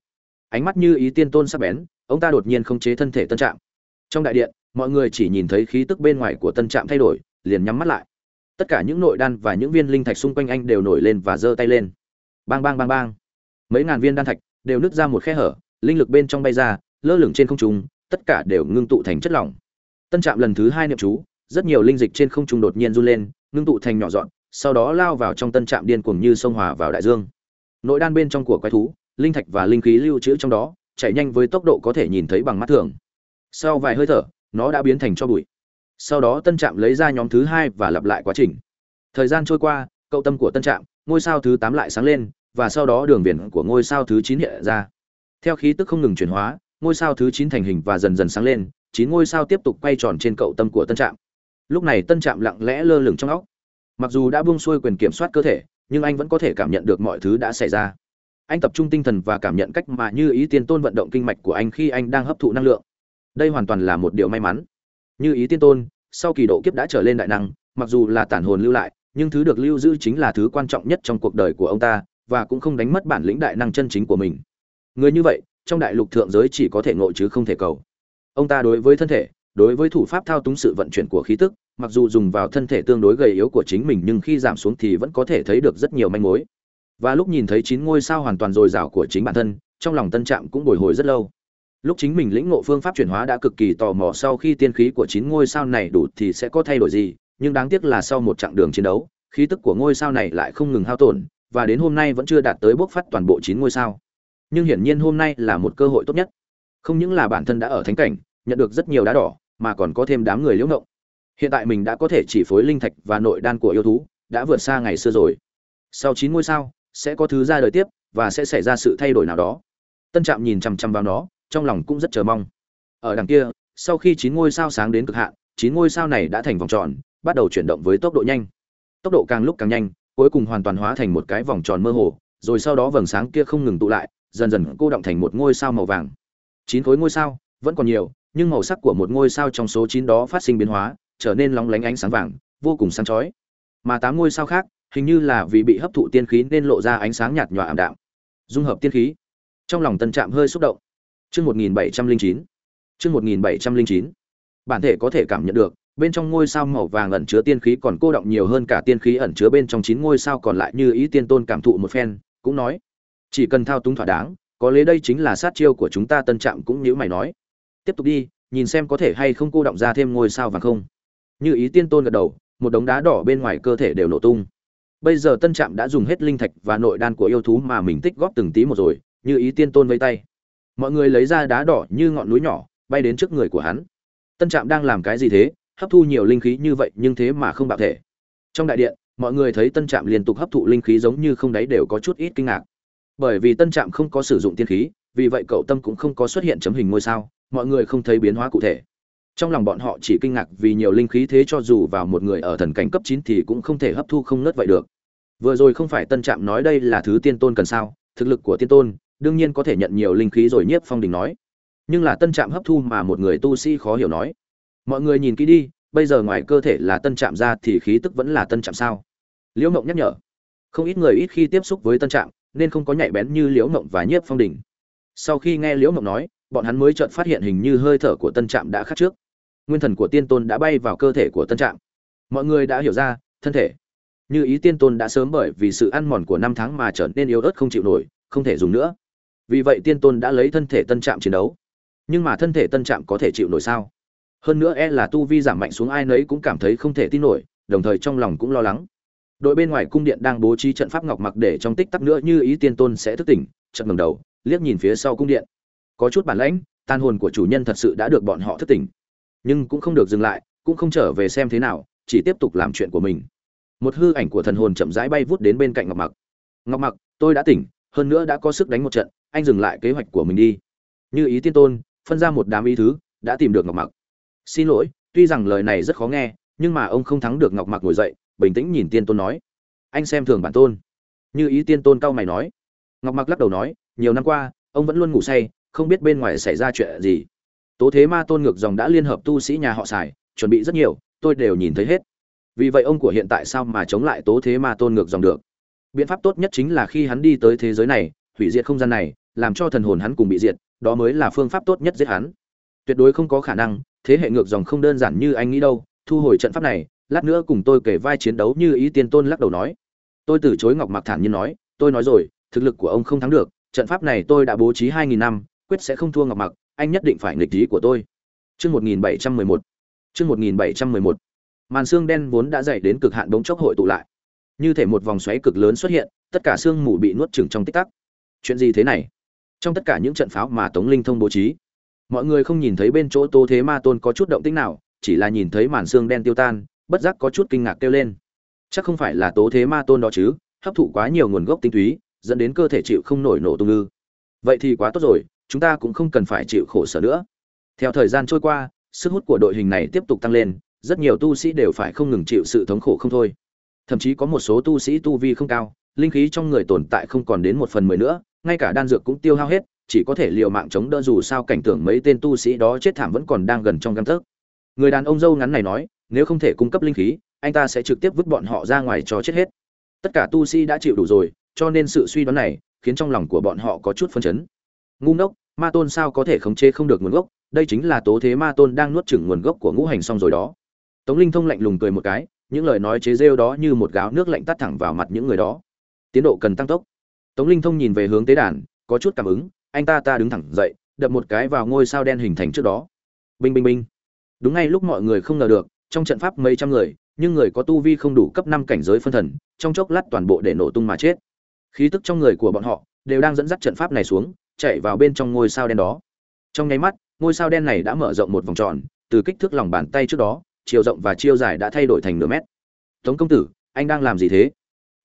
Ánh mắt như ý tiên tôn sắc bén, ông ta đột nhiên không chế thân thể tân trạm. Trong đại điện mọi người chỉ nhìn thấy khí tức bên ngoài của tân trạm thay đổi, liền nhắm mắt lại. Tất cả những nội đan và những viên linh thạch xung quanh anh đều nổi lên và giơ tay lên. Bang bang bang bang. Mấy ngàn viên đan thạch đều nứt ra một khe hở, linh lực bên trong bay ra, lơ lửng trên không trung, tất cả đều ngưng tụ thành chất lỏng. Tân trạm lần thứ hai niệm chú, rất nhiều linh dịch trên không trung đột nhiên run lên, ngưng tụ thành nhỏ dọn, sau đó lao vào trong tân trạm điên cuồng như sông hòa vào đại dương. Nội đan bên trong của quái thú, linh thạch và linh khí lưu trữ trong đó, chạy nhanh với tốc độ có thể nhìn thấy bằng mắt thường. Sau vài hơi thở nó đã biến thành cho bụi. Sau đó tân trạm lấy ra nhóm thứ hai và lặp lại quá trình. Thời gian trôi qua, cậu tâm của tân trạm, ngôi sao thứ tám lại sáng lên, và sau đó đường viền của ngôi sao thứ chín hiện ra. Theo khí tức không ngừng chuyển hóa, ngôi sao thứ chín thành hình và dần dần sáng lên, chín ngôi sao tiếp tục quay tròn trên cậu tâm của tân trạm. Lúc này tân trạm lặng lẽ lơ lửng trong óc. Mặc dù đã buông xuôi quyền kiểm soát cơ thể, nhưng anh vẫn có thể cảm nhận được mọi thứ đã xảy ra. Anh tập trung tinh thần và cảm nhận cách mà như ý tiên tôn vận động kinh mạch của anh khi anh đang hấp thụ năng lượng đây hoàn toàn là một điều may mắn. Như ý tiên tôn, sau kỳ độ kiếp đã trở lên đại năng, mặc dù là tản hồn lưu lại, nhưng thứ được lưu giữ chính là thứ quan trọng nhất trong cuộc đời của ông ta, và cũng không đánh mất bản lĩnh đại năng chân chính của mình. Người như vậy, trong đại lục thượng giới chỉ có thể ngộ chứ không thể cầu. Ông ta đối với thân thể, đối với thủ pháp thao túng sự vận chuyển của khí tức, mặc dù dùng vào thân thể tương đối gầy yếu của chính mình nhưng khi giảm xuống thì vẫn có thể thấy được rất nhiều manh mối. Và lúc nhìn thấy chín ngôi sao hoàn toàn dồi dào của chính bản thân, trong lòng tân trạm cũng bồi hồi rất lâu lúc chính mình lĩnh ngộ phương pháp chuyển hóa đã cực kỳ tò mò sau khi tiên khí của chín ngôi sao này đủ thì sẽ có thay đổi gì, nhưng đáng tiếc là sau một chặng đường chiến đấu, khí tức của ngôi sao này lại không ngừng hao tổn, và đến hôm nay vẫn chưa đạt tới bốc phát toàn bộ chín ngôi sao. Nhưng hiển nhiên hôm nay là một cơ hội tốt nhất. Không những là bản thân đã ở thánh cảnh, nhận được rất nhiều đá đỏ, mà còn có thêm đám người liễu ngộng. Hiện tại mình đã có thể chỉ phối linh thạch và nội đan của yêu thú, đã vượt xa ngày xưa rồi. Sau chín ngôi sao, sẽ có thứ ra đời tiếp, và sẽ xảy ra sự thay đổi nào đó. Tân trạm nhìn chằm chằm vào nó trong lòng cũng rất chờ mong. Ở đằng kia, sau khi chín ngôi sao sáng đến cực hạn, chín ngôi sao này đã thành vòng tròn, bắt đầu chuyển động với tốc độ nhanh. Tốc độ càng lúc càng nhanh, cuối cùng hoàn toàn hóa thành một cái vòng tròn mơ hồ, rồi sau đó vầng sáng kia không ngừng tụ lại, dần dần cô động thành một ngôi sao màu vàng. Chín khối ngôi sao, vẫn còn nhiều, nhưng màu sắc của một ngôi sao trong số chín đó phát sinh biến hóa, trở nên lóng lánh ánh sáng vàng, vô cùng sáng chói. Mà tám ngôi sao khác, hình như là vì bị hấp thụ tiên khí nên lộ ra ánh sáng nhạt nhòa ảm đạm. Dung hợp tiên khí. Trong lòng tân trạm hơi xúc động chương một nghìn bảy trăm linh chín. Chương một nghìn bảy trăm linh chín. Bản thể có thể cảm nhận được, bên trong ngôi sao màu vàng ẩn chứa tiên khí còn cô động nhiều hơn cả tiên khí ẩn chứa bên trong chín ngôi sao còn lại như ý tiên tôn cảm thụ một phen, cũng nói, chỉ cần thao túng thỏa đáng, có lẽ đây chính là sát chiêu của chúng ta. Tân trạm cũng như mày nói, tiếp tục đi, nhìn xem có thể hay không cô động ra thêm ngôi sao vàng không. Như ý tiên tôn gật đầu, một đống đá đỏ bên ngoài cơ thể đều nổ tung. Bây giờ tân trạm đã dùng hết linh thạch và nội đan của yêu thú mà mình tích góp từng tí một rồi, như ý tiên tôn vây tay mọi người lấy ra đá đỏ như ngọn núi nhỏ, bay đến trước người của hắn. Tân trạm đang làm cái gì thế? Hấp thu nhiều linh khí như vậy nhưng thế mà không bạo thể. Trong đại điện, mọi người thấy tân trạm liên tục hấp thụ linh khí giống như không đáy đều có chút ít kinh ngạc. Bởi vì tân trạm không có sử dụng tiên khí, vì vậy cậu tâm cũng không có xuất hiện chấm hình ngôi sao, mọi người không thấy biến hóa cụ thể. Trong lòng bọn họ chỉ kinh ngạc vì nhiều linh khí thế cho dù vào một người ở thần cảnh cấp chín thì cũng không thể hấp thu không nớt vậy được. Vừa rồi không phải tân trạm nói đây là thứ tiên tôn cần sao, thực lực của tiên tôn đương nhiên có thể nhận nhiều linh khí rồi, nhiếp phong đình nói. Nhưng là tân trạm hấp thu mà một người tu sĩ khó hiểu nói. Mọi người nhìn kỹ đi, bây giờ ngoài cơ thể là tân trạm ra thì khí tức vẫn là tân trạm sao? Liễu mộng nhắc nhở. Không ít người ít khi tiếp xúc với tân trạm, nên không có nhạy bén như liễu mộng và nhiếp phong đình. Sau khi nghe liễu mộng nói, bọn hắn mới chợt phát hiện hình như hơi thở của tân trạm đã khác trước. Nguyên thần của tiên tôn đã bay vào cơ thể của tân trạm. Mọi người đã hiểu ra, thân thể. Như ý tiên tôn đã sớm bởi vì sự ăn mòn của năm tháng mà trở nên yếu ớt không chịu nổi, không thể dùng nữa vì vậy tiên tôn đã lấy thân thể tân trạm chiến đấu. Nhưng mà thân thể tân trạm có thể chịu nổi sao? Hơn nữa e là tu vi giảm mạnh xuống ai nấy cũng cảm thấy không thể tin nổi, đồng thời trong lòng cũng lo lắng. Đội bên ngoài cung điện đang bố trí trận pháp ngọc mặc để trong tích tắc nữa như ý tiên tôn sẽ thức tỉnh, chợt ngầm đầu, liếc nhìn phía sau cung điện. Có chút bản lãnh, tan hồn của chủ nhân thật sự đã được bọn họ thức tỉnh. Nhưng cũng không được dừng lại, cũng không trở về xem thế nào, chỉ tiếp tục làm chuyện của mình. Một hư ảnh của thần hồn chậm rãi bay vút đến bên cạnh ngọc mặc. Ngọc mặc, tôi đã tỉnh, hơn nữa đã có sức đánh một trận anh dừng lại kế hoạch của mình đi. Như ý tiên tôn, phân ra một đám ý thứ, đã tìm được ngọc mặc. Xin lỗi, tuy rằng lời này rất khó nghe, nhưng mà ông không thắng được ngọc mặc ngồi dậy, bình tĩnh nhìn tiên tôn nói. Anh xem thường bản tôn. Như ý tiên tôn cao mày nói. Ngọc mặc lắc đầu nói, nhiều năm qua, ông vẫn luôn ngủ say, không biết bên ngoài xảy ra chuyện gì. Tố thế ma tôn ngược dòng đã liên hợp tu sĩ nhà họ xài chuẩn bị rất nhiều, tôi đều nhìn thấy hết. Vì vậy ông của hiện tại sao mà chống lại tố thế ma tôn ngược dòng được? Biện pháp tốt nhất chính là khi hắn đi tới thế giới này, hủy diệt không gian này làm cho thần hồn hắn cùng bị diệt, đó mới là phương pháp tốt nhất giết hắn. Tuyệt đối không có khả năng, thế hệ ngược dòng không đơn giản như anh nghĩ đâu, thu hồi trận pháp này, lát nữa cùng tôi kể vai chiến đấu như ý tiên tôn lắc đầu nói. Tôi từ chối ngọc mặc thản nhiên nói, tôi nói rồi, thực lực của ông không thắng được, trận pháp này tôi đã bố trí hai nghìn năm, quyết sẽ không thua ngọc mặc anh nhất định phải nghịch ý của tôi. Chương một nghìn bảy trăm mười một, chương một nghìn bảy trăm mười một. Màn xương đen vốn đã dày đến cực hạn bỗng chốc hội tụ lại. Như thể một vòng xoáy cực lớn xuất hiện, tất cả xương mù bị nuốt chửng trong tích tắc. Chuyện gì thế này? Trong tất cả những trận pháo mà tống linh thông bố trí. Mọi người không nhìn thấy bên chỗ tô thế ma tôn có chút động tĩnh nào, chỉ là nhìn thấy màn xương đen tiêu tan, bất giác có chút kinh ngạc kêu lên. Chắc không phải là tố thế ma tôn đó chứ, hấp thụ quá nhiều nguồn gốc tinh túy, dẫn đến cơ thể chịu không nổi nổ tung ư. Vậy thì quá tốt rồi, chúng ta cũng không cần phải chịu khổ sở nữa. Theo thời gian trôi qua, sức hút của đội hình này tiếp tục tăng lên, rất nhiều tu sĩ đều phải không ngừng chịu sự thống khổ không thôi. Thậm chí có một số tu sĩ tu vi không cao, linh khí trong người tồn tại không còn đến một phần mười nữa ngay cả đan dược cũng tiêu hao hết, chỉ có thể liều mạng chống đỡ dù sao cảnh tưởng mấy tên tu sĩ đó chết thảm vẫn còn đang gần trong găng tấc. Người đàn ông dâu ngắn này nói, nếu không thể cung cấp linh khí, anh ta sẽ trực tiếp vứt bọn họ ra ngoài cho chết hết. Tất cả tu sĩ đã chịu đủ rồi, cho nên sự suy đoán này khiến trong lòng của bọn họ có chút phân chấn. Ngu ngốc, ma tôn sao có thể khống chế không được nguồn gốc? Đây chính là tố thế ma tôn đang nuốt chửng nguồn gốc của ngũ hành xong rồi đó. Tống linh thông lạnh lùng cười một cái, những lời nói chế rêu đó như một gáo nước lạnh tắt thẳng vào mặt những người đó. Tiến độ cần tăng tốc tống linh thông nhìn về hướng tế đàn, có chút cảm ứng, anh ta ta đứng thẳng dậy, đập một cái vào ngôi sao đen hình thành trước đó. Binh binh binh. Đúng ngay lúc mọi người không ngờ được, trong trận pháp mấy trăm người, nhưng người có tu vi không đủ cấp năm cảnh giới phân thần, trong chốc lát toàn bộ để nổ tung mà chết. Khí tức trong người của bọn họ đều đang dẫn dắt trận pháp này xuống, chạy vào bên trong ngôi sao đen đó. Trong nháy mắt, ngôi sao đen này đã mở rộng một vòng tròn, từ kích thước lòng bàn tay trước đó, chiều rộng và chiều dài đã thay đổi thành nửa mét. Tống công tử, anh đang làm gì thế?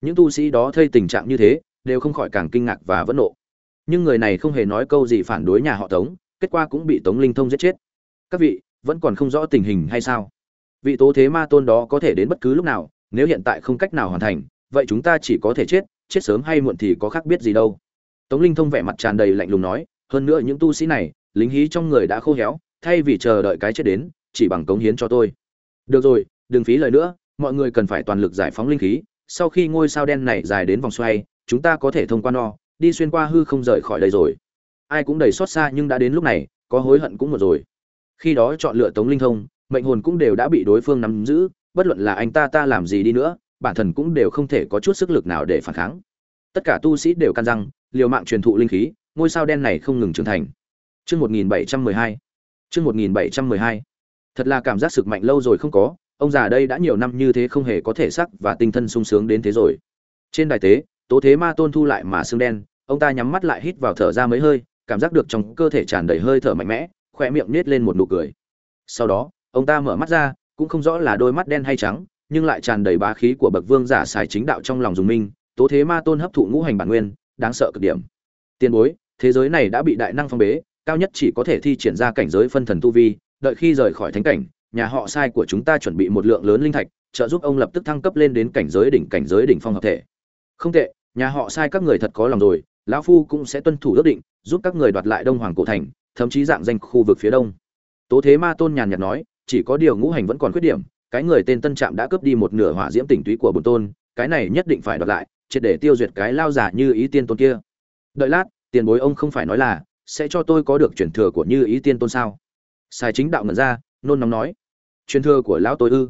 Những tu sĩ đó thấy tình trạng như thế đều không khỏi càng kinh ngạc và vẫn nộ. Nhưng người này không hề nói câu gì phản đối nhà họ tống, kết quả cũng bị tống linh thông giết chết. Các vị, vẫn còn không rõ tình hình hay sao? Vị tố thế ma tôn đó có thể đến bất cứ lúc nào, nếu hiện tại không cách nào hoàn thành, vậy chúng ta chỉ có thể chết chết sớm hay muộn thì có khác biết gì đâu. Tống linh thông vẻ mặt tràn đầy lạnh lùng nói, hơn nữa những tu sĩ này, lính hí trong người đã khô héo, thay vì chờ đợi cái chết đến, chỉ bằng cống hiến cho tôi. Được rồi, đừng phí lời nữa, mọi người cần phải toàn lực giải phóng linh khí, sau khi ngôi sao đen này dài đến vòng xoay chúng ta có thể thông qua no, đi xuyên qua hư không rời khỏi đây rồi. Ai cũng đầy xót xa nhưng đã đến lúc này, có hối hận cũng một rồi. Khi đó chọn lựa tống linh thông, mệnh hồn cũng đều đã bị đối phương nắm giữ, bất luận là anh ta ta làm gì đi nữa, bản thân cũng đều không thể có chút sức lực nào để phản kháng. Tất cả tu sĩ đều căn răng, liều mạng truyền thụ linh khí, ngôi sao đen này không ngừng trưởng thành. Chương 1712 chương 1712 thật là cảm giác sực mạnh lâu rồi không có, ông già đây đã nhiều năm như thế không hề có thể sắc và tinh thần sung sướng đến thế rồi. Trên đài tế tố thế ma tôn thu lại mà xương đen, ông ta nhắm mắt lại hít vào thở ra mấy hơi, cảm giác được trong cơ thể tràn đầy hơi thở mạnh mẽ, khỏe miệng nết lên một nụ cười. Sau đó, ông ta mở mắt ra, cũng không rõ là đôi mắt đen hay trắng, nhưng lại tràn đầy bá khí của bậc vương giả xài chính đạo trong lòng dùng minh tố thế ma tôn hấp thụ ngũ hành bản nguyên, đáng sợ cực điểm. Tiền bối, thế giới này đã bị đại năng phong bế, cao nhất chỉ có thể thi triển ra cảnh giới phân thần tu vi, đợi khi rời khỏi thánh cảnh, nhà họ sai của chúng ta chuẩn bị một lượng lớn linh thạch, trợ giúp ông lập tức thăng cấp lên đến cảnh giới đỉnh, cảnh giới đỉnh phong hợp thể. Không tệ nhà họ sai các người thật có lòng rồi, lão phu cũng sẽ tuân thủ ước định, giúp các người đoạt lại đông hoàng cổ thành, thậm chí dạng danh khu vực phía đông. Tố thế ma tôn nhàn nhạt nói, chỉ có điều ngũ hành vẫn còn khuyết điểm, cái người tên tân trạm đã cướp đi một nửa hỏa diễm tỉnh túy của bồn tôn, cái này nhất định phải đoạt lại, triệt để tiêu diệt cái lao giả như ý tiên tôn kia. Đợi lát, tiền bối ông không phải nói là, sẽ cho tôi có được truyền thừa của như ý tiên tôn sao? Sai chính đạo ngẩn ra, nôn nóng nói. Truyền thừa của lão tôi ư?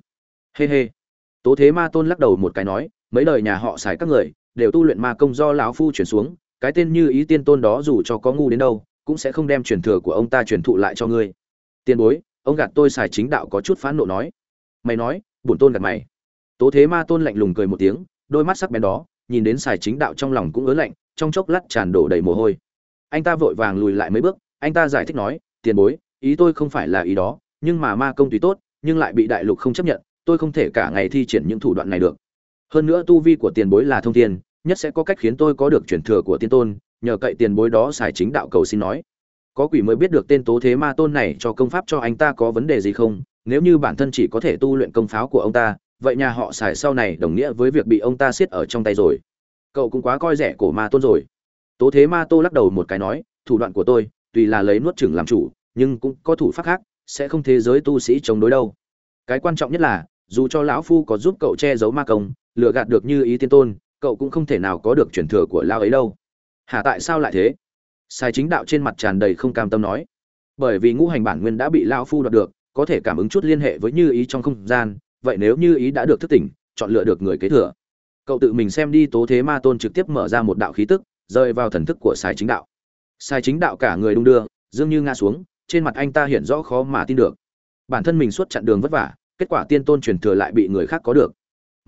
Hê hê. Tố thế ma tôn lắc đầu một cái nói, mấy đời nhà họ xài các người đều tu luyện ma công do lão phu chuyển xuống, cái tên như ý tiên tôn đó dù cho có ngu đến đâu, cũng sẽ không đem truyền thừa của ông ta truyền thụ lại cho ngươi. Tiền bối, ông gạt tôi xài chính đạo có chút phán nộ nói. Mày nói, bổn tôn gạt mày. Tố thế ma tôn lạnh lùng cười một tiếng, đôi mắt sắc bén đó, nhìn đến xài chính đạo trong lòng cũng ớn lạnh, trong chốc lát tràn đổ đầy mồ hôi. Anh ta vội vàng lùi lại mấy bước, anh ta giải thích nói, tiền bối, ý tôi không phải là ý đó, nhưng mà ma công tùy tốt, nhưng lại bị đại lục không chấp nhận, tôi không thể cả ngày thi triển những thủ đoạn này được hơn nữa tu vi của tiền bối là thông thiên, nhất sẽ có cách khiến tôi có được truyền thừa của tiên tôn, nhờ cậy tiền bối đó xài chính đạo cầu xin nói. Có quỷ mới biết được tên tố thế ma tôn này cho công pháp cho anh ta có vấn đề gì không? Nếu như bản thân chỉ có thể tu luyện công pháo của ông ta, vậy nhà họ xài sau này đồng nghĩa với việc bị ông ta siết ở trong tay rồi. Cậu cũng quá coi rẻ cổ ma tôn rồi. Tố thế ma tô lắc đầu một cái nói, thủ đoạn của tôi tùy là lấy nuốt chừng làm chủ, nhưng cũng có thủ pháp khác, sẽ không thế giới tu sĩ chống đối đâu. Cái quan trọng nhất là, dù cho lão phu có giúp cậu che giấu ma công lừa gạt được như ý tiên tôn, cậu cũng không thể nào có được truyền thừa của lao ấy đâu. Hả tại sao lại thế? Sai chính đạo trên mặt tràn đầy không cam tâm nói. Bởi vì ngũ hành bản nguyên đã bị lao phu đoạt được, có thể cảm ứng chút liên hệ với như ý trong không gian, vậy nếu như ý đã được thức tỉnh, chọn lựa được người kế thừa. Cậu tự mình xem đi tố thế ma tôn trực tiếp mở ra một đạo khí tức, rơi vào thần thức của sai chính đạo. Sai chính đạo cả người đung đưa dường như ngã xuống, trên mặt anh ta hiện rõ khó mà tin được. Bản thân mình suốt chặn đường vất vả, kết quả tiên tôn truyền thừa lại bị người khác có được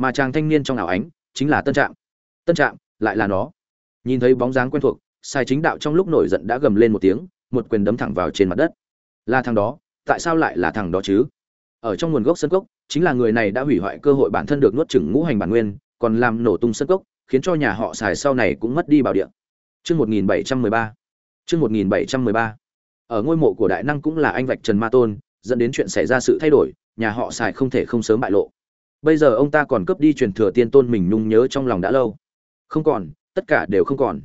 mà chàng thanh niên trong ảo ánh chính là tân trạm. Tân trạm lại là nó. Nhìn thấy bóng dáng quen thuộc, sai chính đạo trong lúc nổi giận đã gầm lên một tiếng, một quyền đấm thẳng vào trên mặt đất. Là thằng đó, tại sao lại là thằng đó chứ? Ở trong nguồn gốc sân cốc, chính là người này đã hủy hoại cơ hội bản thân được nuốt chửng ngũ hành bản nguyên, còn làm nổ tung sân cốc, khiến cho nhà họ xài sau này cũng mất đi bảo địa. Chương 1713 chương 1713 ở ngôi mộ của đại năng cũng là anh vạch trần ma tôn, dẫn đến chuyện xảy ra sự thay đổi, nhà họ xài không thể không sớm bại lộ bây giờ ông ta còn cướp đi truyền thừa tiên tôn mình nhung nhớ trong lòng đã lâu. Không còn, tất cả đều không còn.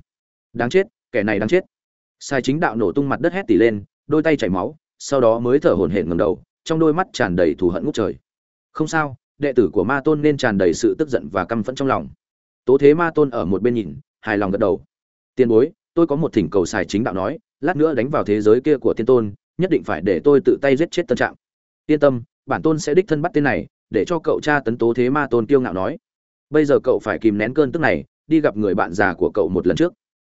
Đáng chết, kẻ này đáng chết. Sai chính đạo nổ tung mặt đất hét tỉ lên, đôi tay chảy máu, sau đó mới thở hổn hển ngầm đầu, trong đôi mắt tràn đầy thù hận ngút trời. Không sao, đệ tử của ma tôn nên tràn đầy sự tức giận và căm phẫn trong lòng. Tố thế ma tôn ở một bên nhìn, hài lòng gật đầu. Tiền bối, tôi có một thỉnh cầu xài chính đạo nói, lát nữa đánh vào thế giới kia của tiên tôn, nhất định phải để tôi tự tay giết chết tân trạm yên tâm, bản tôn sẽ đích thân bắt tên này để cho cậu cha tấn tố thế ma tôn kiêu ngạo nói. Bây giờ cậu phải kìm nén cơn tức này, đi gặp người bạn già của cậu một lần trước.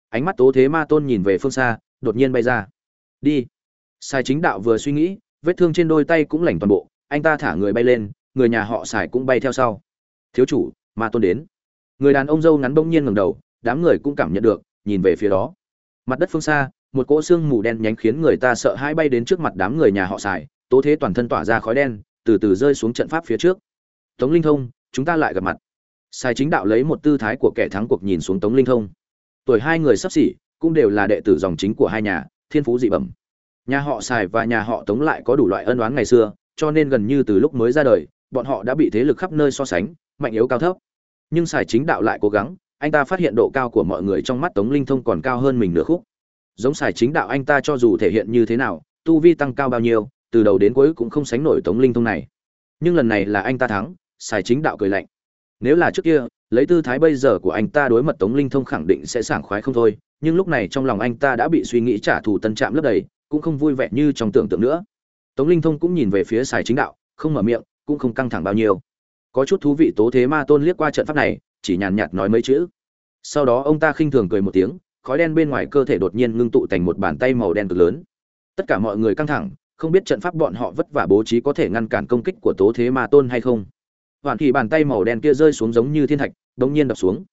Ánh mắt tố thế ma tôn nhìn về phương xa, đột nhiên bay ra. Đi. Sai chính đạo vừa suy nghĩ, vết thương trên đôi tay cũng lành toàn bộ, anh ta thả người bay lên, người nhà họ sài cũng bay theo sau. Thiếu chủ, ma tôn đến. Người đàn ông dâu ngắn bỗng nhiên ngẩng đầu, đám người cũng cảm nhận được, nhìn về phía đó. Mặt đất phương xa, một cỗ xương mù đen nhánh khiến người ta sợ hãi bay đến trước mặt đám người nhà họ sài tố thế toàn thân tỏa ra khói đen từ từ rơi xuống trận pháp phía trước. Tống linh thông, chúng ta lại gặp mặt. Sai chính đạo lấy một tư thái của kẻ thắng cuộc nhìn xuống tống linh thông. Tuổi hai người sắp xỉ, cũng đều là đệ tử dòng chính của hai nhà, thiên phú dị bẩm. Nhà họ xài và nhà họ tống lại có đủ loại ân oán ngày xưa, cho nên gần như từ lúc mới ra đời, bọn họ đã bị thế lực khắp nơi so sánh, mạnh yếu cao thấp. Nhưng xài chính đạo lại cố gắng, anh ta phát hiện độ cao của mọi người trong mắt tống linh thông còn cao hơn mình nửa khúc. Giống xài chính đạo anh ta cho dù thể hiện như thế nào, tu vi tăng cao bao nhiêu từ đầu đến cuối cũng không sánh nổi tống linh thông này. Nhưng lần này là anh ta thắng xài chính đạo cười lạnh. Nếu là trước kia, lấy tư thái bây giờ của anh ta đối mặt tống linh thông khẳng định sẽ sảng khoái không thôi, nhưng lúc này trong lòng anh ta đã bị suy nghĩ trả thù tân trạm lấp đầy, cũng không vui vẻ như trong tưởng tượng nữa. Tống linh thông cũng nhìn về phía xài chính đạo, không mở miệng, cũng không căng thẳng bao nhiêu. Có chút thú vị tố thế ma tôn liếc qua trận pháp này, chỉ nhàn nhạt nói mấy chữ. Sau đó ông ta khinh thường cười một tiếng, khói đen bên ngoài cơ thể đột nhiên ngưng tụ thành một bàn tay màu đen cực lớn. Tất cả mọi người căng thẳng không biết trận pháp bọn họ vất vả bố trí có thể ngăn cản công kích của tố thế ma tôn hay không. Hoàn kỳ bàn tay màu đen kia rơi xuống giống như thiên thạch, đống nhiên đập xuống.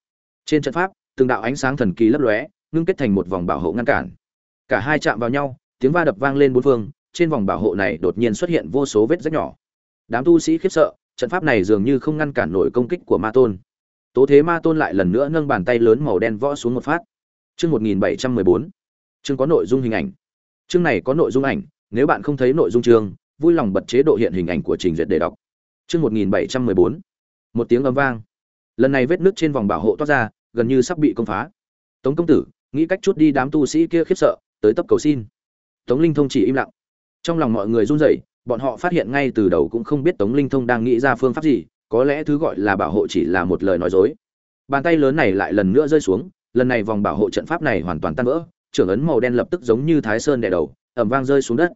Trên trận pháp, từng đạo ánh sáng thần kỳ lấp lóe, ngưng kết thành một vòng bảo hộ ngăn cản. Cả hai chạm vào nhau, tiếng va đập vang lên bốn phương, trên vòng bảo hộ này đột nhiên xuất hiện vô số vết rách nhỏ. Đám tu sĩ khiếp sợ, trận pháp này dường như không ngăn cản nổi công kích của ma tôn. Tố thế ma tôn lại lần nữa nâng bàn tay lớn màu đen võ xuống một phát. Chương một nghìn bảy trăm mười bốn. Chương có nội dung hình ảnh. Chương này có nội dung ảnh nếu bạn không thấy nội dung chương, vui lòng bật chế độ hiện hình ảnh của trình duyệt để đọc. Chương một nghìn bảy trăm mười bốn. Một tiếng âm vang. Lần này vết nứt trên vòng bảo hộ toát ra, gần như sắp bị công phá. Tống công tử, nghĩ cách chút đi đám tu sĩ kia khiếp sợ, tới tấp cầu xin. Tống linh thông chỉ im lặng. Trong lòng mọi người run rẩy, bọn họ phát hiện ngay từ đầu cũng không biết tống linh thông đang nghĩ ra phương pháp gì, có lẽ thứ gọi là bảo hộ chỉ là một lời nói dối. Bàn tay lớn này lại lần nữa rơi xuống, lần này vòng bảo hộ trận pháp này hoàn toàn tan vỡ, trưởng ấn màu đen lập tức giống như thái sơn đè đầu ẩm vang rơi xuống đất.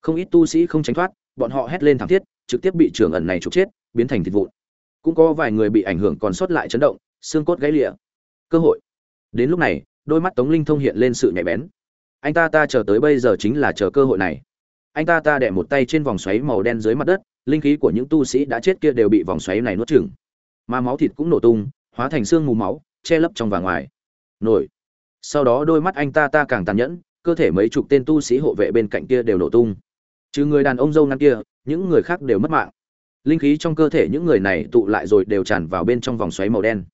Không ít tu sĩ không tránh thoát, bọn họ hét lên thảm thiết, trực tiếp bị trưởng ẩn này trục chết, biến thành thịt vụn. Cũng có vài người bị ảnh hưởng còn sót lại chấn động, xương cốt gãy lịa cơ hội. Đến lúc này, đôi mắt tống linh thông hiện lên sự nhạy bén. Anh ta ta chờ tới bây giờ chính là chờ cơ hội này. Anh ta ta đẻ một tay trên vòng xoáy màu đen dưới mặt đất, linh khí của những tu sĩ đã chết kia đều bị vòng xoáy này nuốt chửng. Mà máu thịt cũng nổ tung, hóa thành xương mù máu, che lấp trong và ngoài. Nổi. Sau đó đôi mắt anh ta ta càng tàn nhẫn cơ thể mấy chục tên tu sĩ hộ vệ bên cạnh kia đều nổ tung. Trừ người đàn ông dâu ngăn kia, những người khác đều mất mạng. Linh khí trong cơ thể những người này tụ lại rồi đều tràn vào bên trong vòng xoáy màu đen.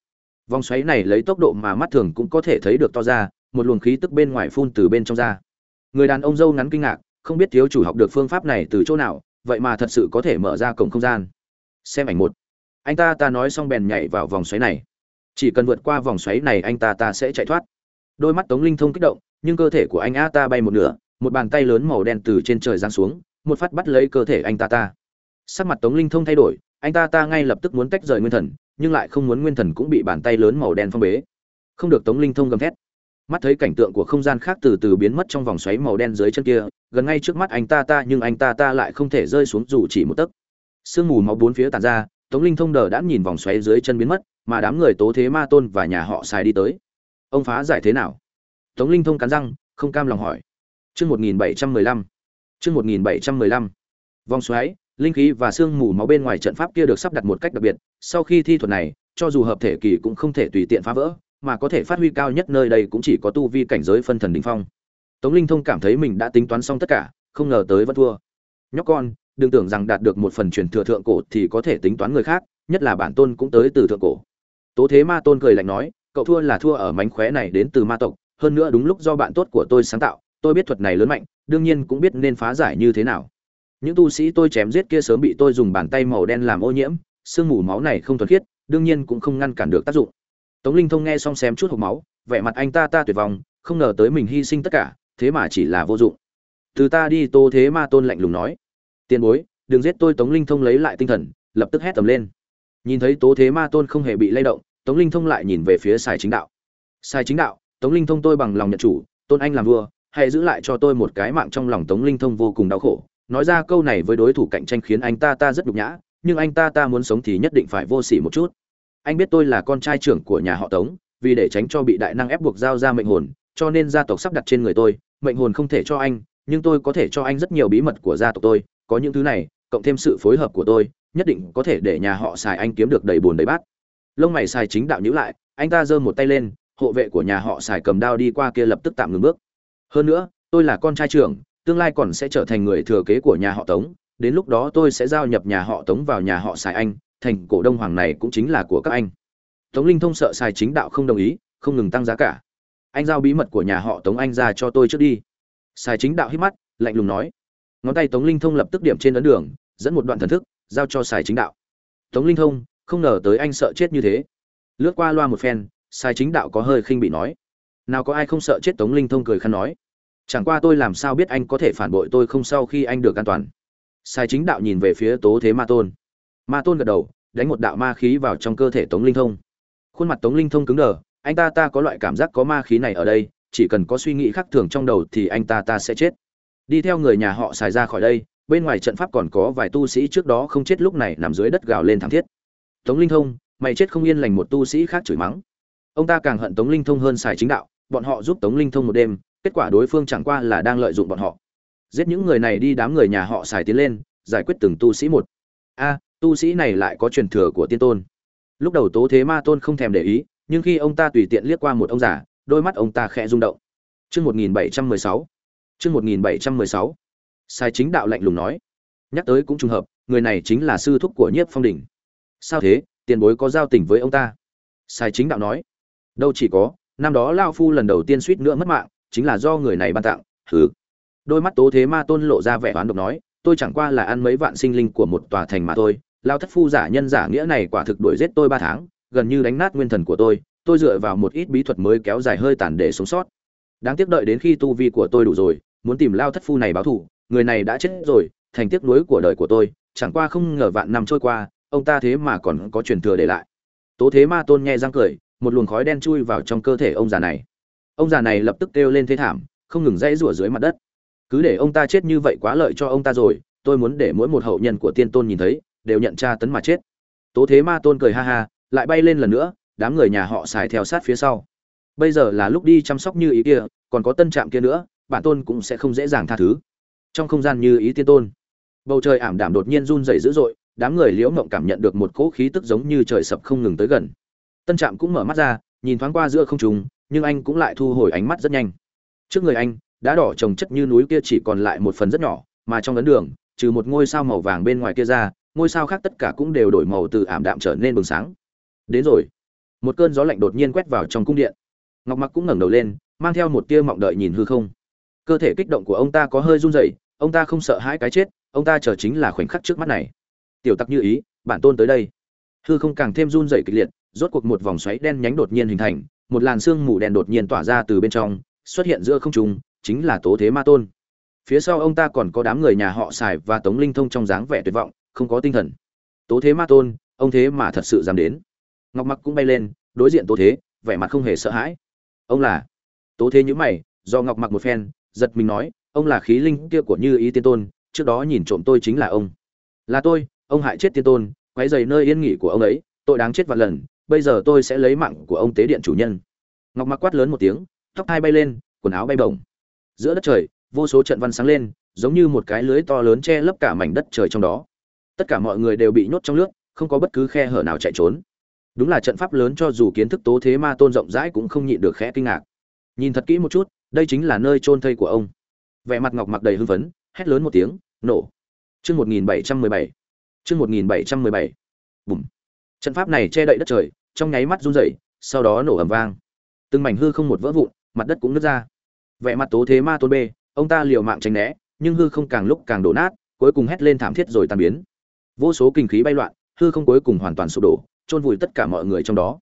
Vòng xoáy này lấy tốc độ mà mắt thường cũng có thể thấy được to ra, một luồng khí tức bên ngoài phun từ bên trong ra. Người đàn ông dâu ngắn kinh ngạc, không biết thiếu chủ học được phương pháp này từ chỗ nào, vậy mà thật sự có thể mở ra cổng không gian. Xem ảnh một. Anh ta ta nói xong bèn nhảy vào vòng xoáy này. Chỉ cần vượt qua vòng xoáy này anh ta ta sẽ chạy thoát. Đôi mắt tống linh thông kích động nhưng cơ thể của anh a ta bay một nửa, một bàn tay lớn màu đen từ trên trời giáng xuống, một phát bắt lấy cơ thể anh ta ta. Sắc mặt tống linh thông thay đổi, anh ta ta ngay lập tức muốn tách rời nguyên thần, nhưng lại không muốn nguyên thần cũng bị bàn tay lớn màu đen phong bế. Không được tống linh thông gầm thét. Mắt thấy cảnh tượng của không gian khác từ từ biến mất trong vòng xoáy màu đen dưới chân kia, gần ngay trước mắt anh ta ta nhưng anh ta ta lại không thể rơi xuống dù chỉ một tấc. Sương mù máu bốn phía tàn ra, tống linh thông đờ đã nhìn vòng xoáy dưới chân biến mất, mà đám người tố thế ma tôn và nhà họ xài đi tới. Ông phá giải thế nào? Tống linh thông cắn răng không cam lòng hỏi chương một nghìn bảy trăm mười lăm chương một nghìn bảy trăm mười lăm vòng xoáy linh khí và xương mù máu bên ngoài trận pháp kia được sắp đặt một cách đặc biệt sau khi thi thuật này cho dù hợp thể kỳ cũng không thể tùy tiện phá vỡ mà có thể phát huy cao nhất nơi đây cũng chỉ có tu vi cảnh giới phân thần đỉnh phong. Tống Linh Thông cảm thấy mình đã tính toán xong tất cả, không ngờ tới vẫn thua. Nhóc con, đừng tưởng rằng đạt được một phần truyền thừa thượng cổ thì có thể tính toán người khác, nhất là bản tôn cũng tới từ thượng cổ. Tố Thế Ma Tôn cười lạnh nói, cậu thua là thua ở mánh khóe này đến từ ma tộc, hơn nữa đúng lúc do bạn tốt của tôi sáng tạo, tôi biết thuật này lớn mạnh, đương nhiên cũng biết nên phá giải như thế nào. Những tu sĩ tôi chém giết kia sớm bị tôi dùng bàn tay màu đen làm ô nhiễm, sương mù máu này không thuần khiết, đương nhiên cũng không ngăn cản được tác dụng. Tống linh thông nghe xong xem chút hộp máu vẻ mặt anh ta ta tuyệt vọng không ngờ tới mình hy sinh tất cả thế mà chỉ là vô dụng. Từ ta đi tô thế ma tôn lạnh lùng nói tiền bối đừng giết tôi. Tống linh thông lấy lại tinh thần lập tức hét tầm lên. Nhìn thấy tố thế ma tôn không hề bị lay động tống linh thông lại nhìn về phía sài chính đạo. Sài chính đạo tống linh thông tôi bằng lòng nhận chủ, tôn anh làm vua, hãy giữ lại cho tôi một cái mạng trong lòng tống linh thông vô cùng đau khổ. Nói ra câu này với đối thủ cạnh tranh khiến anh ta ta rất nhục nhã, nhưng anh ta ta muốn sống thì nhất định phải vô sỉ một chút. Anh biết tôi là con trai trưởng của nhà họ tống, vì để tránh cho bị đại năng ép buộc giao ra mệnh hồn, cho nên gia tộc sắp đặt trên người tôi, mệnh hồn không thể cho anh, nhưng tôi có thể cho anh rất nhiều bí mật của gia tộc tôi, có những thứ này, cộng thêm sự phối hợp của tôi, nhất định có thể để nhà họ xài anh kiếm được đầy bùn đầy bát. Lông mày xài chính đạo nhữ lại, anh ta giơ một tay lên hộ vệ của nhà họ xài cầm đao đi qua kia lập tức tạm ngừng bước. Hơn nữa, tôi là con trai trưởng, tương lai còn sẽ trở thành người thừa kế của nhà họ tống, đến lúc đó tôi sẽ giao nhập nhà họ tống vào nhà họ xài anh, thành cổ đông hoàng này cũng chính là của các anh. Tống linh thông sợ xài chính đạo không đồng ý, không ngừng tăng giá cả. Anh giao bí mật của nhà họ tống anh ra cho tôi trước đi. Xài chính đạo hít mắt, lạnh lùng nói. Ngón tay tống linh thông lập tức điểm trên ấn đường, dẫn một đoạn thần thức, giao cho xài chính đạo. Tống linh thông, không ngờ tới anh sợ chết như thế. Lướt qua loa một phen Sai chính đạo có hơi khinh bị nói. Nào có ai không sợ chết tống linh thông cười khăn nói. Chẳng qua tôi làm sao biết anh có thể phản bội tôi không sau khi anh được an toàn. Sai chính đạo nhìn về phía tố thế ma tôn. Ma tôn gật đầu, đánh một đạo ma khí vào trong cơ thể tống linh thông. Khuôn mặt tống linh thông cứng đờ, anh ta ta có loại cảm giác có ma khí này ở đây, chỉ cần có suy nghĩ khác thường trong đầu thì anh ta ta sẽ chết. Đi theo người nhà họ xài ra khỏi đây, bên ngoài trận pháp còn có vài tu sĩ trước đó không chết lúc này nằm dưới đất gào lên thảm thiết. Tống linh thông, mày chết không yên lành một tu sĩ khác chửi mắng ông ta càng hận tống linh thông hơn xài chính đạo bọn họ giúp tống linh thông một đêm kết quả đối phương chẳng qua là đang lợi dụng bọn họ giết những người này đi đám người nhà họ xài tiến lên giải quyết từng tu sĩ một a tu sĩ này lại có truyền thừa của tiên tôn lúc đầu tố thế ma tôn không thèm để ý nhưng khi ông ta tùy tiện liếc qua một ông già đôi mắt ông ta khẽ rung động Chương 1716. Chương 1716. Sai chính đạo lạnh lùng nói. Nhắc tới cũng trùng hợp, người này chính là sư thúc của Nhiếp Phong đỉnh. Sao thế, tiền bối có giao tình với ông ta? Sai chính đạo nói. Đâu chỉ có, năm đó lão phu lần đầu tiên suýt nữa mất mạng, chính là do người này ban tặng hừ. Đôi mắt tố thế ma tôn lộ ra vẻ oán độc nói tôi chẳng qua là ăn mấy vạn sinh linh của một tòa thành mà thôi lao thất phu giả nhân giả nghĩa này quả thực đuổi giết tôi ba tháng gần như đánh nát nguyên thần của tôi tôi dựa vào một ít bí thuật mới kéo dài hơi tàn để sống sót. Đáng tiếc đợi đến khi tu vi của tôi đủ rồi muốn tìm lao thất phu này báo thù người này đã chết rồi thành tiếc nuối của đời của tôi chẳng qua không ngờ vạn năm trôi qua ông ta thế mà còn có truyền thừa để lại. Tố thế ma tôn nghe răng cười một luồng khói đen chui vào trong cơ thể ông già này. Ông già này lập tức kêu lên thế thảm, không ngừng dãy rủa dưới mặt đất. Cứ để ông ta chết như vậy quá lợi cho ông ta rồi, tôi muốn để mỗi một hậu nhân của tiên tôn nhìn thấy, đều nhận tra tấn mà chết. Tố thế ma tôn cười ha ha, lại bay lên lần nữa, đám người nhà họ xài theo sát phía sau. Bây giờ là lúc đi chăm sóc như ý kia, còn có tân trạm kia nữa, bản tôn cũng sẽ không dễ dàng tha thứ. Trong không gian như ý tiên tôn, bầu trời ảm đạm đột nhiên run rẩy dữ dội, đám người liễu mộng cảm nhận được một cỗ khí tức giống như trời sập không ngừng tới gần tân trạm cũng mở mắt ra, nhìn thoáng qua giữa không trùng nhưng anh cũng lại thu hồi ánh mắt rất nhanh. Trước người anh đã đỏ trồng chất như núi kia chỉ còn lại một phần rất nhỏ, mà trong ấn đường, trừ một ngôi sao màu vàng bên ngoài kia ra, ngôi sao khác tất cả cũng đều đổi màu từ ảm đạm trở nên bừng sáng. Đến rồi. Một cơn gió lạnh đột nhiên quét vào trong cung điện. Ngọc mặc cũng ngẩng đầu lên, mang theo một tia mọng đợi nhìn hư không. Cơ thể kích động của ông ta có hơi run rẩy, ông ta không sợ hãi cái chết, ông ta chờ chính là khoảnh khắc trước mắt này. Tiểu tặc như ý, bản tôn tới đây. Hư không càng thêm run rẩy kịch liệt rốt cuộc một vòng xoáy đen nhánh đột nhiên hình thành một làn sương mù đen đột nhiên tỏa ra từ bên trong, xuất hiện giữa không trung, chính là Tố Thế Ma Tôn. Phía sau ông ta còn có đám người nhà họ Sài và Tống Linh Thông trong dáng vẻ tuyệt vọng, không có tinh thần. Tố Thế Ma Tôn, ông thế mà thật sự dám đến. Ngọc Mặc cũng bay lên, đối diện Tố Thế, vẻ mặt không hề sợ hãi. Ông là? Tố Thế nhíu mày, do Ngọc Mặc một phen, giật mình nói, ông là khí linh kia của Như Ý Tiên Tôn, trước đó nhìn trộm tôi chính là ông. Là tôi, ông hại chết Tiên Tôn, quấy rầy nơi yên nghỉ của ông ấy, tội đáng chết vạn lần, bây giờ tôi sẽ lấy mạng của ông tế điện chủ nhân. Ngọc mặc quát lớn một tiếng, tóc hai bay lên, quần áo bay bổng. Giữa đất trời, vô số trận văn sáng lên, giống như một cái lưới to lớn che lấp cả mảnh đất trời trong đó. Tất cả mọi người đều bị nhốt trong nước, không có bất cứ khe hở nào chạy trốn. Đúng là trận pháp lớn cho dù kiến thức tố thế ma tôn rộng rãi cũng không nhịn được khẽ kinh ngạc. Nhìn thật kỹ một chút, đây chính là nơi chôn thây của ông. Vẻ mặt ngọc mặc đầy hưng phấn, hét lớn một tiếng, nổ! Chương một nghìn bảy trăm mười bảy. Chương một nghìn bảy trăm mười bảy. Bùm trận pháp này che đậy đất trời trong nháy mắt run rẩy, sau đó nổ ầm vang. Từng mảnh hư không một vỡ vụn, mặt đất cũng nứt ra. Vẻ mặt tố thế ma tôn bê, ông ta liều mạng tránh né, nhưng hư không càng lúc càng đổ nát, cuối cùng hét lên thảm thiết rồi tan biến. Vô số kinh khí bay loạn, hư không cuối cùng hoàn toàn sụp đổ, chôn vùi tất cả mọi người trong đó.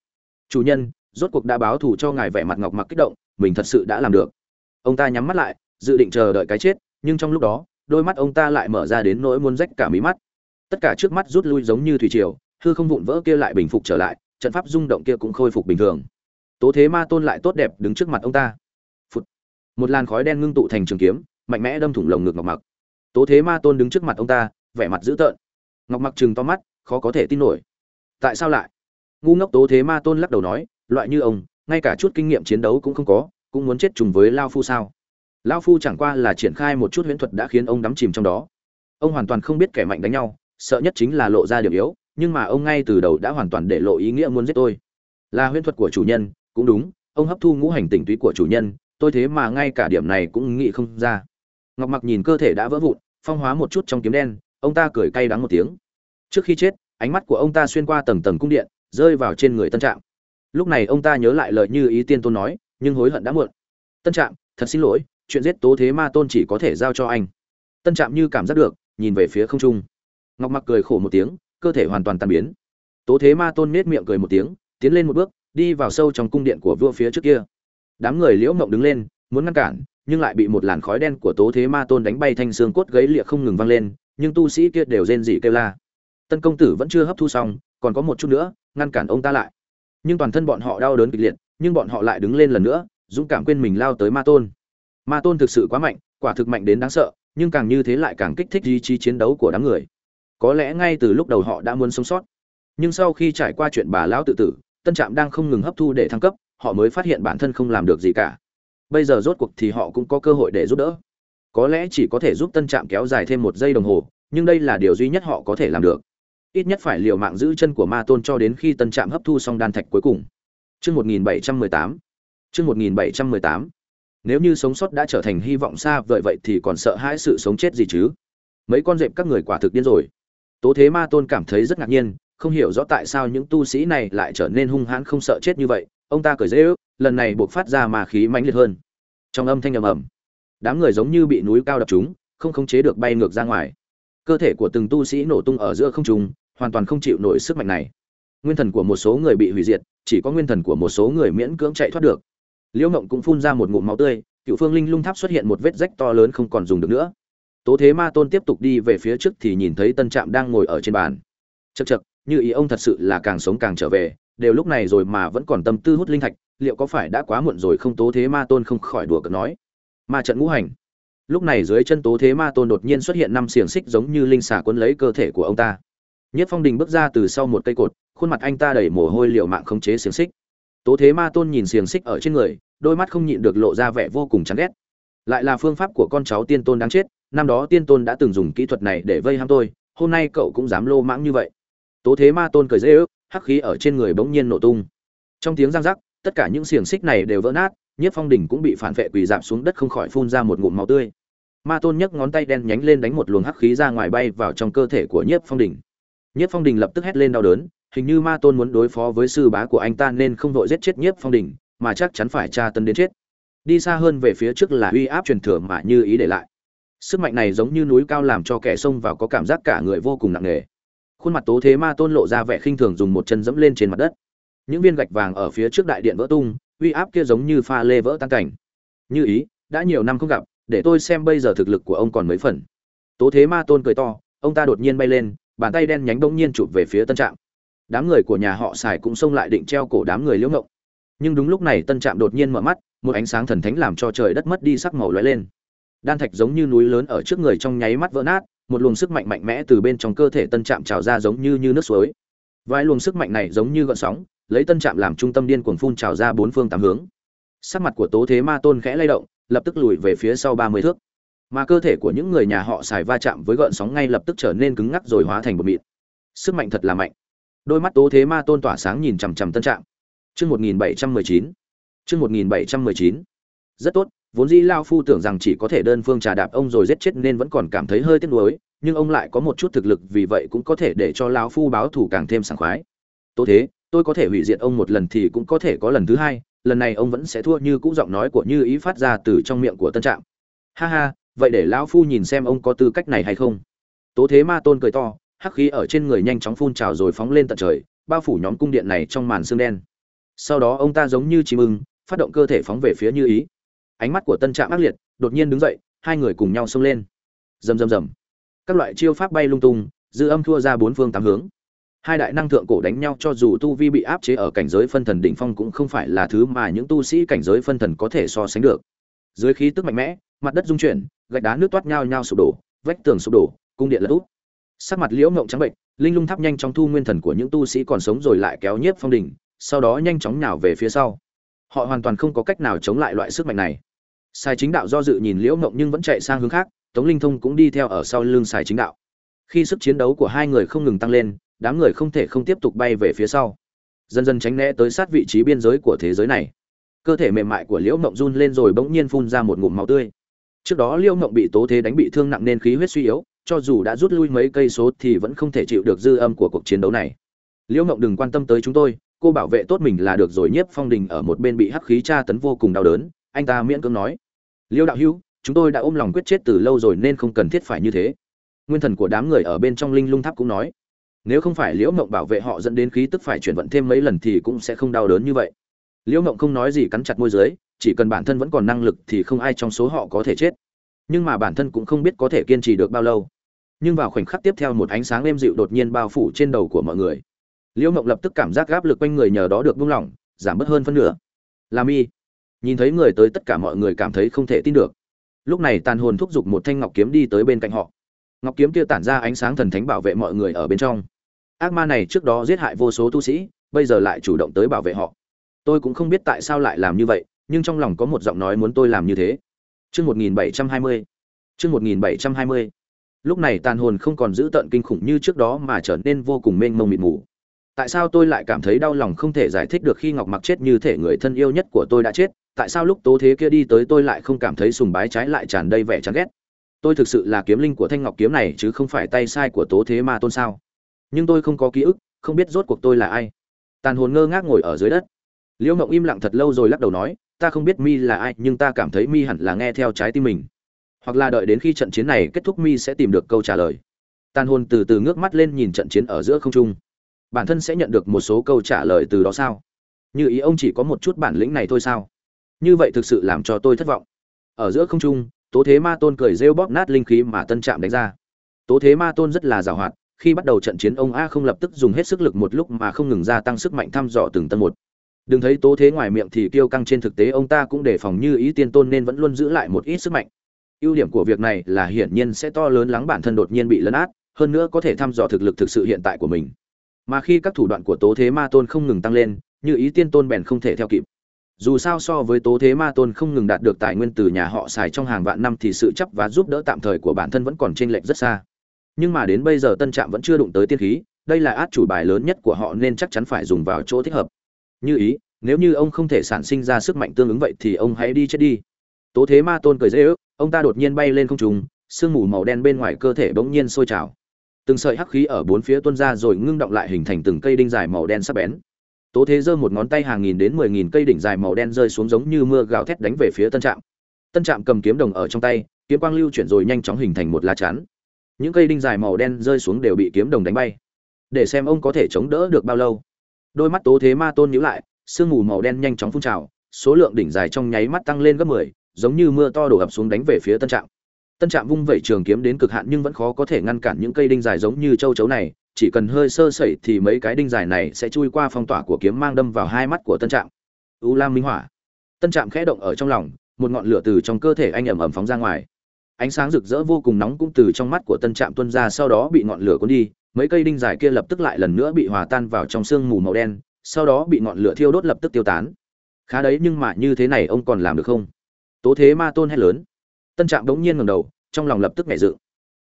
Chủ nhân, rốt cuộc đã báo thù cho ngài vẻ mặt ngọc mặc kích động, mình thật sự đã làm được. Ông ta nhắm mắt lại, dự định chờ đợi cái chết, nhưng trong lúc đó, đôi mắt ông ta lại mở ra đến nỗi muốn rách cả mí mắt. Tất cả trước mắt rút lui giống như thủy triều, hư không vụn vỡ kia lại bình phục trở lại, trận pháp rung động kia cũng khôi phục bình thường. Tố thế ma tôn lại tốt đẹp đứng trước mặt ông ta. Phụt. một làn khói đen ngưng tụ thành trường kiếm mạnh mẽ đâm thủng lồng ngực ngọc mặc. Tố thế ma tôn đứng trước mặt ông ta vẻ mặt dữ tợn. Ngọc mặc chừng to mắt khó có thể tin nổi. Tại sao lại? Ngu ngốc tố thế ma tôn lắc đầu nói loại như ông ngay cả chút kinh nghiệm chiến đấu cũng không có cũng muốn chết trùng với lao phu sao? Lao phu chẳng qua là triển khai một chút huyễn thuật đã khiến ông đắm chìm trong đó. Ông hoàn toàn không biết kẻ mạnh đánh nhau sợ nhất chính là lộ ra điểm yếu nhưng mà ông ngay từ đầu đã hoàn toàn để lộ ý nghĩa muốn giết tôi. Là huyễn thuật của chủ nhân, cũng đúng, ông hấp thu ngũ hành tình túy của chủ nhân, tôi thế mà ngay cả điểm này cũng nghĩ không ra. Ngọc mặc nhìn cơ thể đã vỡ vụn, phong hóa một chút trong kiếm đen, ông ta cười cay đắng một tiếng. Trước khi chết, ánh mắt của ông ta xuyên qua tầng tầng cung điện, rơi vào trên người tân trạm. Lúc này ông ta nhớ lại lời như ý tiên tôn nói, nhưng hối hận đã muộn. Tân trạm, thật xin lỗi, chuyện giết tố thế ma tôn chỉ có thể giao cho anh. Tân trạm như cảm giác được, nhìn về phía không trung. Ngọc mặc cười khổ một tiếng cơ thể hoàn toàn tan biến. Tố thế ma tôn nết miệng cười một tiếng, tiến lên một bước, đi vào sâu trong cung điện của vua phía trước kia. Đám người liễu mộng đứng lên, muốn ngăn cản, nhưng lại bị một làn khói đen của tố thế ma tôn đánh bay thanh xương cốt gấy lịa không ngừng vang lên, nhưng tu sĩ kia đều rên rỉ kêu la. Tân công tử vẫn chưa hấp thu xong, còn có một chút nữa, ngăn cản ông ta lại. Nhưng toàn thân bọn họ đau đớn kịch liệt, nhưng bọn họ lại đứng lên lần nữa, dũng cảm quên mình lao tới ma tôn. Ma tôn thực sự quá mạnh, quả thực mạnh đến đáng sợ, nhưng càng như thế lại càng kích thích ý chí chiến đấu của đám người có lẽ ngay từ lúc đầu họ đã muốn sống sót nhưng sau khi trải qua chuyện bà lão tự tử, tân trạm đang không ngừng hấp thu để thăng cấp, họ mới phát hiện bản thân không làm được gì cả bây giờ rốt cuộc thì họ cũng có cơ hội để giúp đỡ có lẽ chỉ có thể giúp tân trạm kéo dài thêm một giây đồng hồ, nhưng đây là điều duy nhất họ có thể làm được ít nhất phải liều mạng giữ chân của ma tôn cho đến khi tân trạm hấp thu xong đan thạch cuối cùng Chương 1718. Chương 1718. Nếu như sống sót đã trở thành hy vọng xa vời vậy thì còn sợ hãi sự sống chết gì chứ? Mấy con dẹp các người quả thực điên rồi. Tố Thế Ma Tôn cảm thấy rất ngạc nhiên, không hiểu rõ tại sao những tu sĩ này lại trở nên hung hãn không sợ chết như vậy. Ông ta cười giễu, lần này buộc phát ra ma khí mãnh liệt hơn. Trong âm thanh ầm ầm, đám người giống như bị núi cao đập trúng, không khống chế được bay ngược ra ngoài. Cơ thể của từng tu sĩ nổ tung ở giữa không trung, hoàn toàn không chịu nổi sức mạnh này. Nguyên thần của một số người bị hủy diệt, chỉ có nguyên thần của một số người miễn cưỡng chạy thoát được. Liễu Ngộng cũng phun ra một ngụm máu tươi, Cựu Phương Linh Lung Tháp xuất hiện một vết rách to lớn không còn dùng được nữa. Tố Thế Ma Tôn tiếp tục đi về phía trước thì nhìn thấy Tân Trạm đang ngồi ở trên bàn. chật chật như ý ông thật sự là càng sống càng trở về, đều lúc này rồi mà vẫn còn tâm tư hút linh thạch, liệu có phải đã quá muộn rồi không Tố Thế Ma Tôn không khỏi đùa cợt nói. Ma trận ngũ hành. Lúc này dưới chân Tố Thế Ma Tôn đột nhiên xuất hiện năm xiềng xích giống như linh xà cuốn lấy cơ thể của ông ta. Nhất Phong Đình bước ra từ sau một cây cột, khuôn mặt anh ta đầy mồ hôi liều mạng khống chế xiềng xích. Tố Thế Ma Tôn nhìn xiềng xích ở trên người, đôi mắt không nhịn được lộ ra vẻ vô cùng chán ghét. Lại là phương pháp của con cháu tiên tôn đáng chết, năm đó tiên tôn đã từng dùng kỹ thuật này để vây hãm tôi, hôm nay cậu cũng dám lô mãng như vậy. Tố Thế Ma Tôn cười dễ ước, hắc khí ở trên người bỗng nhiên nổ tung. Trong tiếng răng rắc, tất cả những xiềng xích này đều vỡ nát, Nhiếp Phong đỉnh cũng bị phản vệ quỳ giảm xuống đất không khỏi phun ra một ngụm máu tươi. Ma Tôn nhấc ngón tay đen nhánh lên đánh một luồng hắc khí ra ngoài bay vào trong cơ thể của Nhiếp Phong đỉnh. Nhiếp Phong Đình lập tức hét lên đau đớn, hình như Ma Tôn muốn đối phó với sư bá của anh ta nên không đội giết chết Nhiếp Phong Đình, mà chắc chắn phải tra tấn đến chết. Đi xa hơn về phía trước là uy áp truyền thừa mà như ý để lại. Sức mạnh này giống như núi cao làm cho kẻ xông vào có cảm giác cả người vô cùng nặng nề. Khuôn mặt tố thế Ma Tôn lộ ra vẻ khinh thường dùng một chân dẫm lên trên mặt đất. Những viên gạch vàng ở phía trước đại điện vỡ tung, uy áp kia giống như pha lê vỡ tan cảnh. Như ý, đã nhiều năm không gặp, để tôi xem bây giờ thực lực của ông còn mấy phần. Tố thế Ma Tôn cười to, ông ta đột nhiên bay lên, bàn tay đen nhánh bỗng nhiên chụp về phía tân trạm đám người của nhà họ xài cũng xông lại định treo cổ đám người liễu ngộng nhưng đúng lúc này tân trạm đột nhiên mở mắt một ánh sáng thần thánh làm cho trời đất mất đi sắc màu lóe lên đan thạch giống như núi lớn ở trước người trong nháy mắt vỡ nát, một luồng sức mạnh mạnh mẽ từ bên trong cơ thể tân trạm trào ra giống như như nước suối. Vài luồng sức mạnh này giống như gợn sóng, lấy tân trạm làm trung tâm điên cuồng phun trào ra bốn phương tám hướng. Sắc mặt của tố thế ma tôn khẽ lay động, lập tức lùi về phía sau ba mươi thước. Mà cơ thể của những người nhà họ xài va chạm với gợn sóng ngay lập tức trở nên cứng ngắc rồi hóa thành bột mịn. Sức mạnh thật là mạnh. Đôi mắt tố thế ma tôn tỏa sáng nhìn chằm chằm tân Trạm. chương một nghìn bảy trăm mười chín. Chương một nghìn bảy trăm mười chín. Rất tốt vốn dĩ lao phu tưởng rằng chỉ có thể đơn phương trà đạp ông rồi giết chết nên vẫn còn cảm thấy hơi tiếc nuối, nhưng ông lại có một chút thực lực vì vậy cũng có thể để cho lao phu báo thù càng thêm sảng khoái. Tố thế, tôi có thể hủy diệt ông một lần thì cũng có thể có lần thứ hai, lần này ông vẫn sẽ thua như cũ giọng nói của như ý phát ra từ trong miệng của tân trạm. Ha ha, vậy để lão phu nhìn xem ông có tư cách này hay không. Tố thế ma tôn cười to, hắc khí ở trên người nhanh chóng phun trào rồi phóng lên tận trời, bao phủ nhóm cung điện này trong màn xương đen. Sau đó ông ta giống như chim ưng, phát động cơ thể phóng về phía như ý ánh mắt của tân trạm ác liệt, đột nhiên đứng dậy, hai người cùng nhau xông lên. Rầm rầm rầm. Các loại chiêu pháp bay lung tung, dư âm thua ra bốn phương tám hướng. Hai đại năng thượng cổ đánh nhau cho dù tu vi bị áp chế ở cảnh giới phân thần đỉnh phong cũng không phải là thứ mà những tu sĩ cảnh giới phân thần có thể so sánh được. Dưới khí tức mạnh mẽ, mặt đất rung chuyển, gạch đá nước toát nhau nhau sụp đổ, vách tường sụp đổ, cung điện lật úp. Sắc mặt liễu ngộng trắng bệnh, linh lung tháp nhanh chóng thu nguyên thần của những tu sĩ còn sống rồi lại kéo nhiếp phong đỉnh, sau đó nhanh chóng nhào về phía sau họ hoàn toàn không có cách nào chống lại loại sức mạnh này. Sai chính đạo do dự nhìn liễu ngộng nhưng vẫn chạy sang hướng khác, tống linh thông cũng đi theo ở sau lưng sai chính đạo. Khi sức chiến đấu của hai người không ngừng tăng lên, đám người không thể không tiếp tục bay về phía sau. Dần dần tránh né tới sát vị trí biên giới của thế giới này. Cơ thể mềm mại của liễu mộng run lên rồi bỗng nhiên phun ra một ngụm máu tươi. Trước đó liễu mộng bị tố thế đánh bị thương nặng nên khí huyết suy yếu, cho dù đã rút lui mấy cây số thì vẫn không thể chịu được dư âm của cuộc chiến đấu này. Liễu mộng đừng quan tâm tới chúng tôi cô bảo vệ tốt mình là được rồi, nhiếp phong đình ở một bên bị hắc khí tra tấn vô cùng đau đớn, anh ta miễn cưỡng nói. Liêu đạo hữu, chúng tôi đã ôm lòng quyết chết từ lâu rồi nên không cần thiết phải như thế. Nguyên thần của đám người ở bên trong linh lung tháp cũng nói. Nếu không phải liễu mộng bảo vệ họ dẫn đến khí tức phải chuyển vận thêm mấy lần thì cũng sẽ không đau đớn như vậy. Liễu mộng không nói gì cắn chặt môi dưới, chỉ cần bản thân vẫn còn năng lực thì không ai trong số họ có thể chết. Nhưng mà bản thân cũng không biết có thể kiên trì được bao lâu. Nhưng vào khoảnh khắc tiếp theo một ánh sáng êm dịu đột nhiên bao phủ trên đầu của mọi người liễu mộng lập tức cảm giác gáp lực quanh người nhờ đó được buông lỏng, giảm bớt hơn phân nửa. Làm y nhìn thấy người tới tất cả mọi người cảm thấy không thể tin được. Lúc này tàn hồn thúc giục một thanh ngọc kiếm đi tới bên cạnh họ. Ngọc kiếm kia tản ra ánh sáng thần thánh bảo vệ mọi người ở bên trong. Ác ma này trước đó giết hại vô số tu sĩ, bây giờ lại chủ động tới bảo vệ họ. Tôi cũng không biết tại sao lại làm như vậy, nhưng trong lòng có một giọng nói muốn tôi làm như thế. Chương một nghìn bảy trăm hai mươi. Chương một nghìn bảy trăm hai mươi. Lúc này tàn hồn không còn giữ tận kinh khủng như trước đó mà trở nên vô cùng mênh mông mịt mù tại sao tôi lại cảm thấy đau lòng không thể giải thích được khi ngọc mặc chết như thể người thân yêu nhất của tôi đã chết, tại sao lúc tố thế kia đi tới tôi lại không cảm thấy sùng bái trái lại tràn đầy vẻ chán ghét? Tôi thực sự là kiếm linh của thanh ngọc kiếm này chứ không phải tay sai của tố thế ma tôn sao? Nhưng tôi không có ký ức, không biết rốt cuộc tôi là ai. Tàn hồn ngơ ngác ngồi ở dưới đất. Liễu mộng im lặng thật lâu rồi lắc đầu nói, ta không biết mi là ai, nhưng ta cảm thấy mi hẳn là nghe theo trái tim mình. Hoặc là đợi đến khi trận chiến này kết thúc mi sẽ tìm được câu trả lời. Tàn hồn từ từ ngước mắt lên nhìn trận chiến ở giữa không trung bản thân sẽ nhận được một số câu trả lời từ đó sao? Như ý ông chỉ có một chút bản lĩnh này thôi sao? Như vậy thực sự làm cho tôi thất vọng. Ở giữa không trung, tố thế ma tôn cười rêu bóp nát linh khí mà tân trạm đánh ra. Tố thế ma tôn rất là giàu hoạt, khi bắt đầu trận chiến, ông a không lập tức dùng hết sức lực một lúc mà không ngừng gia tăng sức mạnh thăm dò từng tân một. Đừng thấy tố thế ngoài miệng thì kiêu căng trên thực tế, ông ta cũng đề phòng như ý tiên tôn nên vẫn luôn giữ lại một ít sức mạnh. Ưu điểm của việc này là hiển nhiên sẽ to lớn lắng bản thân đột nhiên bị lấn át, hơn nữa có thể thăm dò thực lực thực sự hiện tại của mình mà khi các thủ đoạn của tố thế ma tôn không ngừng tăng lên, như ý tiên tôn bèn không thể theo kịp. Dù sao so với tố thế ma tôn không ngừng đạt được tài nguyên từ nhà họ xài trong hàng vạn năm thì sự chấp và giúp đỡ tạm thời của bản thân vẫn còn chênh lệch rất xa. Nhưng mà đến bây giờ tân trạm vẫn chưa đụng tới tiên khí, đây là át chủ bài lớn nhất của họ nên chắc chắn phải dùng vào chỗ thích hợp. Như ý, nếu như ông không thể sản sinh ra sức mạnh tương ứng vậy thì ông hãy đi chết đi. Tố thế ma tôn cười dễ ước, ông ta đột nhiên bay lên không trùng sương mù màu đen bên ngoài cơ thể bỗng nhiên sôi trào từng sợi hắc khí ở bốn phía tuôn ra rồi ngưng động lại hình thành từng cây đinh dài màu đen sắc bén. Tố thế giơ một ngón tay hàng nghìn đến mười nghìn cây đỉnh dài màu đen rơi xuống giống như mưa gào thét đánh về phía tân trạm. Tân trạm cầm kiếm đồng ở trong tay, kiếm quang lưu chuyển rồi nhanh chóng hình thành một lá chắn. Những cây đinh dài màu đen rơi xuống đều bị kiếm đồng đánh bay. Để xem ông có thể chống đỡ được bao lâu. Đôi mắt tố thế ma tôn nhíu lại, sương mù màu đen nhanh chóng phun trào, số lượng đỉnh dài trong nháy mắt tăng lên gấp mười, giống như mưa to đổ ập xuống đánh về phía tân trạm tân trạm vung vẩy trường kiếm đến cực hạn nhưng vẫn khó có thể ngăn cản những cây đinh dài giống như châu chấu này, chỉ cần hơi sơ sẩy thì mấy cái đinh dài này sẽ chui qua phong tỏa của kiếm mang đâm vào hai mắt của tân trạm. U lam minh hỏa. Tân trạm khẽ động ở trong lòng, một ngọn lửa từ trong cơ thể anh ẩm ẩm phóng ra ngoài. Ánh sáng rực rỡ vô cùng nóng cũng từ trong mắt của tân trạm tuân ra, sau đó bị ngọn lửa cuốn đi, mấy cây đinh dài kia lập tức lại lần nữa bị hòa tan vào trong sương mù màu đen, sau đó bị ngọn lửa thiêu đốt lập tức tiêu tán. Khá đấy nhưng mà như thế này ông còn làm được không? Tố thế ma tôn hét lớn tân trạm đống nhiên ngẩng đầu, trong lòng lập tức nhẹ dựng.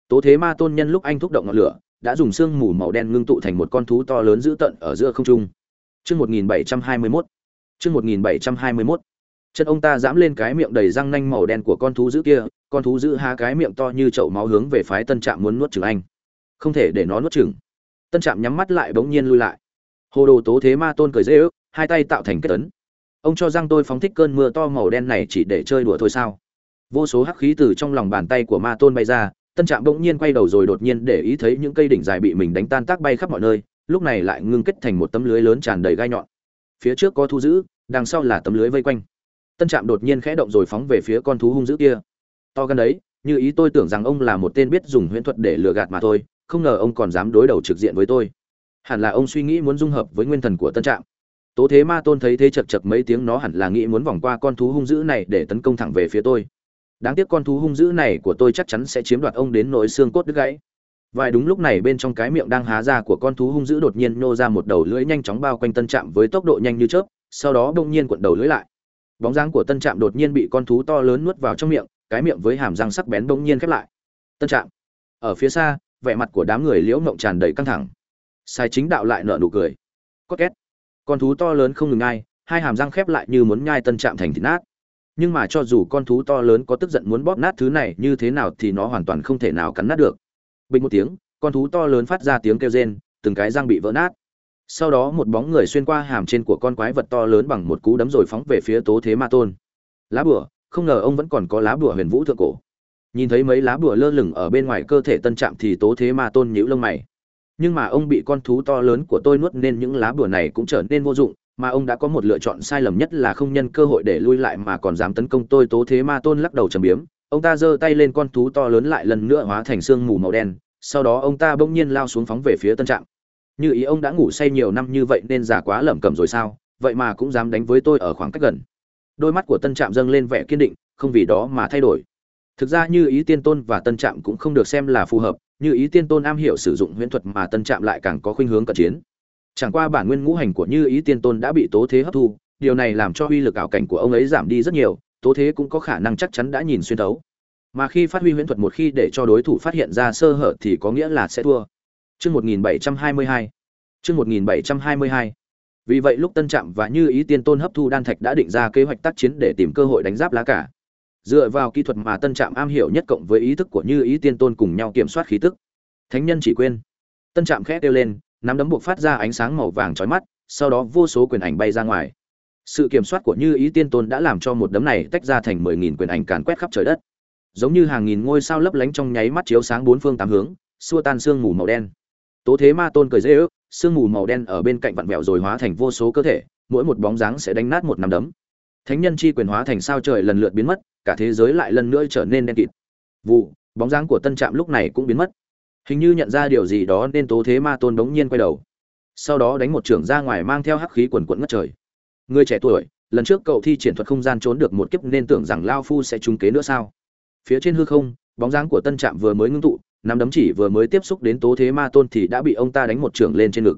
Tố thế ma tôn nhân lúc anh thúc động ngọn lửa, đã dùng xương mù màu đen ngưng tụ thành một con thú to lớn dữ tận ở giữa không trung. Chương một nghìn bảy trăm hai mươi mốt. Chương một nghìn bảy trăm hai mươi mốt. Chân ông ta dám lên cái miệng đầy răng nanh màu đen của con thú dữ kia, con thú dữ há cái miệng to như chậu máu hướng về phái tân trạm muốn nuốt chửng anh. Không thể để nó nuốt chửng. Tân trạm nhắm mắt lại bỗng nhiên lui lại. Hồ đồ tố thế ma tôn cười dễ ước, hai tay tạo thành kết tấn ông cho rằng tôi phóng thích cơn mưa to màu đen này chỉ để chơi đùa thôi sao? Vô số hắc khí từ trong lòng bàn tay của ma tôn bay ra, tân trạm bỗng nhiên quay đầu rồi đột nhiên để ý thấy những cây đỉnh dài bị mình đánh tan tác bay khắp mọi nơi, lúc này lại ngưng kết thành một tấm lưới lớn tràn đầy gai nhọn. Phía trước có thu giữ đằng sau là tấm lưới vây quanh. Tân trạm đột nhiên khẽ động rồi phóng về phía con thú hung dữ kia. To gần đấy, như ý tôi tưởng rằng ông là một tên biết dùng huyễn thuật để lừa gạt mà thôi, không ngờ ông còn dám đối đầu trực diện với tôi. Hẳn là ông suy nghĩ muốn dung hợp với nguyên thần của tân trạm. Tố thế ma tôn thấy thế chật chật mấy tiếng nó hẳn là nghĩ muốn vòng qua con thú hung dữ này để tấn công thẳng về phía tôi đáng tiếc con thú hung dữ này của tôi chắc chắn sẽ chiếm đoạt ông đến nỗi xương cốt đứt gãy. Vài đúng lúc này bên trong cái miệng đang há ra của con thú hung dữ đột nhiên nô ra một đầu lưỡi nhanh chóng bao quanh tân trạm với tốc độ nhanh như chớp, sau đó bỗng nhiên cuộn đầu lưỡi lại. Bóng dáng của tân trạm đột nhiên bị con thú to lớn nuốt vào trong miệng, cái miệng với hàm răng sắc bén bỗng nhiên khép lại. Tân trạm, ở phía xa, vẻ mặt của đám người liễu mộng tràn đầy căng thẳng. Sai chính đạo lại nợ nụ cười. Cốt két. Con thú to lớn không ngừng ngay hai hàm răng khép lại như muốn nhai tân trạm thành thịt nát nhưng mà cho dù con thú to lớn có tức giận muốn bóp nát thứ này như thế nào thì nó hoàn toàn không thể nào cắn nát được. Bình một tiếng, con thú to lớn phát ra tiếng kêu rên, từng cái răng bị vỡ nát. Sau đó một bóng người xuyên qua hàm trên của con quái vật to lớn bằng một cú đấm rồi phóng về phía tố thế ma tôn. Lá bùa, không ngờ ông vẫn còn có lá bùa huyền vũ thượng cổ. Nhìn thấy mấy lá bùa lơ lửng ở bên ngoài cơ thể tân trạm thì tố thế ma tôn nhíu lông mày. Nhưng mà ông bị con thú to lớn của tôi nuốt nên những lá bùa này cũng trở nên vô dụng mà ông đã có một lựa chọn sai lầm nhất là không nhân cơ hội để lui lại mà còn dám tấn công tôi tố thế ma tôn lắc đầu trầm biếm. Ông ta giơ tay lên con thú to lớn lại lần nữa hóa thành xương mù màu đen, sau đó ông ta bỗng nhiên lao xuống phóng về phía tân trạm. Như ý ông đã ngủ say nhiều năm như vậy nên già quá lẩm cẩm rồi sao? Vậy mà cũng dám đánh với tôi ở khoảng cách gần. Đôi mắt của tân trạm dâng lên vẻ kiên định, không vì đó mà thay đổi. Thực ra như ý tiên tôn và tân trạm cũng không được xem là phù hợp. Như ý tiên tôn am hiểu sử dụng huyễn thuật mà tân trạm lại càng có khuynh hướng cận chiến chẳng qua bản nguyên ngũ hành của như ý tiên tôn đã bị tố thế hấp thu điều này làm cho uy lực ảo cảnh của ông ấy giảm đi rất nhiều tố thế cũng có khả năng chắc chắn đã nhìn xuyên thấu mà khi phát huy huyễn thuật một khi để cho đối thủ phát hiện ra sơ hở thì có nghĩa là sẽ thua Trước 1722. Trước 1722. Vì vậy lúc Tân Trạm và Như Ý Tiên Tôn hấp thu đan thạch đã định ra kế hoạch tác chiến để tìm cơ hội đánh giáp lá cả. Dựa vào kỹ thuật mà Tân Trạm am hiểu nhất cộng với ý thức của Như Ý Tiên Tôn cùng nhau kiểm soát khí tức. Thánh nhân chỉ quên. Tân Trạm khẽ kêu lên, nắm đấm buộc phát ra ánh sáng màu vàng chói mắt, sau đó vô số quyền ảnh bay ra ngoài. Sự kiểm soát của Như Ý Tiên Tôn đã làm cho một đấm này tách ra thành 10000 quyền ảnh càn quét khắp trời đất. Giống như hàng nghìn ngôi sao lấp lánh trong nháy mắt chiếu sáng bốn phương tám hướng, xua tan sương mù màu đen tố thế ma tôn cười dễ ước sương mù màu đen ở bên cạnh vặn vẹo rồi hóa thành vô số cơ thể mỗi một bóng dáng sẽ đánh nát một nắm đấm thánh nhân chi quyền hóa thành sao trời lần lượt biến mất cả thế giới lại lần nữa trở nên đen kịt vụ bóng dáng của tân trạm lúc này cũng biến mất hình như nhận ra điều gì đó nên tố thế ma tôn đống nhiên quay đầu. Sau đó đánh một trưởng ra ngoài mang theo hắc khí quần quẫn ngất trời. Người trẻ tuổi, lần trước cậu thi triển thuật không gian trốn được một kiếp nên tưởng rằng lao phu sẽ trúng kế nữa sao? Phía trên hư không, bóng dáng của tân trạm vừa mới ngưng tụ, nắm đấm chỉ vừa mới tiếp xúc đến tố thế ma tôn thì đã bị ông ta đánh một trưởng lên trên ngực.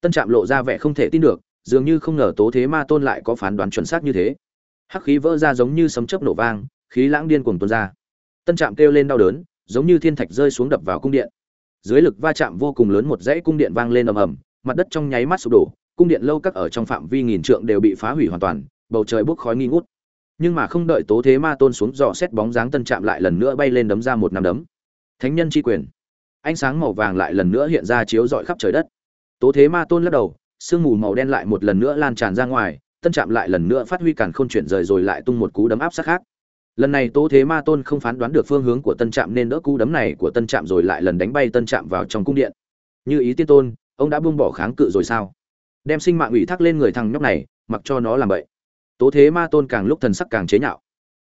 Tân trạm lộ ra vẻ không thể tin được, dường như không ngờ tố thế ma tôn lại có phán đoán chuẩn xác như thế. Hắc khí vỡ ra giống như sấm chớp nổ vang, khí lãng điên cuồng tuôn ra. Tân trạm kêu lên đau đớn, giống như thiên thạch rơi xuống đập vào cung điện dưới lực va chạm vô cùng lớn một dãy cung điện vang lên ầm ầm, mặt đất trong nháy mắt sụp đổ, cung điện lâu các ở trong phạm vi nghìn trượng đều bị phá hủy hoàn toàn, bầu trời bốc khói nghi ngút. Nhưng mà không đợi tố thế ma tôn xuống dò xét bóng dáng tân trạm lại lần nữa bay lên đấm ra một nắm đấm. Thánh nhân chi quyền. Ánh sáng màu vàng lại lần nữa hiện ra chiếu rọi khắp trời đất. Tố thế ma tôn lắc đầu, sương mù màu đen lại một lần nữa lan tràn ra ngoài, tân trạm lại lần nữa phát huy càn khôn chuyển rời rồi lại tung một cú đấm áp sát khác lần này tố thế ma tôn không phán đoán được phương hướng của tân trạm nên đỡ cú đấm này của tân trạm rồi lại lần đánh bay tân trạm vào trong cung điện. Như ý tiên tôn, ông đã buông bỏ kháng cự rồi sao? Đem sinh mạng ủy thác lên người thằng nhóc này, mặc cho nó làm vậy tố thế ma tôn càng lúc thần sắc càng chế nhạo.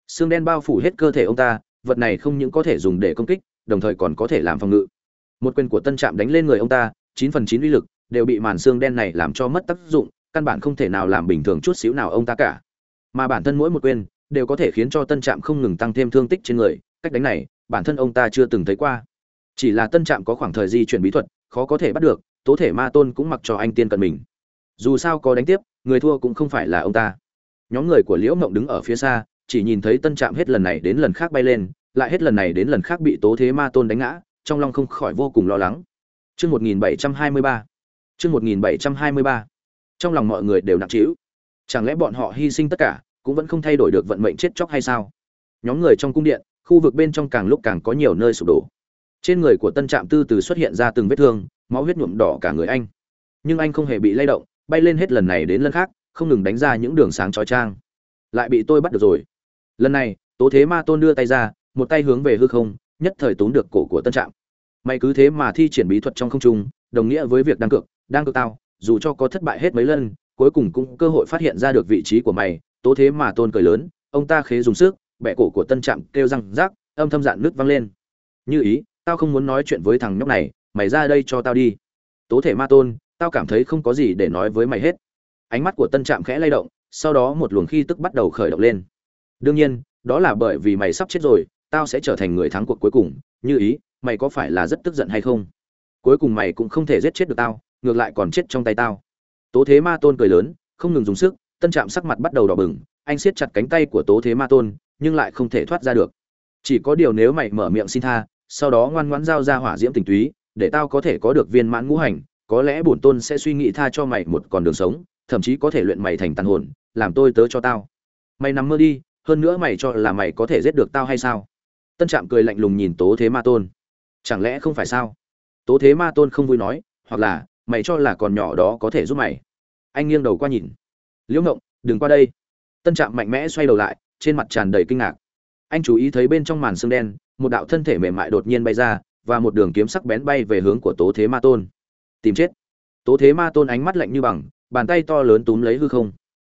Xương đen bao phủ hết cơ thể ông ta, vật này không những có thể dùng để công kích, đồng thời còn có thể làm phòng ngự. Một quyền của tân trạm đánh lên người ông ta, chín phần chín uy lực, đều bị màn xương đen này làm cho mất tác dụng, căn bản không thể nào làm bình thường chút xíu nào ông ta cả. Mà bản thân mỗi một quyền đều có thể khiến cho tân trạm không ngừng tăng thêm thương tích trên người, cách đánh này, bản thân ông ta chưa từng thấy qua. Chỉ là tân trạm có khoảng thời di chuyển bí thuật, khó có thể bắt được, tố thể ma tôn cũng mặc cho anh tiên cận mình. Dù sao có đánh tiếp, người thua cũng không phải là ông ta. Nhóm người của liễu mộng đứng ở phía xa, chỉ nhìn thấy tân trạm hết lần này đến lần khác bay lên, lại hết lần này đến lần khác bị tố thế ma tôn đánh ngã, trong lòng không khỏi vô cùng lo lắng. Chương một nghìn bảy trăm hai mươi ba. Chương một nghìn bảy trăm hai mươi ba. Trong lòng mọi người đều nặng trĩu. Chẳng lẽ bọn họ hy sinh tất cả cũng vẫn không thay đổi được vận mệnh chết chóc hay sao? Nhóm người trong cung điện, khu vực bên trong càng lúc càng có nhiều nơi sụp đổ. Trên người của tân trạm tư từ xuất hiện ra từng vết thương, máu huyết nhuộm đỏ cả người anh. Nhưng anh không hề bị lay động, bay lên hết lần này đến lần khác, không ngừng đánh ra những đường sáng chói trang lại bị tôi bắt được rồi. Lần này, tố thế ma tôn đưa tay ra, một tay hướng về hư không, nhất thời tốn được cổ của tân trạm. Mày cứ thế mà thi triển bí thuật trong không trung, đồng nghĩa với việc đang cược đang cược tao, dù cho có thất bại hết mấy lần, cuối cùng cũng cơ hội phát hiện ra được vị trí của mày tố thế mà tôn cười lớn, ông ta khế dùng sức, bẻ cổ của tân trạm kêu răng rác, âm thâm dạn nước vang lên. Như ý, tao không muốn nói chuyện với thằng nhóc này, mày ra đây cho tao đi. Tố thể ma tôn, tao cảm thấy không có gì để nói với mày hết. Ánh mắt của tân trạm khẽ lay động, sau đó một luồng khí tức bắt đầu khởi động lên. Đương nhiên, đó là bởi vì mày sắp chết rồi, tao sẽ trở thành người thắng cuộc cuối cùng. Như ý, mày có phải là rất tức giận hay không? Cuối cùng mày cũng không thể giết chết được tao, ngược lại còn chết trong tay tao. Tố thế ma tôn cười lớn, không ngừng dùng sức tân trạm sắc mặt bắt đầu đỏ bừng, anh siết chặt cánh tay của tố thế ma tôn, nhưng lại không thể thoát ra được. Chỉ có điều nếu mày mở miệng xin tha, sau đó ngoan ngoãn giao ra hỏa diễm tình túy, để tao có thể có được viên mãn ngũ hành, có lẽ bổn tôn sẽ suy nghĩ tha cho mày một con đường sống, thậm chí có thể luyện mày thành tàn hồn, làm tôi tớ cho tao. Mày nằm mơ đi, hơn nữa mày cho là mày có thể giết được tao hay sao? Tân trạm cười lạnh lùng nhìn tố thế ma tôn. Chẳng lẽ không phải sao? Tố thế ma tôn không vui nói, hoặc là, mày cho là còn nhỏ đó có thể giúp mày. Anh nghiêng đầu qua nhìn liễu ngộng, đừng qua đây. Tân trạm mạnh mẽ xoay đầu lại, trên mặt tràn đầy kinh ngạc. Anh chú ý thấy bên trong màn xương đen, một đạo thân thể mềm mại đột nhiên bay ra, và một đường kiếm sắc bén bay về hướng của tố thế ma tôn. Tìm chết. Tố thế ma tôn ánh mắt lạnh như bằng, bàn tay to lớn túm lấy hư không.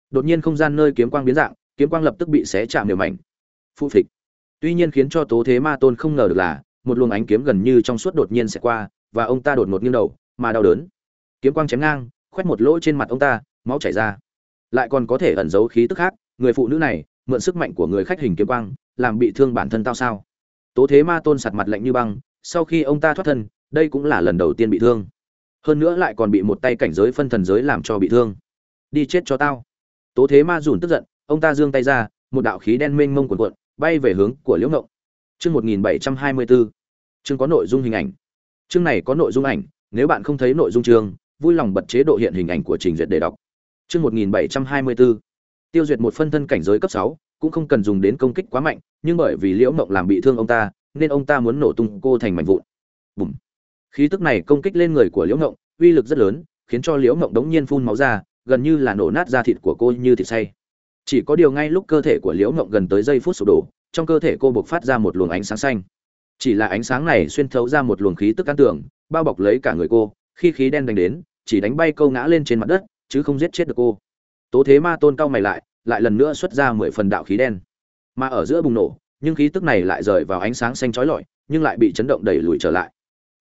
Đột nhiên không gian nơi kiếm quang biến dạng, kiếm quang lập tức bị xé chạm nhiều mảnh. Phụ phịch. Tuy nhiên khiến cho tố thế ma tôn không ngờ được là, một luồng ánh kiếm gần như trong suốt đột nhiên sẽ qua, và ông ta đột ngột nghiêng đầu, mà đau đớn. Kiếm quang chém ngang, khoét một lỗ trên mặt ông ta, máu chảy ra lại còn có thể ẩn giấu khí tức khác, người phụ nữ này, mượn sức mạnh của người khách hình kiếm quang, làm bị thương bản thân tao sao? Tố thế ma tôn sạt mặt lạnh như băng, sau khi ông ta thoát thân, đây cũng là lần đầu tiên bị thương. Hơn nữa lại còn bị một tay cảnh giới phân thần giới làm cho bị thương. Đi chết cho tao. Tố thế ma dùn tức giận, ông ta giương tay ra, một đạo khí đen mênh mông cuồn cuộn, bay về hướng của liễu ngộng. Chương một nghìn bảy trăm hai mươi bốn chương có nội dung hình ảnh. Chương này có nội dung ảnh, nếu bạn không thấy nội dung chương, vui lòng bật chế độ hiện hình ảnh của trình duyệt để đọc chương một nghìn bảy trăm hai mươi bốn. Tiêu duyệt một phân thân cảnh giới cấp sáu, cũng không cần dùng đến công kích quá mạnh, nhưng bởi vì liễu mộng làm bị thương ông ta, nên ông ta muốn nổ tung cô thành mảnh vụn. Bùm. Khí tức này công kích lên người của liễu mộng, uy lực rất lớn, khiến cho liễu mộng đống nhiên phun máu ra, gần như là nổ nát da thịt của cô như thịt say. Chỉ có điều ngay lúc cơ thể của liễu mộng gần tới giây phút sụp đổ, trong cơ thể cô bộc phát ra một luồng ánh sáng xanh. Chỉ là ánh sáng này xuyên thấu ra một luồng khí tức căn tưởng bao bọc lấy cả người cô, khi khí đen đánh đến, chỉ đánh bay câu ngã lên trên mặt đất chứ không giết chết được cô. Tố thế ma tôn cao mày lại lại lần nữa xuất ra mười phần đạo khí đen. Mà ở giữa bùng nổ, nhưng khí tức này lại rời vào ánh sáng xanh chói lọi, nhưng lại bị chấn động đẩy lùi trở lại.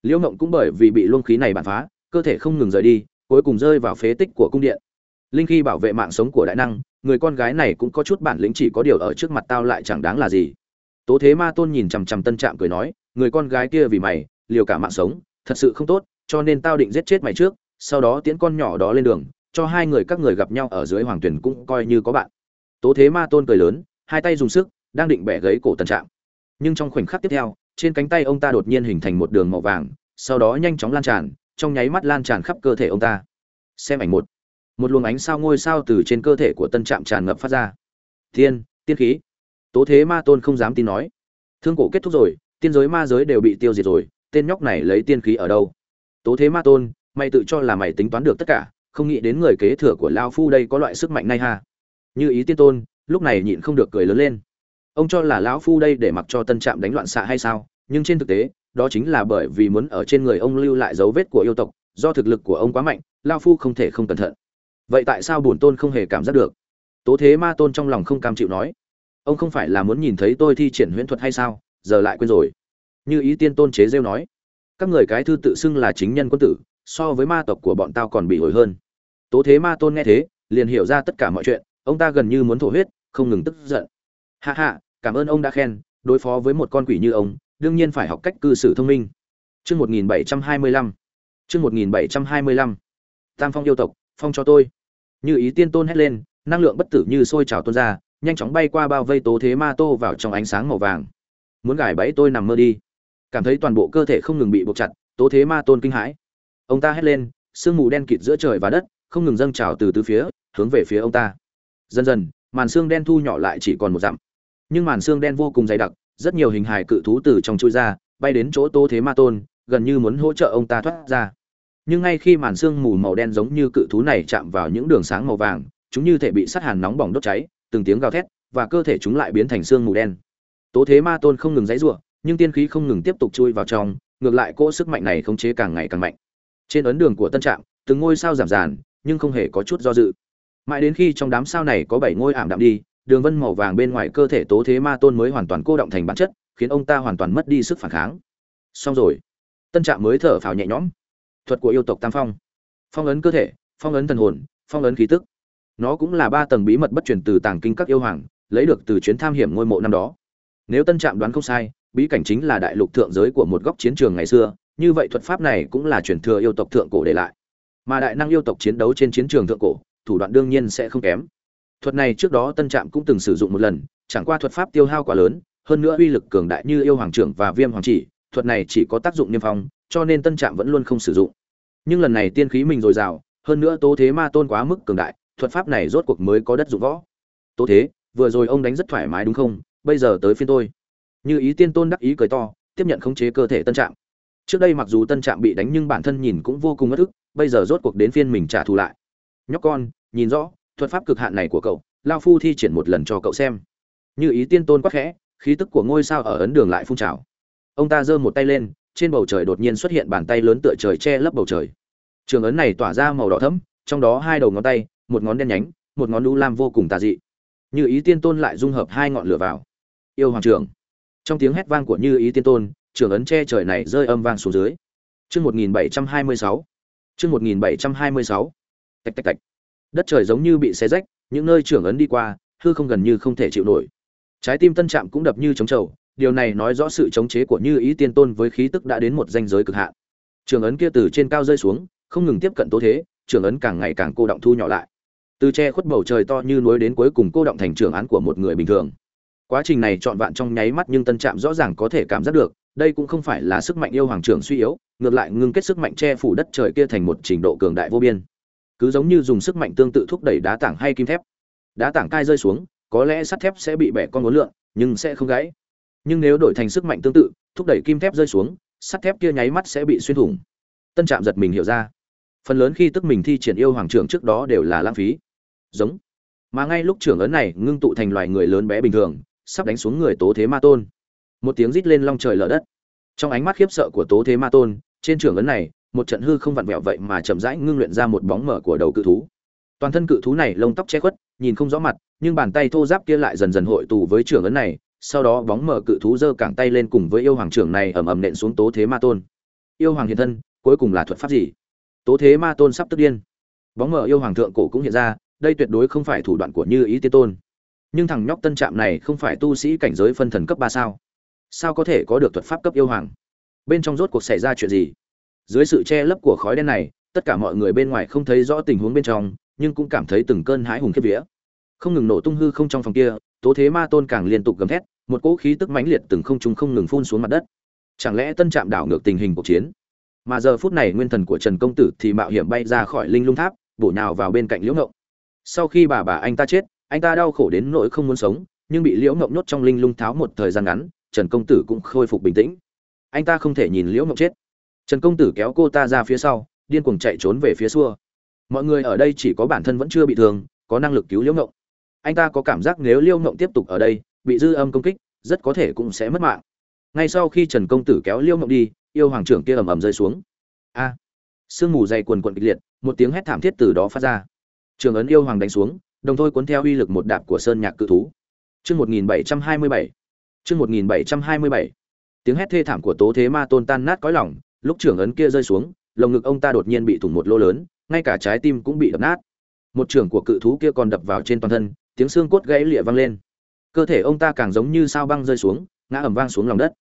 Liễu mộng cũng bởi vì bị luông khí này bản phá, cơ thể không ngừng rời đi, cuối cùng rơi vào phế tích của cung điện. Linh khi bảo vệ mạng sống của đại năng, người con gái này cũng có chút bản lĩnh chỉ có điều ở trước mặt tao lại chẳng đáng là gì. Tố thế ma tôn nhìn chằm chằm tân trạm cười nói, người con gái kia vì mày, liều cả mạng sống, thật sự không tốt, cho nên tao định giết chết mày trước, sau đó tiễn con nhỏ đó lên đường cho hai người các người gặp nhau ở dưới hoàng tuyển cũng coi như có bạn. Tố thế ma tôn cười lớn, hai tay dùng sức, đang định bẻ gãy cổ tân trạm. Nhưng trong khoảnh khắc tiếp theo, trên cánh tay ông ta đột nhiên hình thành một đường màu vàng, sau đó nhanh chóng lan tràn, trong nháy mắt lan tràn khắp cơ thể ông ta. Xem ảnh một. Một luồng ánh sao ngôi sao từ trên cơ thể của tân trạm tràn ngập phát ra. Thiên, tiên khí. Tố thế ma tôn không dám tin nói. Thương cổ kết thúc rồi, tiên giới ma giới đều bị tiêu diệt rồi, tên nhóc này lấy tiên khí ở đâu? Tố thế ma tôn, mày tự cho là mày tính toán được tất cả không nghĩ đến người kế thừa của lao phu đây có loại sức mạnh này ha. Như ý tiên tôn, lúc này nhịn không được cười lớn lên. Ông cho là lão phu đây để mặc cho tân trạm đánh loạn xạ hay sao? Nhưng trên thực tế, đó chính là bởi vì muốn ở trên người ông lưu lại dấu vết của yêu tộc, do thực lực của ông quá mạnh, lao phu không thể không cẩn thận. Vậy tại sao bổn tôn không hề cảm giác được? Tố thế ma tôn trong lòng không cam chịu nói. Ông không phải là muốn nhìn thấy tôi thi triển huyễn thuật hay sao? Giờ lại quên rồi. Như ý tiên tôn chế rêu nói. Các người cái thư tự xưng là chính nhân quân tử, so với ma tộc của bọn tao còn bị hồi hơn tố thế ma tôn nghe thế, liền hiểu ra tất cả mọi chuyện, ông ta gần như muốn thổ huyết, không ngừng tức giận. Hạ hạ cảm ơn ông đã khen, đối phó với một con quỷ như ông, đương nhiên phải học cách cư xử thông minh. Chương một nghìn bảy trăm hai mươi lăm. Chương một nghìn bảy trăm hai mươi lăm. Tam phong yêu tộc, phong cho tôi. Như ý tiên tôn hét lên, năng lượng bất tử như sôi trào tuôn ra, nhanh chóng bay qua bao vây tố thế ma tô vào trong ánh sáng màu vàng. Muốn gài bẫy tôi nằm mơ đi. Cảm thấy toàn bộ cơ thể không ngừng bị buộc chặt, tố thế ma tôn kinh hãi. Ông ta hét lên, sương mù đen kịt giữa trời và đất không ngừng dâng trào từ tứ phía, hướng về phía ông ta. Dần dần, màn xương đen thu nhỏ lại chỉ còn một dặm. Nhưng màn xương đen vô cùng dày đặc, rất nhiều hình hài cự thú từ trong chui ra, bay đến chỗ tố thế ma tôn, gần như muốn hỗ trợ ông ta thoát ra. Nhưng ngay khi màn xương mù màu đen giống như cự thú này chạm vào những đường sáng màu vàng, chúng như thể bị sát hàn nóng bỏng đốt cháy, từng tiếng gào thét, và cơ thể chúng lại biến thành xương mù đen. Tố thế ma tôn không ngừng dãy giụa nhưng tiên khí không ngừng tiếp tục chui vào trong, ngược lại cỗ sức mạnh này khống chế càng ngày càng mạnh. Trên ấn đường của tân trạm, từng ngôi sao giảm dàn nhưng không hề có chút do dự. Mãi đến khi trong đám sao này có bảy ngôi ảm đạm đi, đường vân màu vàng bên ngoài cơ thể tố thế ma tôn mới hoàn toàn cô động thành bản chất, khiến ông ta hoàn toàn mất đi sức phản kháng. Xong rồi. Tân trạm mới thở phào nhẹ nhõm. Thuật của yêu tộc tam phong. Phong ấn cơ thể, phong ấn thần hồn, phong ấn khí tức. Nó cũng là ba tầng bí mật bất truyền từ tàng kinh các yêu hoàng, lấy được từ chuyến tham hiểm ngôi mộ năm đó. Nếu tân trạm đoán không sai, bí cảnh chính là đại lục thượng giới của một góc chiến trường ngày xưa, như vậy thuật pháp này cũng là truyền thừa yêu tộc thượng cổ để lại mà đại năng yêu tộc chiến đấu trên chiến trường thượng cổ, thủ đoạn đương nhiên sẽ không kém. Thuật này trước đó tân trạm cũng từng sử dụng một lần, chẳng qua thuật pháp tiêu hao quá lớn, hơn nữa uy lực cường đại như yêu hoàng trưởng và viêm hoàng chỉ, thuật này chỉ có tác dụng niêm phong, cho nên tân trạm vẫn luôn không sử dụng. Nhưng lần này tiên khí mình dồi dào, hơn nữa tố thế ma tôn quá mức cường đại, thuật pháp này rốt cuộc mới có đất dụng võ. Tố thế, vừa rồi ông đánh rất thoải mái đúng không? Bây giờ tới phiên tôi. Như ý tiên tôn đắc ý cười to, tiếp nhận khống chế cơ thể tân trạm trước đây mặc dù tân trạm bị đánh nhưng bản thân nhìn cũng vô cùng ngất ức, bây giờ rốt cuộc đến phiên mình trả thù lại. Nhóc con, nhìn rõ, thuật pháp cực hạn này của cậu, lao phu thi triển một lần cho cậu xem. Như ý tiên tôn quắc khẽ, khí tức của ngôi sao ở ấn đường lại phun trào. Ông ta giơ một tay lên, trên bầu trời đột nhiên xuất hiện bàn tay lớn tựa trời che lấp bầu trời. Trường ấn này tỏa ra màu đỏ thẫm, trong đó hai đầu ngón tay, một ngón đen nhánh, một ngón lũ lam vô cùng tà dị. Như ý tiên tôn lại dung hợp hai ngọn lửa vào. Yêu hoàng trưởng. Trong tiếng hét vang của như ý tiên tôn trường ấn che trời này rơi âm vang xuống dưới. Chương một nghìn bảy trăm hai mươi sáu. Chương một nghìn bảy trăm hai mươi sáu. Tạch tạch tạch. Đất trời giống như bị xé rách, những nơi trưởng ấn đi qua, hư không gần như không thể chịu nổi. Trái tim tân trạm cũng đập như trống trầu, điều này nói rõ sự chống chế của như ý tiên tôn với khí tức đã đến một ranh giới cực hạn. Trường ấn kia từ trên cao rơi xuống, không ngừng tiếp cận tố thế, trường ấn càng ngày càng cô động thu nhỏ lại. Từ che khuất bầu trời to như núi đến cuối cùng cô động thành trường án của một người bình thường. Quá trình này trọn vạn trong nháy mắt nhưng tân trạm rõ ràng có thể cảm giác được đây cũng không phải là sức mạnh yêu hoàng trưởng suy yếu, ngược lại ngưng kết sức mạnh che phủ đất trời kia thành một trình độ cường đại vô biên. Cứ giống như dùng sức mạnh tương tự thúc đẩy đá tảng hay kim thép. Đá tảng cai rơi xuống, có lẽ sắt thép sẽ bị bẻ con ngốn lượn, nhưng sẽ không gãy. Nhưng nếu đổi thành sức mạnh tương tự, thúc đẩy kim thép rơi xuống, sắt thép kia nháy mắt sẽ bị xuyên thủng. Tân trạm giật mình hiểu ra. Phần lớn khi tức mình thi triển yêu hoàng trưởng trước đó đều là lãng phí. Giống. Mà ngay lúc trưởng ấn này ngưng tụ thành loài người lớn bé bình thường, sắp đánh xuống người tố thế ma tôn một tiếng rít lên long trời lở đất. Trong ánh mắt khiếp sợ của tố thế ma tôn, trên trưởng ấn này, một trận hư không vặn vẹo vậy mà chậm rãi ngưng luyện ra một bóng mở của đầu cự thú. Toàn thân cự thú này lông tóc che khuất, nhìn không rõ mặt, nhưng bàn tay thô giáp kia lại dần dần hội tụ với trưởng ấn này, sau đó bóng mở cự thú giơ cẳng tay lên cùng với yêu hoàng trưởng này ầm ầm nện xuống tố thế ma tôn. Yêu hoàng hiện thân, cuối cùng là thuật pháp gì? Tố thế ma tôn sắp tức điên. Bóng mở yêu hoàng thượng cổ cũng hiện ra, đây tuyệt đối không phải thủ đoạn của như ý tiên tôn. Nhưng thằng nhóc tân trạm này không phải tu sĩ cảnh giới phân thần cấp ba sao? Sao có thể có được thuật pháp cấp yêu hoàng? Bên trong rốt cuộc xảy ra chuyện gì? Dưới sự che lấp của khói đen này, tất cả mọi người bên ngoài không thấy rõ tình huống bên trong, nhưng cũng cảm thấy từng cơn hãi hùng khiếp vía. Không ngừng nổ tung hư không trong phòng kia, tố thế ma tôn càng liên tục gầm thét, một cỗ khí tức mãnh liệt từng không trung không ngừng phun xuống mặt đất. Chẳng lẽ tân trạm đảo ngược tình hình cuộc chiến? Mà giờ phút này nguyên thần của trần công tử thì mạo hiểm bay ra khỏi linh lung tháp, bổ nhào vào bên cạnh liễu ngộng. Sau khi bà bà anh ta chết, anh ta đau khổ đến nỗi không muốn sống, nhưng bị liễu ngộng nhốt trong linh lung tháo một thời gian ngắn trần công tử cũng khôi phục bình tĩnh. Anh ta không thể nhìn liễu mộng chết. Trần công tử kéo cô ta ra phía sau, điên cuồng chạy trốn về phía xua. Mọi người ở đây chỉ có bản thân vẫn chưa bị thương, có năng lực cứu liễu mộng. Anh ta có cảm giác nếu liễu mộng tiếp tục ở đây, bị dư âm công kích, rất có thể cũng sẽ mất mạng. Ngay sau khi trần công tử kéo liễu mộng đi, yêu hoàng trưởng kia ầm ầm rơi xuống. A! Sương mù dày quần quận kịch liệt, một tiếng hét thảm thiết từ đó phát ra. Trường ấn yêu hoàng đánh xuống, đồng thời cuốn theo uy lực một đạp của sơn nhạc cự thú. Chương một nghìn bảy trăm hai mươi bảy chương một nghìn bảy trăm hai mươi bảy. Tiếng hét thê thảm của tố thế ma tôn tan nát cõi lòng, lúc trưởng ấn kia rơi xuống, lồng ngực ông ta đột nhiên bị thủng một lỗ lớn, ngay cả trái tim cũng bị đập nát. Một trưởng của cự thú kia còn đập vào trên toàn thân, tiếng xương cốt gãy lịa vang lên. Cơ thể ông ta càng giống như sao băng rơi xuống, ngã ầm vang xuống lòng đất.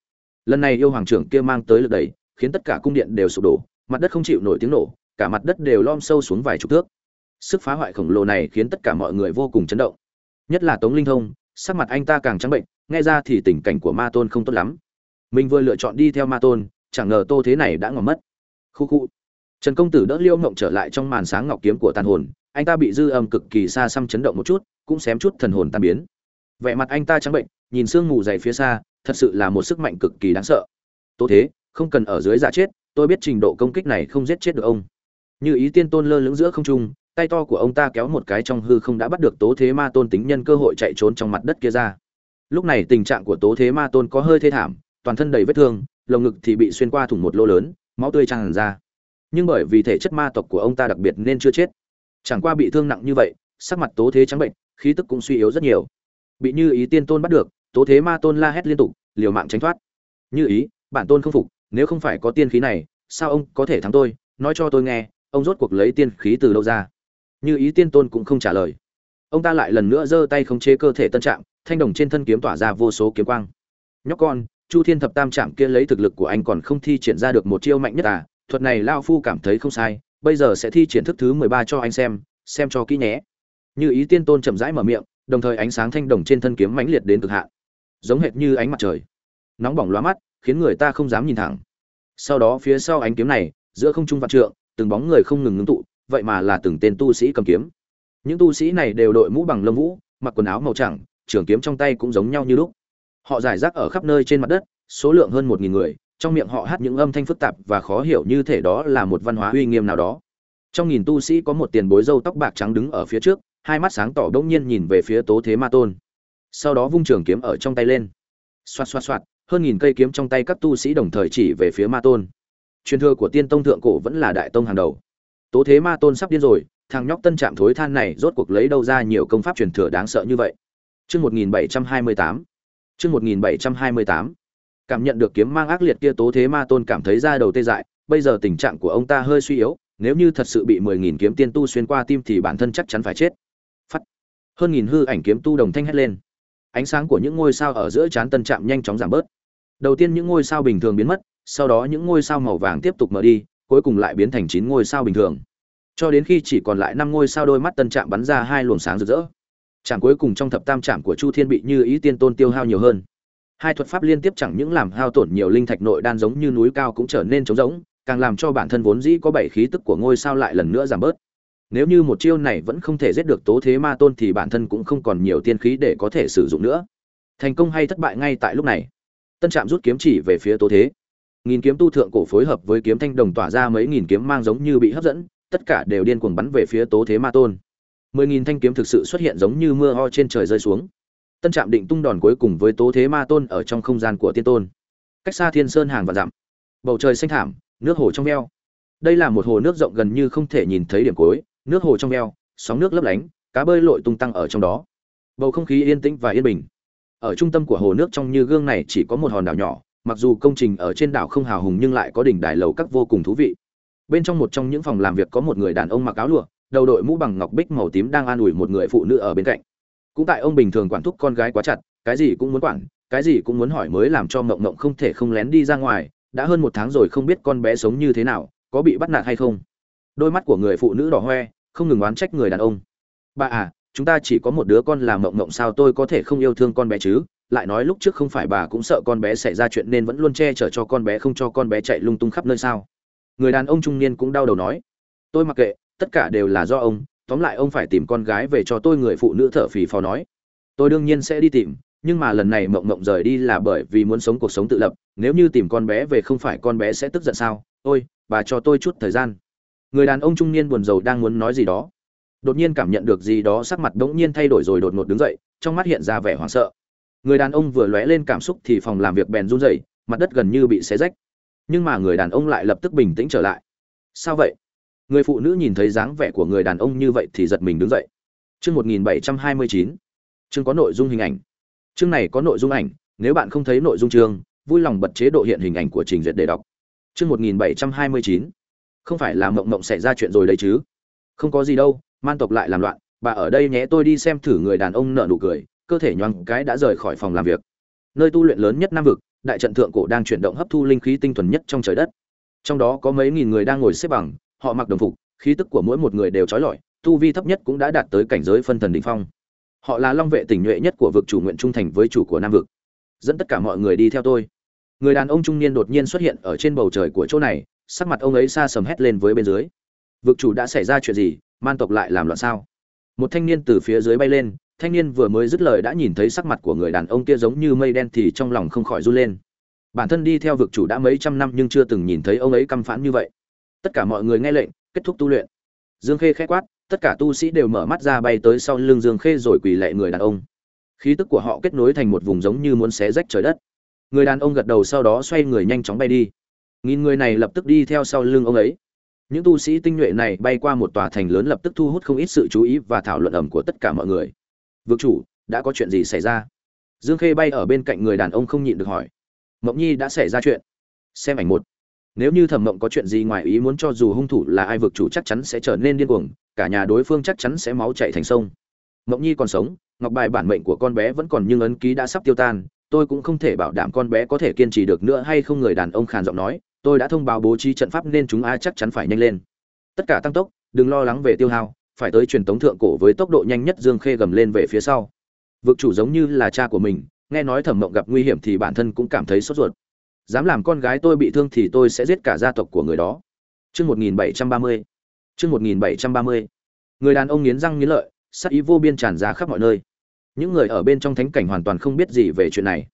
Lần này yêu hoàng trưởng kia mang tới lực đẩy, khiến tất cả cung điện đều sụp đổ, mặt đất không chịu nổi tiếng nổ, cả mặt đất đều lom sâu xuống vài chục thước. Sức phá hoại khổng lồ này khiến tất cả mọi người vô cùng chấn động. Nhất là tống linh thông, sắc mặt anh ta càng trắng bệnh nghe ra thì tình cảnh của ma tôn không tốt lắm. Mình vừa lựa chọn đi theo ma tôn, chẳng ngờ tô thế này đã ngỏ mất. Khu khu. Trần công tử đỡ liêu mộng trở lại trong màn sáng ngọc kiếm của tàn hồn, anh ta bị dư âm cực kỳ xa xăm chấn động một chút, cũng xém chút thần hồn tan biến. Vẻ mặt anh ta trắng bệnh, nhìn sương mù dày phía xa, thật sự là một sức mạnh cực kỳ đáng sợ. Tô thế, không cần ở dưới giả chết, tôi biết trình độ công kích này không giết chết được ông. Như ý tiên tôn lơ lửng giữa không trung, tay to của ông ta kéo một cái trong hư không đã bắt được tố thế ma tôn tính nhân cơ hội chạy trốn trong mặt đất kia ra lúc này tình trạng của tố thế ma tôn có hơi thê thảm, toàn thân đầy vết thương, lồng ngực thì bị xuyên qua thủng một lỗ lớn, máu tươi tràn ra. Nhưng bởi vì thể chất ma tộc của ông ta đặc biệt nên chưa chết. Chẳng qua bị thương nặng như vậy, sắc mặt tố thế trắng bệnh, khí tức cũng suy yếu rất nhiều. Bị như ý tiên tôn bắt được, tố thế ma tôn la hét liên tục, liều mạng tránh thoát. Như ý, bản tôn không phục, nếu không phải có tiên khí này, sao ông có thể thắng tôi? Nói cho tôi nghe, ông rốt cuộc lấy tiên khí từ đâu ra? Như ý tiên tôn cũng không trả lời. Ông ta lại lần nữa giơ tay khống chế cơ thể tân trạng thanh đồng trên thân kiếm tỏa ra vô số kiếm quang. Nhóc con, chu thiên thập tam trạm kia lấy thực lực của anh còn không thi triển ra được một chiêu mạnh nhất à thuật này lao phu cảm thấy không sai, bây giờ sẽ thi triển thức thứ mười ba cho anh xem xem cho kỹ nhé. Như ý tiên tôn chậm rãi mở miệng, đồng thời ánh sáng thanh đồng trên thân kiếm mãnh liệt đến cực hạn. Giống hệt như ánh mặt trời. Nóng bỏng lóa mắt, khiến người ta không dám nhìn thẳng. Sau đó phía sau ánh kiếm này, giữa không trung vạn trượng, từng bóng người không ngừng ngưng tụ, vậy mà là từng tên tu sĩ cầm kiếm. Những tu sĩ này đều đội mũ bằng lông vũ, mặc quần áo màu trắng trường kiếm trong tay cũng giống nhau như lúc. Họ giải rác ở khắp nơi trên mặt đất, số lượng hơn một nghìn người, trong miệng họ hát những âm thanh phức tạp và khó hiểu như thể đó là một văn hóa uy nghiêm nào đó. Trong nghìn tu sĩ có một tiền bối râu tóc bạc trắng đứng ở phía trước, hai mắt sáng tỏ bỗng nhiên nhìn về phía tố thế ma tôn. Sau đó vung trường kiếm ở trong tay lên. Xoạt xoạt xoạt, hơn nghìn cây kiếm trong tay các tu sĩ đồng thời chỉ về phía ma tôn. Truyền thừa của tiên tông thượng cổ vẫn là đại tông hàng đầu. Tố thế ma tôn sắp điên rồi, thằng nhóc tân trạm thối than này rốt cuộc lấy đâu ra nhiều công pháp truyền thừa đáng sợ như vậy? Chương một nghìn bảy trăm hai mươi tám. Chương một nghìn bảy trăm hai mươi tám. Cảm nhận được kiếm mang ác liệt kia tố thế ma tôn cảm thấy da đầu tê dại, bây giờ tình trạng của ông ta hơi suy yếu, nếu như thật sự bị mười nghìn kiếm tiên tu xuyên qua tim thì bản thân chắc chắn phải chết. Phắt. Hơn nghìn hư ảnh kiếm tu đồng thanh hét lên. Ánh sáng của những ngôi sao ở giữa trán tân trạm nhanh chóng giảm bớt. Đầu tiên những ngôi sao bình thường biến mất, sau đó những ngôi sao màu vàng tiếp tục mở đi, cuối cùng lại biến thành chín ngôi sao bình thường. Cho đến khi chỉ còn lại năm ngôi sao đôi mắt tân trạm bắn ra hai luồng sáng rực rỡ. Trảm cuối cùng trong thập tam trảm của chu thiên bị như ý tiên tôn tiêu hao nhiều hơn. Hai thuật pháp liên tiếp chẳng những làm hao tổn nhiều linh thạch nội đan giống như núi cao cũng trở nên trống rỗng, càng làm cho bản thân vốn dĩ có bảy khí tức của ngôi sao lại lần nữa giảm bớt. Nếu như một chiêu này vẫn không thể giết được tố thế ma tôn thì bản thân cũng không còn nhiều tiên khí để có thể sử dụng nữa. Thành công hay thất bại ngay tại lúc này. Tân trạm rút kiếm chỉ về phía tố thế. Nghìn kiếm tu thượng cổ phối hợp với kiếm thanh đồng tỏa ra mấy nghìn kiếm mang giống như bị hấp dẫn, tất cả đều điên cuồng bắn về phía tố thế ma tôn mười nghìn thanh kiếm thực sự xuất hiện giống như mưa ho trên trời rơi xuống. Tân trạm định tung đòn cuối cùng với tố thế ma tôn ở trong không gian của tiên tôn. Cách xa thiên sơn hàng và dặm. Bầu trời xanh thảm, nước hồ trong veo. Đây là một hồ nước rộng gần như không thể nhìn thấy điểm cuối, nước hồ trong veo, sóng nước lấp lánh, cá bơi lội tung tăng ở trong đó. Bầu không khí yên tĩnh và yên bình. Ở trung tâm của hồ nước trong như gương này chỉ có một hòn đảo nhỏ, mặc dù công trình ở trên đảo không hào hùng nhưng lại có đỉnh đài lầu các vô cùng thú vị. Bên trong một trong những phòng làm việc có một người đàn ông mặc áo lụa đầu đội mũ bằng ngọc bích màu tím đang an ủi một người phụ nữ ở bên cạnh. Cũng tại ông bình thường quản thúc con gái quá chặt, cái gì cũng muốn quản, cái gì cũng muốn hỏi mới làm cho mộng mộng không thể không lén đi ra ngoài. Đã hơn một tháng rồi không biết con bé sống như thế nào, có bị bắt nạt hay không? Đôi mắt của người phụ nữ đỏ hoe, không ngừng oán trách người đàn ông. Bà à chúng ta chỉ có một đứa con là mộng mộng sao tôi có thể không yêu thương con bé chứ? Lại nói lúc trước không phải bà cũng sợ con bé xảy ra chuyện nên vẫn luôn che chở cho con bé không cho con bé chạy lung tung khắp nơi sao? Người đàn ông trung niên cũng đau đầu nói. Tôi mặc kệ tất cả đều là do ông, tóm lại ông phải tìm con gái về cho tôi người phụ nữ thở phì phò nói. Tôi đương nhiên sẽ đi tìm, nhưng mà lần này mộng mộng rời đi là bởi vì muốn sống cuộc sống tự lập, nếu như tìm con bé về không phải con bé sẽ tức giận sao? Ôi, bà cho tôi chút thời gian. Người đàn ông trung niên buồn rầu đang muốn nói gì đó. Đột nhiên cảm nhận được gì đó sắc mặt đ ỗ n g nhiên thay đổi rồi đột ngột đứng dậy, trong mắt hiện ra vẻ hoảng sợ. Người đàn ông vừa lóe lên cảm xúc thì phòng làm việc bèn run rẩy, mặt đất gần như bị xé rách. Nhưng mà người đàn ông lại lập tức bình tĩnh trở lại. Sao vậy? Người phụ nữ nhìn thấy dáng vẻ của người đàn ông như vậy thì giật mình đứng dậy. Chương một nghìn bảy trăm hai mươi chín. Chương có nội dung hình ảnh. Chương này có nội dung ảnh, nếu bạn không thấy nội dung chương, vui lòng bật chế độ hiện hình ảnh của trình duyệt để đọc. Chương một nghìn bảy trăm hai mươi chín. Không phải là mộng mộng xảy ra chuyện rồi đấy chứ? Không có gì đâu, man tộc lại làm loạn, bà ở đây nhé, tôi đi xem thử người đàn ông nợ nụ cười, cơ thể nhoáng cái đã rời khỏi phòng làm việc. Nơi tu luyện lớn nhất nam vực, đại trận thượng cổ đang chuyển động hấp thu linh khí tinh thuần nhất trong trời đất. Trong đó có mấy nghìn người đang ngồi xếp bằng họ mặc đồng phục, khí tức của mỗi một người đều trói lọi, tu vi thấp nhất cũng đã đạt tới cảnh giới phân thần đỉnh phong. Họ là long vệ tỉnh nhuệ nhất của vực chủ nguyện trung thành với chủ của nam vực. Dẫn tất cả mọi người đi theo tôi. Người đàn ông trung niên đột nhiên xuất hiện ở trên bầu trời của chỗ này, sắc mặt ông ấy xa sầm hét lên với bên dưới. Vực chủ đã xảy ra chuyện gì? Man tộc lại làm loạn sao? Một thanh niên từ phía dưới bay lên, thanh niên vừa mới dứt lời đã nhìn thấy sắc mặt của người đàn ông kia giống như mây đen thì trong lòng không khỏi run lên. Bản thân đi theo vực chủ đã mấy trăm năm nhưng chưa từng nhìn thấy ông ấy căm phẫn như vậy tất cả mọi người nghe lệnh, kết thúc tu luyện. Dương khê khẽ quát, tất cả tu sĩ đều mở mắt ra bay tới sau lưng dương khê rồi quỳ lệ người đàn ông. Khí tức của họ kết nối thành một vùng giống như muốn xé rách trời đất. Người đàn ông gật đầu sau đó xoay người nhanh chóng bay đi. Nghìn người này lập tức đi theo sau lưng ông ấy. Những tu sĩ tinh nhuệ này bay qua một tòa thành lớn lập tức thu hút không ít sự chú ý và thảo luận ẩm của tất cả mọi người. Vực chủ, đã có chuyện gì xảy ra? Dương khê bay ở bên cạnh người đàn ông không nhịn được hỏi. Mộng nhi đã xảy ra chuyện. Xem ảnh một nếu như thẩm mộng có chuyện gì ngoài ý muốn cho dù hung thủ là ai vực chủ chắc chắn sẽ trở nên điên cuồng, cả nhà đối phương chắc chắn sẽ máu chạy thành sông. Mộng nhi còn sống, ngọc bài bản mệnh của con bé vẫn còn nhưng ấn ký đã sắp tiêu tan, tôi cũng không thể bảo đảm con bé có thể kiên trì được nữa hay không, người đàn ông khàn giọng nói, tôi đã thông báo bố trí trận pháp nên chúng a chắc chắn phải nhanh lên. Tất cả tăng tốc, đừng lo lắng về tiêu hao, phải tới truyền tống thượng cổ với tốc độ nhanh nhất dương khê gầm lên về phía sau. Vực chủ giống như là cha của mình, nghe nói thẩm mộng gặp nguy hiểm thì bản thân cũng cảm thấy sốt ruột dám làm con gái tôi bị thương thì tôi sẽ giết cả gia tộc của người đó Chương 1730. Chương 1730. Người đàn ông nghiến răng nghiến lợi, sát ý vô biên tràn ra khắp mọi nơi. Những người ở bên trong thánh cảnh hoàn toàn không biết gì về chuyện này.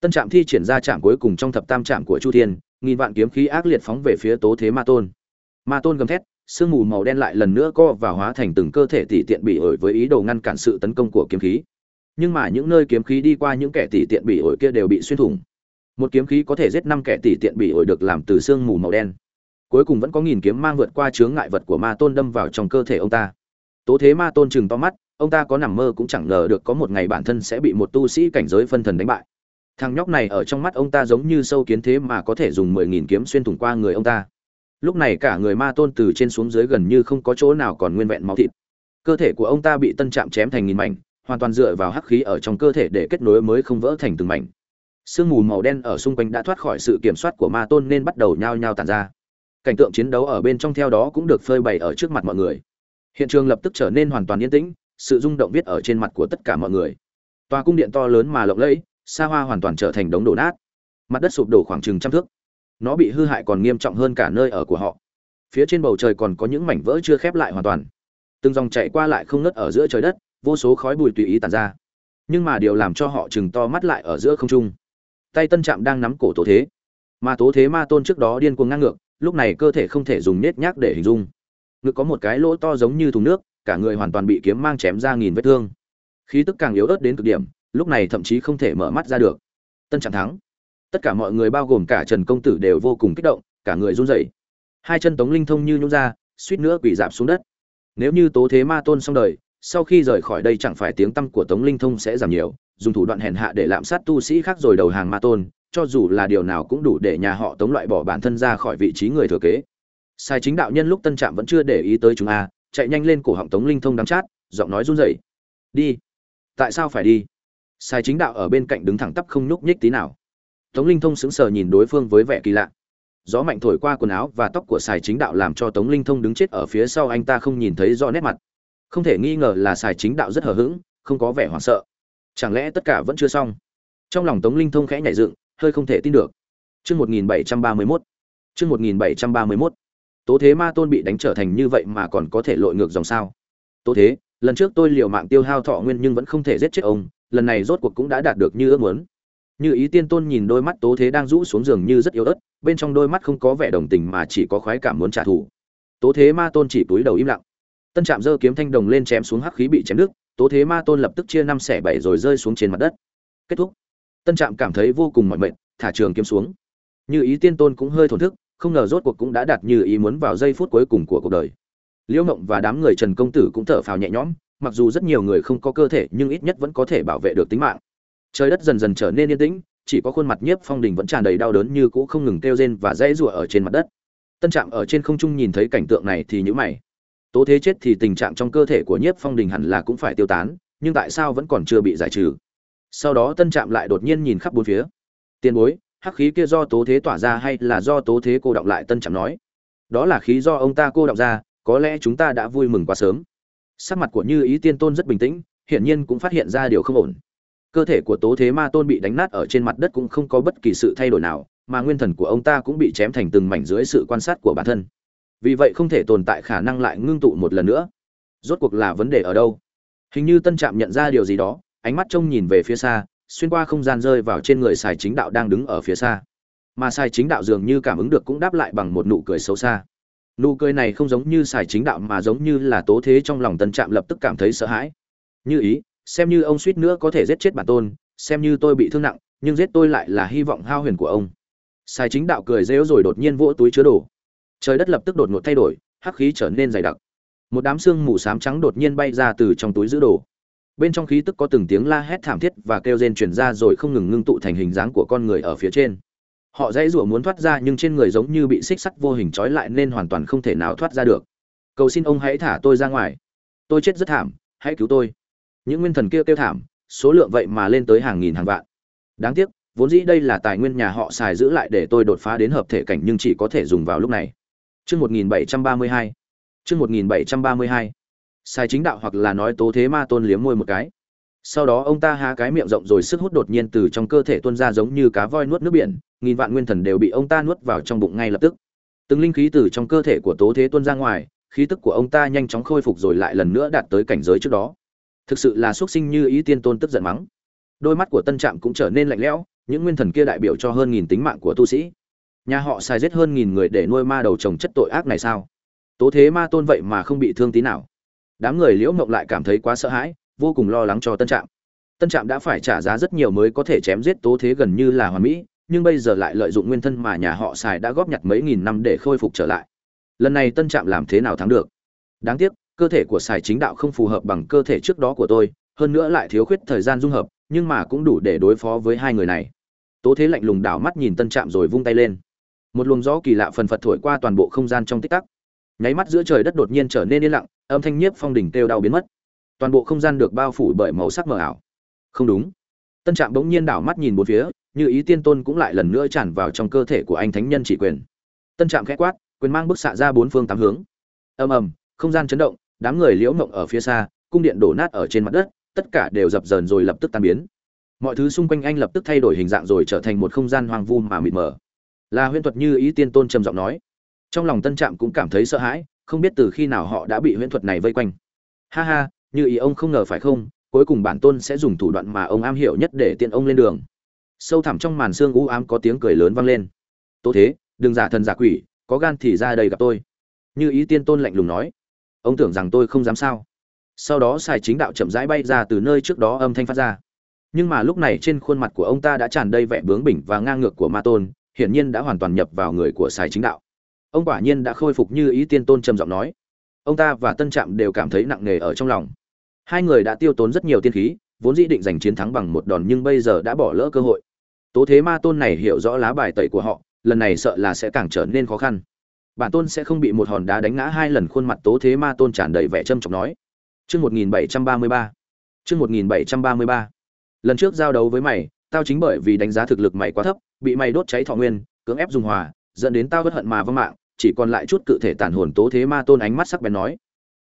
Tân Trạm thi triển ra trạm cuối cùng trong thập tam trạm của Chu Thiên, nghìn vạn kiếm khí ác liệt phóng về phía Tố Thế Ma Tôn. Ma Tôn gầm thét, sương mù màu đen lại lần nữa co và hóa thành từng cơ thể tỷ tiện bị ổi với ý đồ ngăn cản sự tấn công của kiếm khí. Nhưng mà những nơi kiếm khí đi qua những kẻ tỷ tiện bị ổi kia đều bị xuyên thủng. Một kiếm khí có thể giết năm kẻ tỷ tiện bị ổi được làm từ xương mù màu đen. Cuối cùng vẫn có nghìn kiếm mang vượt qua chướng ngại vật của ma tôn đâm vào trong cơ thể ông ta. Tố thế ma tôn chừng to mắt, ông ta có nằm mơ cũng chẳng ngờ được có một ngày bản thân sẽ bị một tu sĩ cảnh giới phân thần đánh bại. Thằng nhóc này ở trong mắt ông ta giống như sâu kiến thế mà có thể dùng mười nghìn kiếm xuyên thủng qua người ông ta. Lúc này cả người ma tôn từ trên xuống dưới gần như không có chỗ nào còn nguyên vẹn máu thịt. Cơ thể của ông ta bị tân chạm chém thành nghìn mảnh, hoàn toàn dựa vào hắc khí ở trong cơ thể để kết nối mới không vỡ thành từng mảnh sương mù màu đen ở xung quanh đã thoát khỏi sự kiểm soát của ma tôn nên bắt đầu nhao nhao tàn ra. Cảnh tượng chiến đấu ở bên trong theo đó cũng được phơi bày ở trước mặt mọi người. Hiện trường lập tức trở nên hoàn toàn yên tĩnh, sự rung động viết ở trên mặt của tất cả mọi người. Tòa cung điện to lớn mà lộng lẫy, xa hoa hoàn toàn trở thành đống đổ nát. Mặt đất sụp đổ khoảng chừng trăm thước. Nó bị hư hại còn nghiêm trọng hơn cả nơi ở của họ. Phía trên bầu trời còn có những mảnh vỡ chưa khép lại hoàn toàn. Từng dòng chạy qua lại không ngớt ở giữa trời đất, vô số khói bụi tùy ý tàn ra. Nhưng mà điều làm cho họ chừng to mắt lại ở giữa không trung tay tân trạm đang nắm cổ tố thế. Mà tố thế ma tôn trước đó điên cuồng ngang ngược, lúc này cơ thể không thể dùng nết nhác để hình dung. Ngực có một cái lỗ to giống như thùng nước, cả người hoàn toàn bị kiếm mang chém ra nghìn vết thương. Khí tức càng yếu ớt đến cực điểm, lúc này thậm chí không thể mở mắt ra được. Tân trạm thắng. Tất cả mọi người bao gồm cả trần công tử đều vô cùng kích động, cả người run rẩy. Hai chân tống linh thông như nhún ra, suýt nữa quỳ dạp xuống đất. Nếu như tố thế ma tôn xong đời, sau khi rời khỏi đây chẳng phải tiếng tăm của tống linh thông sẽ giảm nhiều dùng thủ đoạn hèn hạ để lạm sát tu sĩ khác rồi đầu hàng ma tôn, cho dù là điều nào cũng đủ để nhà họ tống loại bỏ bản thân ra khỏi vị trí người thừa kế. Sai chính đạo nhân lúc tân trạm vẫn chưa để ý tới chúng a, chạy nhanh lên cổ họng tống linh thông đắm chát, giọng nói run rẩy. Đi. Tại sao phải đi? Sai chính đạo ở bên cạnh đứng thẳng tắp không nhúc nhích tí nào. Tống linh thông sững sờ nhìn đối phương với vẻ kỳ lạ. Gió mạnh thổi qua quần áo và tóc của sài chính đạo làm cho tống linh thông đứng chết ở phía sau anh ta không nhìn thấy rõ nét mặt. Không thể nghi ngờ là sài chính đạo rất hờ hững, không có vẻ hoảng sợ chẳng lẽ tất cả vẫn chưa xong trong lòng tống linh thông khẽ nhảy dựng hơi không thể tin được. Chương 1731. Chương 1731. Tố Thế Ma Tôn bị đánh trở thành như vậy mà còn có thể lội ngược dòng sao? Tố Thế, lần trước tôi liều mạng tiêu hao thọ nguyên nhưng vẫn không thể giết chết ông, lần này rốt cuộc cũng đã đạt được như ước muốn. Như ý tiên tôn nhìn đôi mắt Tố Thế đang rũ xuống giường như rất yếu ớt, bên trong đôi mắt không có vẻ đồng tình mà chỉ có khoái cảm muốn trả thù. Tố Thế Ma Tôn chỉ túi đầu im lặng. Tân Trạm giơ kiếm thanh đồng lên chém xuống hắc khí bị chém đứt, Tố Thế Ma Tôn lập tức chia năm xẻ bảy rồi rơi xuống trên mặt đất. Kết thúc. Tân trạm cảm thấy vô cùng mỏi mệt, thả trường kiếm xuống. Như ý tiên tôn cũng hơi thổn thức, không ngờ rốt cuộc cũng đã đạt như ý muốn vào giây phút cuối cùng của cuộc đời. Liễu ngộng và đám người trần công tử cũng thở phào nhẹ nhõm, mặc dù rất nhiều người không có cơ thể nhưng ít nhất vẫn có thể bảo vệ được tính mạng. Trời đất dần dần trở nên yên tĩnh, chỉ có khuôn mặt nhiếp phong đình vẫn tràn đầy đau đớn như cũ không ngừng kêu rên và rẽ rụa ở trên mặt đất. Tân trạm ở trên không trung nhìn thấy cảnh tượng này thì nhữ mày tố thế chết thì tình trạng trong cơ thể của nhiếp phong đình hẳn là cũng phải tiêu tán, nhưng tại sao vẫn còn chưa bị giải trừ? Sau đó tân trạm lại đột nhiên nhìn khắp bốn phía. Tiền bối, hắc khí kia do tố thế tỏa ra hay là do tố thế cô đọng lại? Tân trạm nói. Đó là khí do ông ta cô đọng ra, có lẽ chúng ta đã vui mừng quá sớm. Sắc mặt của như ý tiên tôn rất bình tĩnh, hiển nhiên cũng phát hiện ra điều không ổn. Cơ thể của tố thế ma tôn bị đánh nát ở trên mặt đất cũng không có bất kỳ sự thay đổi nào, mà nguyên thần của ông ta cũng bị chém thành từng mảnh dưới sự quan sát của bản thân vì vậy không thể tồn tại khả năng lại ngưng tụ một lần nữa. Rốt cuộc là vấn đề ở đâu? Hình như tân trạm nhận ra điều gì đó, ánh mắt trông nhìn về phía xa, xuyên qua không gian rơi vào trên người sài chính đạo đang đứng ở phía xa. Mà sài chính đạo dường như cảm ứng được cũng đáp lại bằng một nụ cười xấu xa. Nụ cười này không giống như sài chính đạo mà giống như là tố thế trong lòng tân trạm lập tức cảm thấy sợ hãi. Như ý, xem như ông suýt nữa có thể giết chết bản tôn, xem như tôi bị thương nặng, nhưng giết tôi lại là hy vọng hao huyền của ông. Sài chính đạo cười rêu rồi đột nhiên vỗ túi chứa đồ trời đất lập tức đột ngột thay đổi hắc khí trở nên dày đặc. Một đám xương mù xám trắng đột nhiên bay ra từ trong túi giữ đồ. Bên trong khí tức có từng tiếng la hét thảm thiết và kêu rên truyền ra rồi không ngừng ngưng tụ thành hình dáng của con người ở phía trên. Họ dãy rủa muốn thoát ra nhưng trên người giống như bị xích sắt vô hình trói lại nên hoàn toàn không thể nào thoát ra được. Cầu xin ông hãy thả tôi ra ngoài. Tôi chết rất thảm hãy cứu tôi. Những nguyên thần kia kêu, kêu thảm số lượng vậy mà lên tới hàng nghìn hàng vạn. Đáng tiếc vốn dĩ đây là tài nguyên nhà họ xài giữ lại để tôi đột phá đến hợp thể cảnh nhưng chỉ có thể dùng vào lúc này. Chương 1732. Chương 1732. Sai chính đạo hoặc là nói tố thế ma tôn liếm môi một cái. Sau đó ông ta há cái miệng rộng rồi sức hút đột nhiên từ trong cơ thể tuôn ra giống như cá voi nuốt nước biển, nghìn vạn nguyên thần đều bị ông ta nuốt vào trong bụng ngay lập tức. Từng linh khí từ trong cơ thể của tố thế tuôn ra ngoài, khí tức của ông ta nhanh chóng khôi phục rồi lại lần nữa đạt tới cảnh giới trước đó. Thực sự là xuất sinh như ý tiên tôn tức giận mắng. Đôi mắt của Tân Trạm cũng trở nên lạnh lẽo, những nguyên thần kia đại biểu cho hơn nghìn tính mạng của tu sĩ nhà họ xài giết hơn nghìn người để nuôi ma đầu trồng chất tội ác này sao? Tố thế ma tôn vậy mà không bị thương tí nào. Đám người liễu mộng lại cảm thấy quá sợ hãi, vô cùng lo lắng cho tân trạm. Tân trạm đã phải trả giá rất nhiều mới có thể chém giết tố thế gần như là hoàn mỹ, nhưng bây giờ lại lợi dụng nguyên thân mà nhà họ xài đã góp nhặt mấy nghìn năm để khôi phục trở lại. Lần này tân trạm làm thế nào thắng được? Đáng tiếc, cơ thể của xài chính đạo không phù hợp bằng cơ thể trước đó của tôi, hơn nữa lại thiếu khuyết thời gian dung hợp, nhưng mà cũng đủ để đối phó với hai người này. Tố thế lạnh lùng đảo mắt nhìn tân trạm rồi vung tay lên một luồng gió kỳ lạ phần phật thổi qua toàn bộ không gian trong tích tắc. Nháy mắt giữa trời đất đột nhiên trở nên yên lặng, âm thanh nhiếp phong đỉnh kêu đau biến mất. Toàn bộ không gian được bao phủ bởi màu sắc mờ ảo. Không đúng. Tân trạm bỗng nhiên đảo mắt nhìn một phía, như ý tiên tôn cũng lại lần nữa tràn vào trong cơ thể của anh thánh nhân chỉ quyền. Tân trạm khẽ quát, quyền mang bức xạ ra bốn phương tám hướng. Ầm ầm, không gian chấn động, đám người liễu mộng ở phía xa, cung điện đổ nát ở trên mặt đất, tất cả đều dập dờn rồi lập tức tan biến. Mọi thứ xung quanh anh lập tức thay đổi hình dạng rồi trở thành một không gian hoang vu mà mịt mờ là huyễn thuật như ý tiên tôn trầm giọng nói. Trong lòng tân trạm cũng cảm thấy sợ hãi, không biết từ khi nào họ đã bị huyễn thuật này vây quanh. Ha ha, như ý ông không ngờ phải không, cuối cùng bản tôn sẽ dùng thủ đoạn mà ông am hiểu nhất để tiện ông lên đường. Sâu thẳm trong màn xương u ám có tiếng cười lớn vang lên. Tố thế, đừng giả thần giả quỷ, có gan thì ra đây gặp tôi. Như ý tiên tôn lạnh lùng nói. Ông tưởng rằng tôi không dám sao. Sau đó xài chính đạo chậm rãi bay ra từ nơi trước đó âm thanh phát ra. Nhưng mà lúc này trên khuôn mặt của ông ta đã tràn đầy vẻ bướng bỉnh và ngang ngược của ma tôn hiển nhiên đã hoàn toàn nhập vào người của xài chính đạo. Ông quả nhiên đã khôi phục như ý tiên tôn trầm giọng nói. Ông ta và tân trạm đều cảm thấy nặng nề ở trong lòng. Hai người đã tiêu tốn rất nhiều tiên khí, vốn dĩ định giành chiến thắng bằng một đòn nhưng bây giờ đã bỏ lỡ cơ hội. Tố thế ma tôn này hiểu rõ lá bài tẩy của họ, lần này sợ là sẽ càng trở nên khó khăn. Bản tôn sẽ không bị một hòn đá đánh ngã hai lần, khuôn mặt tố thế ma tôn tràn đầy vẻ trâm trọng nói. Chương một nghìn bảy trăm ba mươi ba. Chương một nghìn bảy trăm ba mươi ba. Lần trước giao đấu với mày, tao chính bởi vì đánh giá thực lực mày quá thấp bị mày đốt cháy thọ nguyên, cưỡng ép dùng hòa, dẫn đến tao bất hận mà vong mạng, chỉ còn lại chút cự thể tàn hồn tố thế ma tôn ánh mắt sắc bén nói.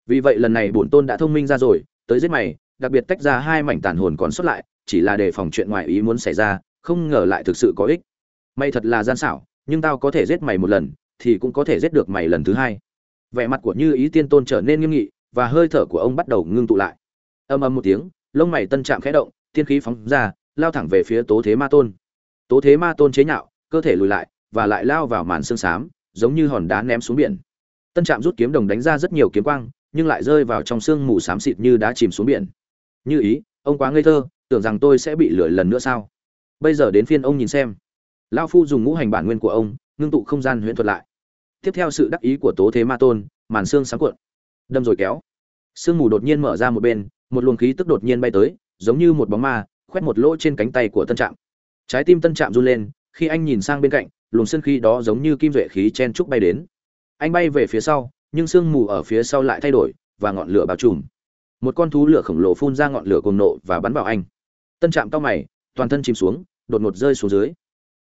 Vì vậy lần này bổn tôn đã thông minh ra rồi, tới giết mày, đặc biệt tách ra hai mảnh tàn hồn còn xuất lại, chỉ là để phòng chuyện ngoài ý muốn xảy ra, không ngờ lại thực sự có ích. Mày thật là gian xảo, nhưng tao có thể giết mày một lần, thì cũng có thể giết được mày lần thứ hai. Vẻ mặt của như ý tiên tôn trở nên nghiêm nghị, và hơi thở của ông bắt đầu ngưng tụ lại. Âm âm một tiếng, lông mày tân chạm khẽ động, tiên khí phóng ra, lao thẳng về phía tố thế ma tôn tố thế ma tôn chế nhạo, cơ thể lùi lại, và lại lao vào màn xương xám giống như hòn đá ném xuống biển. Tân trạm rút kiếm đồng đánh ra rất nhiều kiếm quang, nhưng lại rơi vào trong sương mù xám xịt như đá chìm xuống biển. Như ý, ông quá ngây thơ, tưởng rằng tôi sẽ bị lửa lần nữa sao? Bây giờ đến phiên ông nhìn xem. Lao phu dùng ngũ hành bản nguyên của ông, ngưng tụ không gian huyễn thuật lại. Tiếp theo sự đắc ý của tố thế ma tôn, màn xương sáng cuộn. Đâm rồi kéo. Sương mù đột nhiên mở ra một bên, một luồng khí tức đột nhiên bay tới, giống như một bóng ma, khoét một lỗ trên cánh tay của tân trạm trái tim tân trạm run lên, khi anh nhìn sang bên cạnh, luồng sân khí đó giống như kim duệ khí chen trúc bay đến. Anh bay về phía sau, nhưng sương mù ở phía sau lại thay đổi, và ngọn lửa bao trùm. Một con thú lửa khổng lồ phun ra ngọn lửa cuồng nộ và bắn vào anh. Tân trạm cao mày, toàn thân chìm xuống, đột ngột rơi xuống dưới.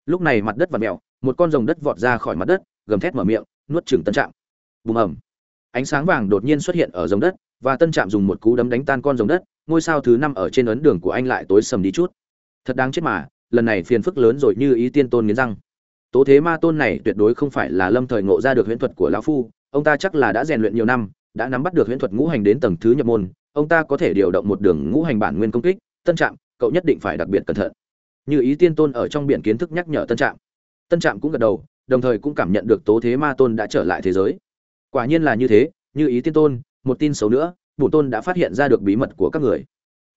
Lúc này mặt đất vặn mèo, một con rồng đất vọt ra khỏi mặt đất, gầm thét mở miệng, nuốt chửng tân trạm. Bùm ẩm ánh sáng vàng đột nhiên xuất hiện ở rồng đất, và tân trạm dùng một cú đấm đánh tan con rồng đất, ngôi sao thứ năm ở trên ấn đường của anh lại tối sầm đi chút. Thật đáng chết mà lần này phiền phức lớn rồi như ý tiên tôn nghiến răng. Tố thế ma tôn này tuyệt đối không phải là lâm thời ngộ ra được huyễn thuật của lão phu, ông ta chắc là đã rèn luyện nhiều năm, đã nắm bắt được huyễn thuật ngũ hành đến tầng thứ nhập môn, ông ta có thể điều động một đường ngũ hành bản nguyên công kích, tân trạm, cậu nhất định phải đặc biệt cẩn thận. Như ý tiên tôn ở trong biển kiến thức nhắc nhở tân trạm. Tân trạm cũng gật đầu, đồng thời cũng cảm nhận được tố thế ma tôn đã trở lại thế giới. Quả nhiên là như thế, như ý tiên tôn, một tin xấu nữa, bổn tôn đã phát hiện ra được bí mật của các người.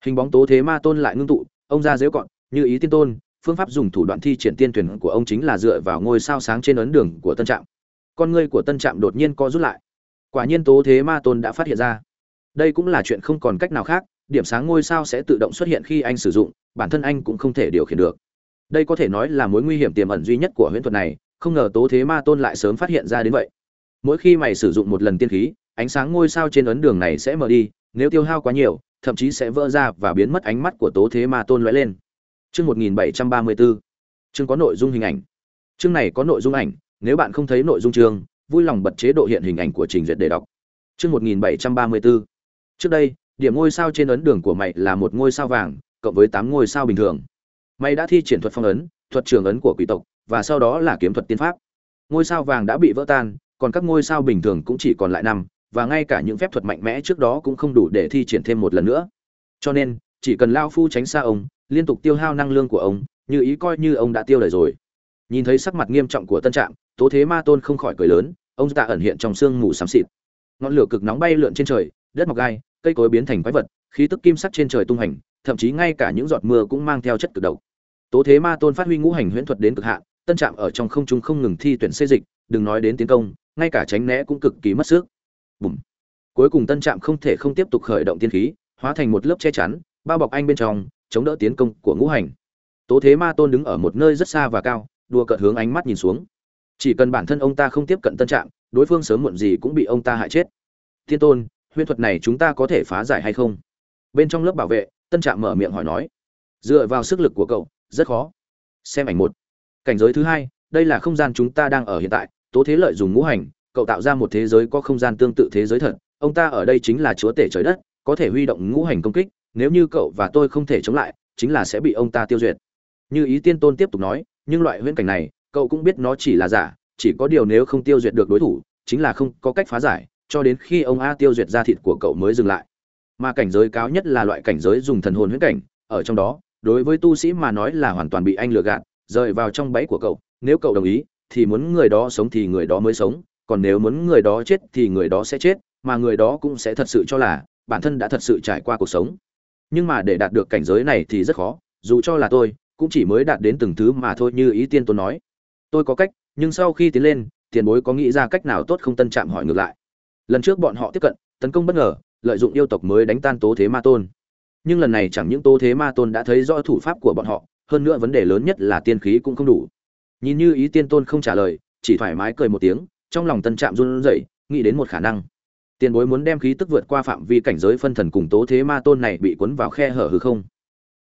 Hình bóng tố thế ma tôn lại ngưng tụ, ông ra dễu cọn như ý tiên tôn, phương pháp dùng thủ đoạn thi triển tiên tuyển của ông chính là dựa vào ngôi sao sáng trên ấn đường của tân trạm. Con ngươi của tân trạm đột nhiên co rút lại. Quả nhiên tố thế ma tôn đã phát hiện ra. Đây cũng là chuyện không còn cách nào khác, điểm sáng ngôi sao sẽ tự động xuất hiện khi anh sử dụng, bản thân anh cũng không thể điều khiển được. Đây có thể nói là mối nguy hiểm tiềm ẩn duy nhất của huyễn thuật này, không ngờ tố thế ma tôn lại sớm phát hiện ra đến vậy. Mỗi khi mày sử dụng một lần tiên khí, ánh sáng ngôi sao trên ấn đường này sẽ mở đi, nếu tiêu hao quá nhiều, thậm chí sẽ vỡ ra và biến mất ánh mắt của tố thế ma tôn lóe lên chương 1734 chương có nội dung hình ảnh. Chương này có nội dung ảnh nếu bạn không thấy nội dung chương vui lòng bật chế độ hiện hình ảnh của trình duyệt để đọc. Chương 1734 trước đây điểm ngôi sao trên ấn đường của mày là một ngôi sao vàng cộng với tám ngôi sao bình thường. Mày đã thi triển thuật phong ấn thuật trường ấn của quỷ tộc và sau đó là kiếm thuật tiên pháp. Ngôi sao vàng đã bị vỡ tan còn các ngôi sao bình thường cũng chỉ còn lại 5, và ngay cả những phép thuật mạnh mẽ trước đó cũng không đủ để thi triển thêm một lần nữa. Cho nên chỉ cần lao phu tránh xa ông liên tục tiêu hao năng lượng của ông, như ý coi như ông đã tiêu đời rồi. Nhìn thấy sắc mặt nghiêm trọng của tân trạm, tố thế ma tôn không khỏi cười lớn, ông ta ẩn hiện trong sương mù xám xịt. Ngọn lửa cực nóng bay lượn trên trời, đất mọc gai, cây cối biến thành quái vật, khí tức kim sắc trên trời tung hành, thậm chí ngay cả những giọt mưa cũng mang theo chất cực độc. Tố thế ma tôn phát huy ngũ hành huyễn thuật đến cực hạn, tân trạm ở trong không trung không ngừng thi tuyển xây dịch, đừng nói đến tiến công, ngay cả tránh né cũng cực kỳ mất sức. Bùm. cuối cùng tân trạm không thể không tiếp tục khởi động tiên khí, hóa thành một lớp che chắn, bao bọc anh bên trong chống đỡ tiến công của ngũ hành. Tố thế ma tôn đứng ở một nơi rất xa và cao đua cợt hướng ánh mắt nhìn xuống. Chỉ cần bản thân ông ta không tiếp cận tân trạng, đối phương sớm muộn gì cũng bị ông ta hại chết. Thiên tôn, huyễn thuật này chúng ta có thể phá giải hay không? Bên trong lớp bảo vệ, tân trạng mở miệng hỏi nói. Dựa vào sức lực của cậu, rất khó. Xem ảnh một. Cảnh giới thứ hai, đây là không gian chúng ta đang ở hiện tại. Tố thế lợi dùng ngũ hành, cậu tạo ra một thế giới có không gian tương tự thế giới thật. Ông ta ở đây chính là chúa tể trời đất, có thể huy động ngũ hành công kích nếu như cậu và tôi không thể chống lại, chính là sẽ bị ông ta tiêu diệt như ý tiên tôn tiếp tục nói, nhưng loại huyễn cảnh này, cậu cũng biết nó chỉ là giả, chỉ có điều nếu không tiêu diệt được đối thủ, chính là không có cách phá giải, cho đến khi ông a tiêu diệt ra thịt của cậu mới dừng lại. Mà cảnh giới cao nhất là loại cảnh giới dùng thần hồn huyễn cảnh, ở trong đó, đối với tu sĩ mà nói là hoàn toàn bị anh lừa gạt, rời vào trong bẫy của cậu, nếu cậu đồng ý, thì muốn người đó sống thì người đó mới sống, còn nếu muốn người đó chết thì người đó sẽ chết, mà người đó cũng sẽ thật sự cho là, bản thân đã thật sự trải qua cuộc sống nhưng mà để đạt được cảnh giới này thì rất khó, dù cho là tôi, cũng chỉ mới đạt đến từng thứ mà thôi như ý tiên tôn nói. Tôi có cách, nhưng sau khi tiến lên, tiền bối có nghĩ ra cách nào tốt không tân trạm hỏi ngược lại. Lần trước bọn họ tiếp cận, tấn công bất ngờ, lợi dụng yêu tộc mới đánh tan tố thế ma tôn. Nhưng lần này chẳng những tố thế ma tôn đã thấy rõ thủ pháp của bọn họ, hơn nữa vấn đề lớn nhất là tiên khí cũng không đủ. Nhìn như ý tiên tôn không trả lời, chỉ thoải mái cười một tiếng, trong lòng tân trạm run rẩy, nghĩ đến một khả năng tiền bối muốn đem khí tức vượt qua phạm vi cảnh giới phân thần cùng tố thế ma tôn này bị cuốn vào khe hở hư không?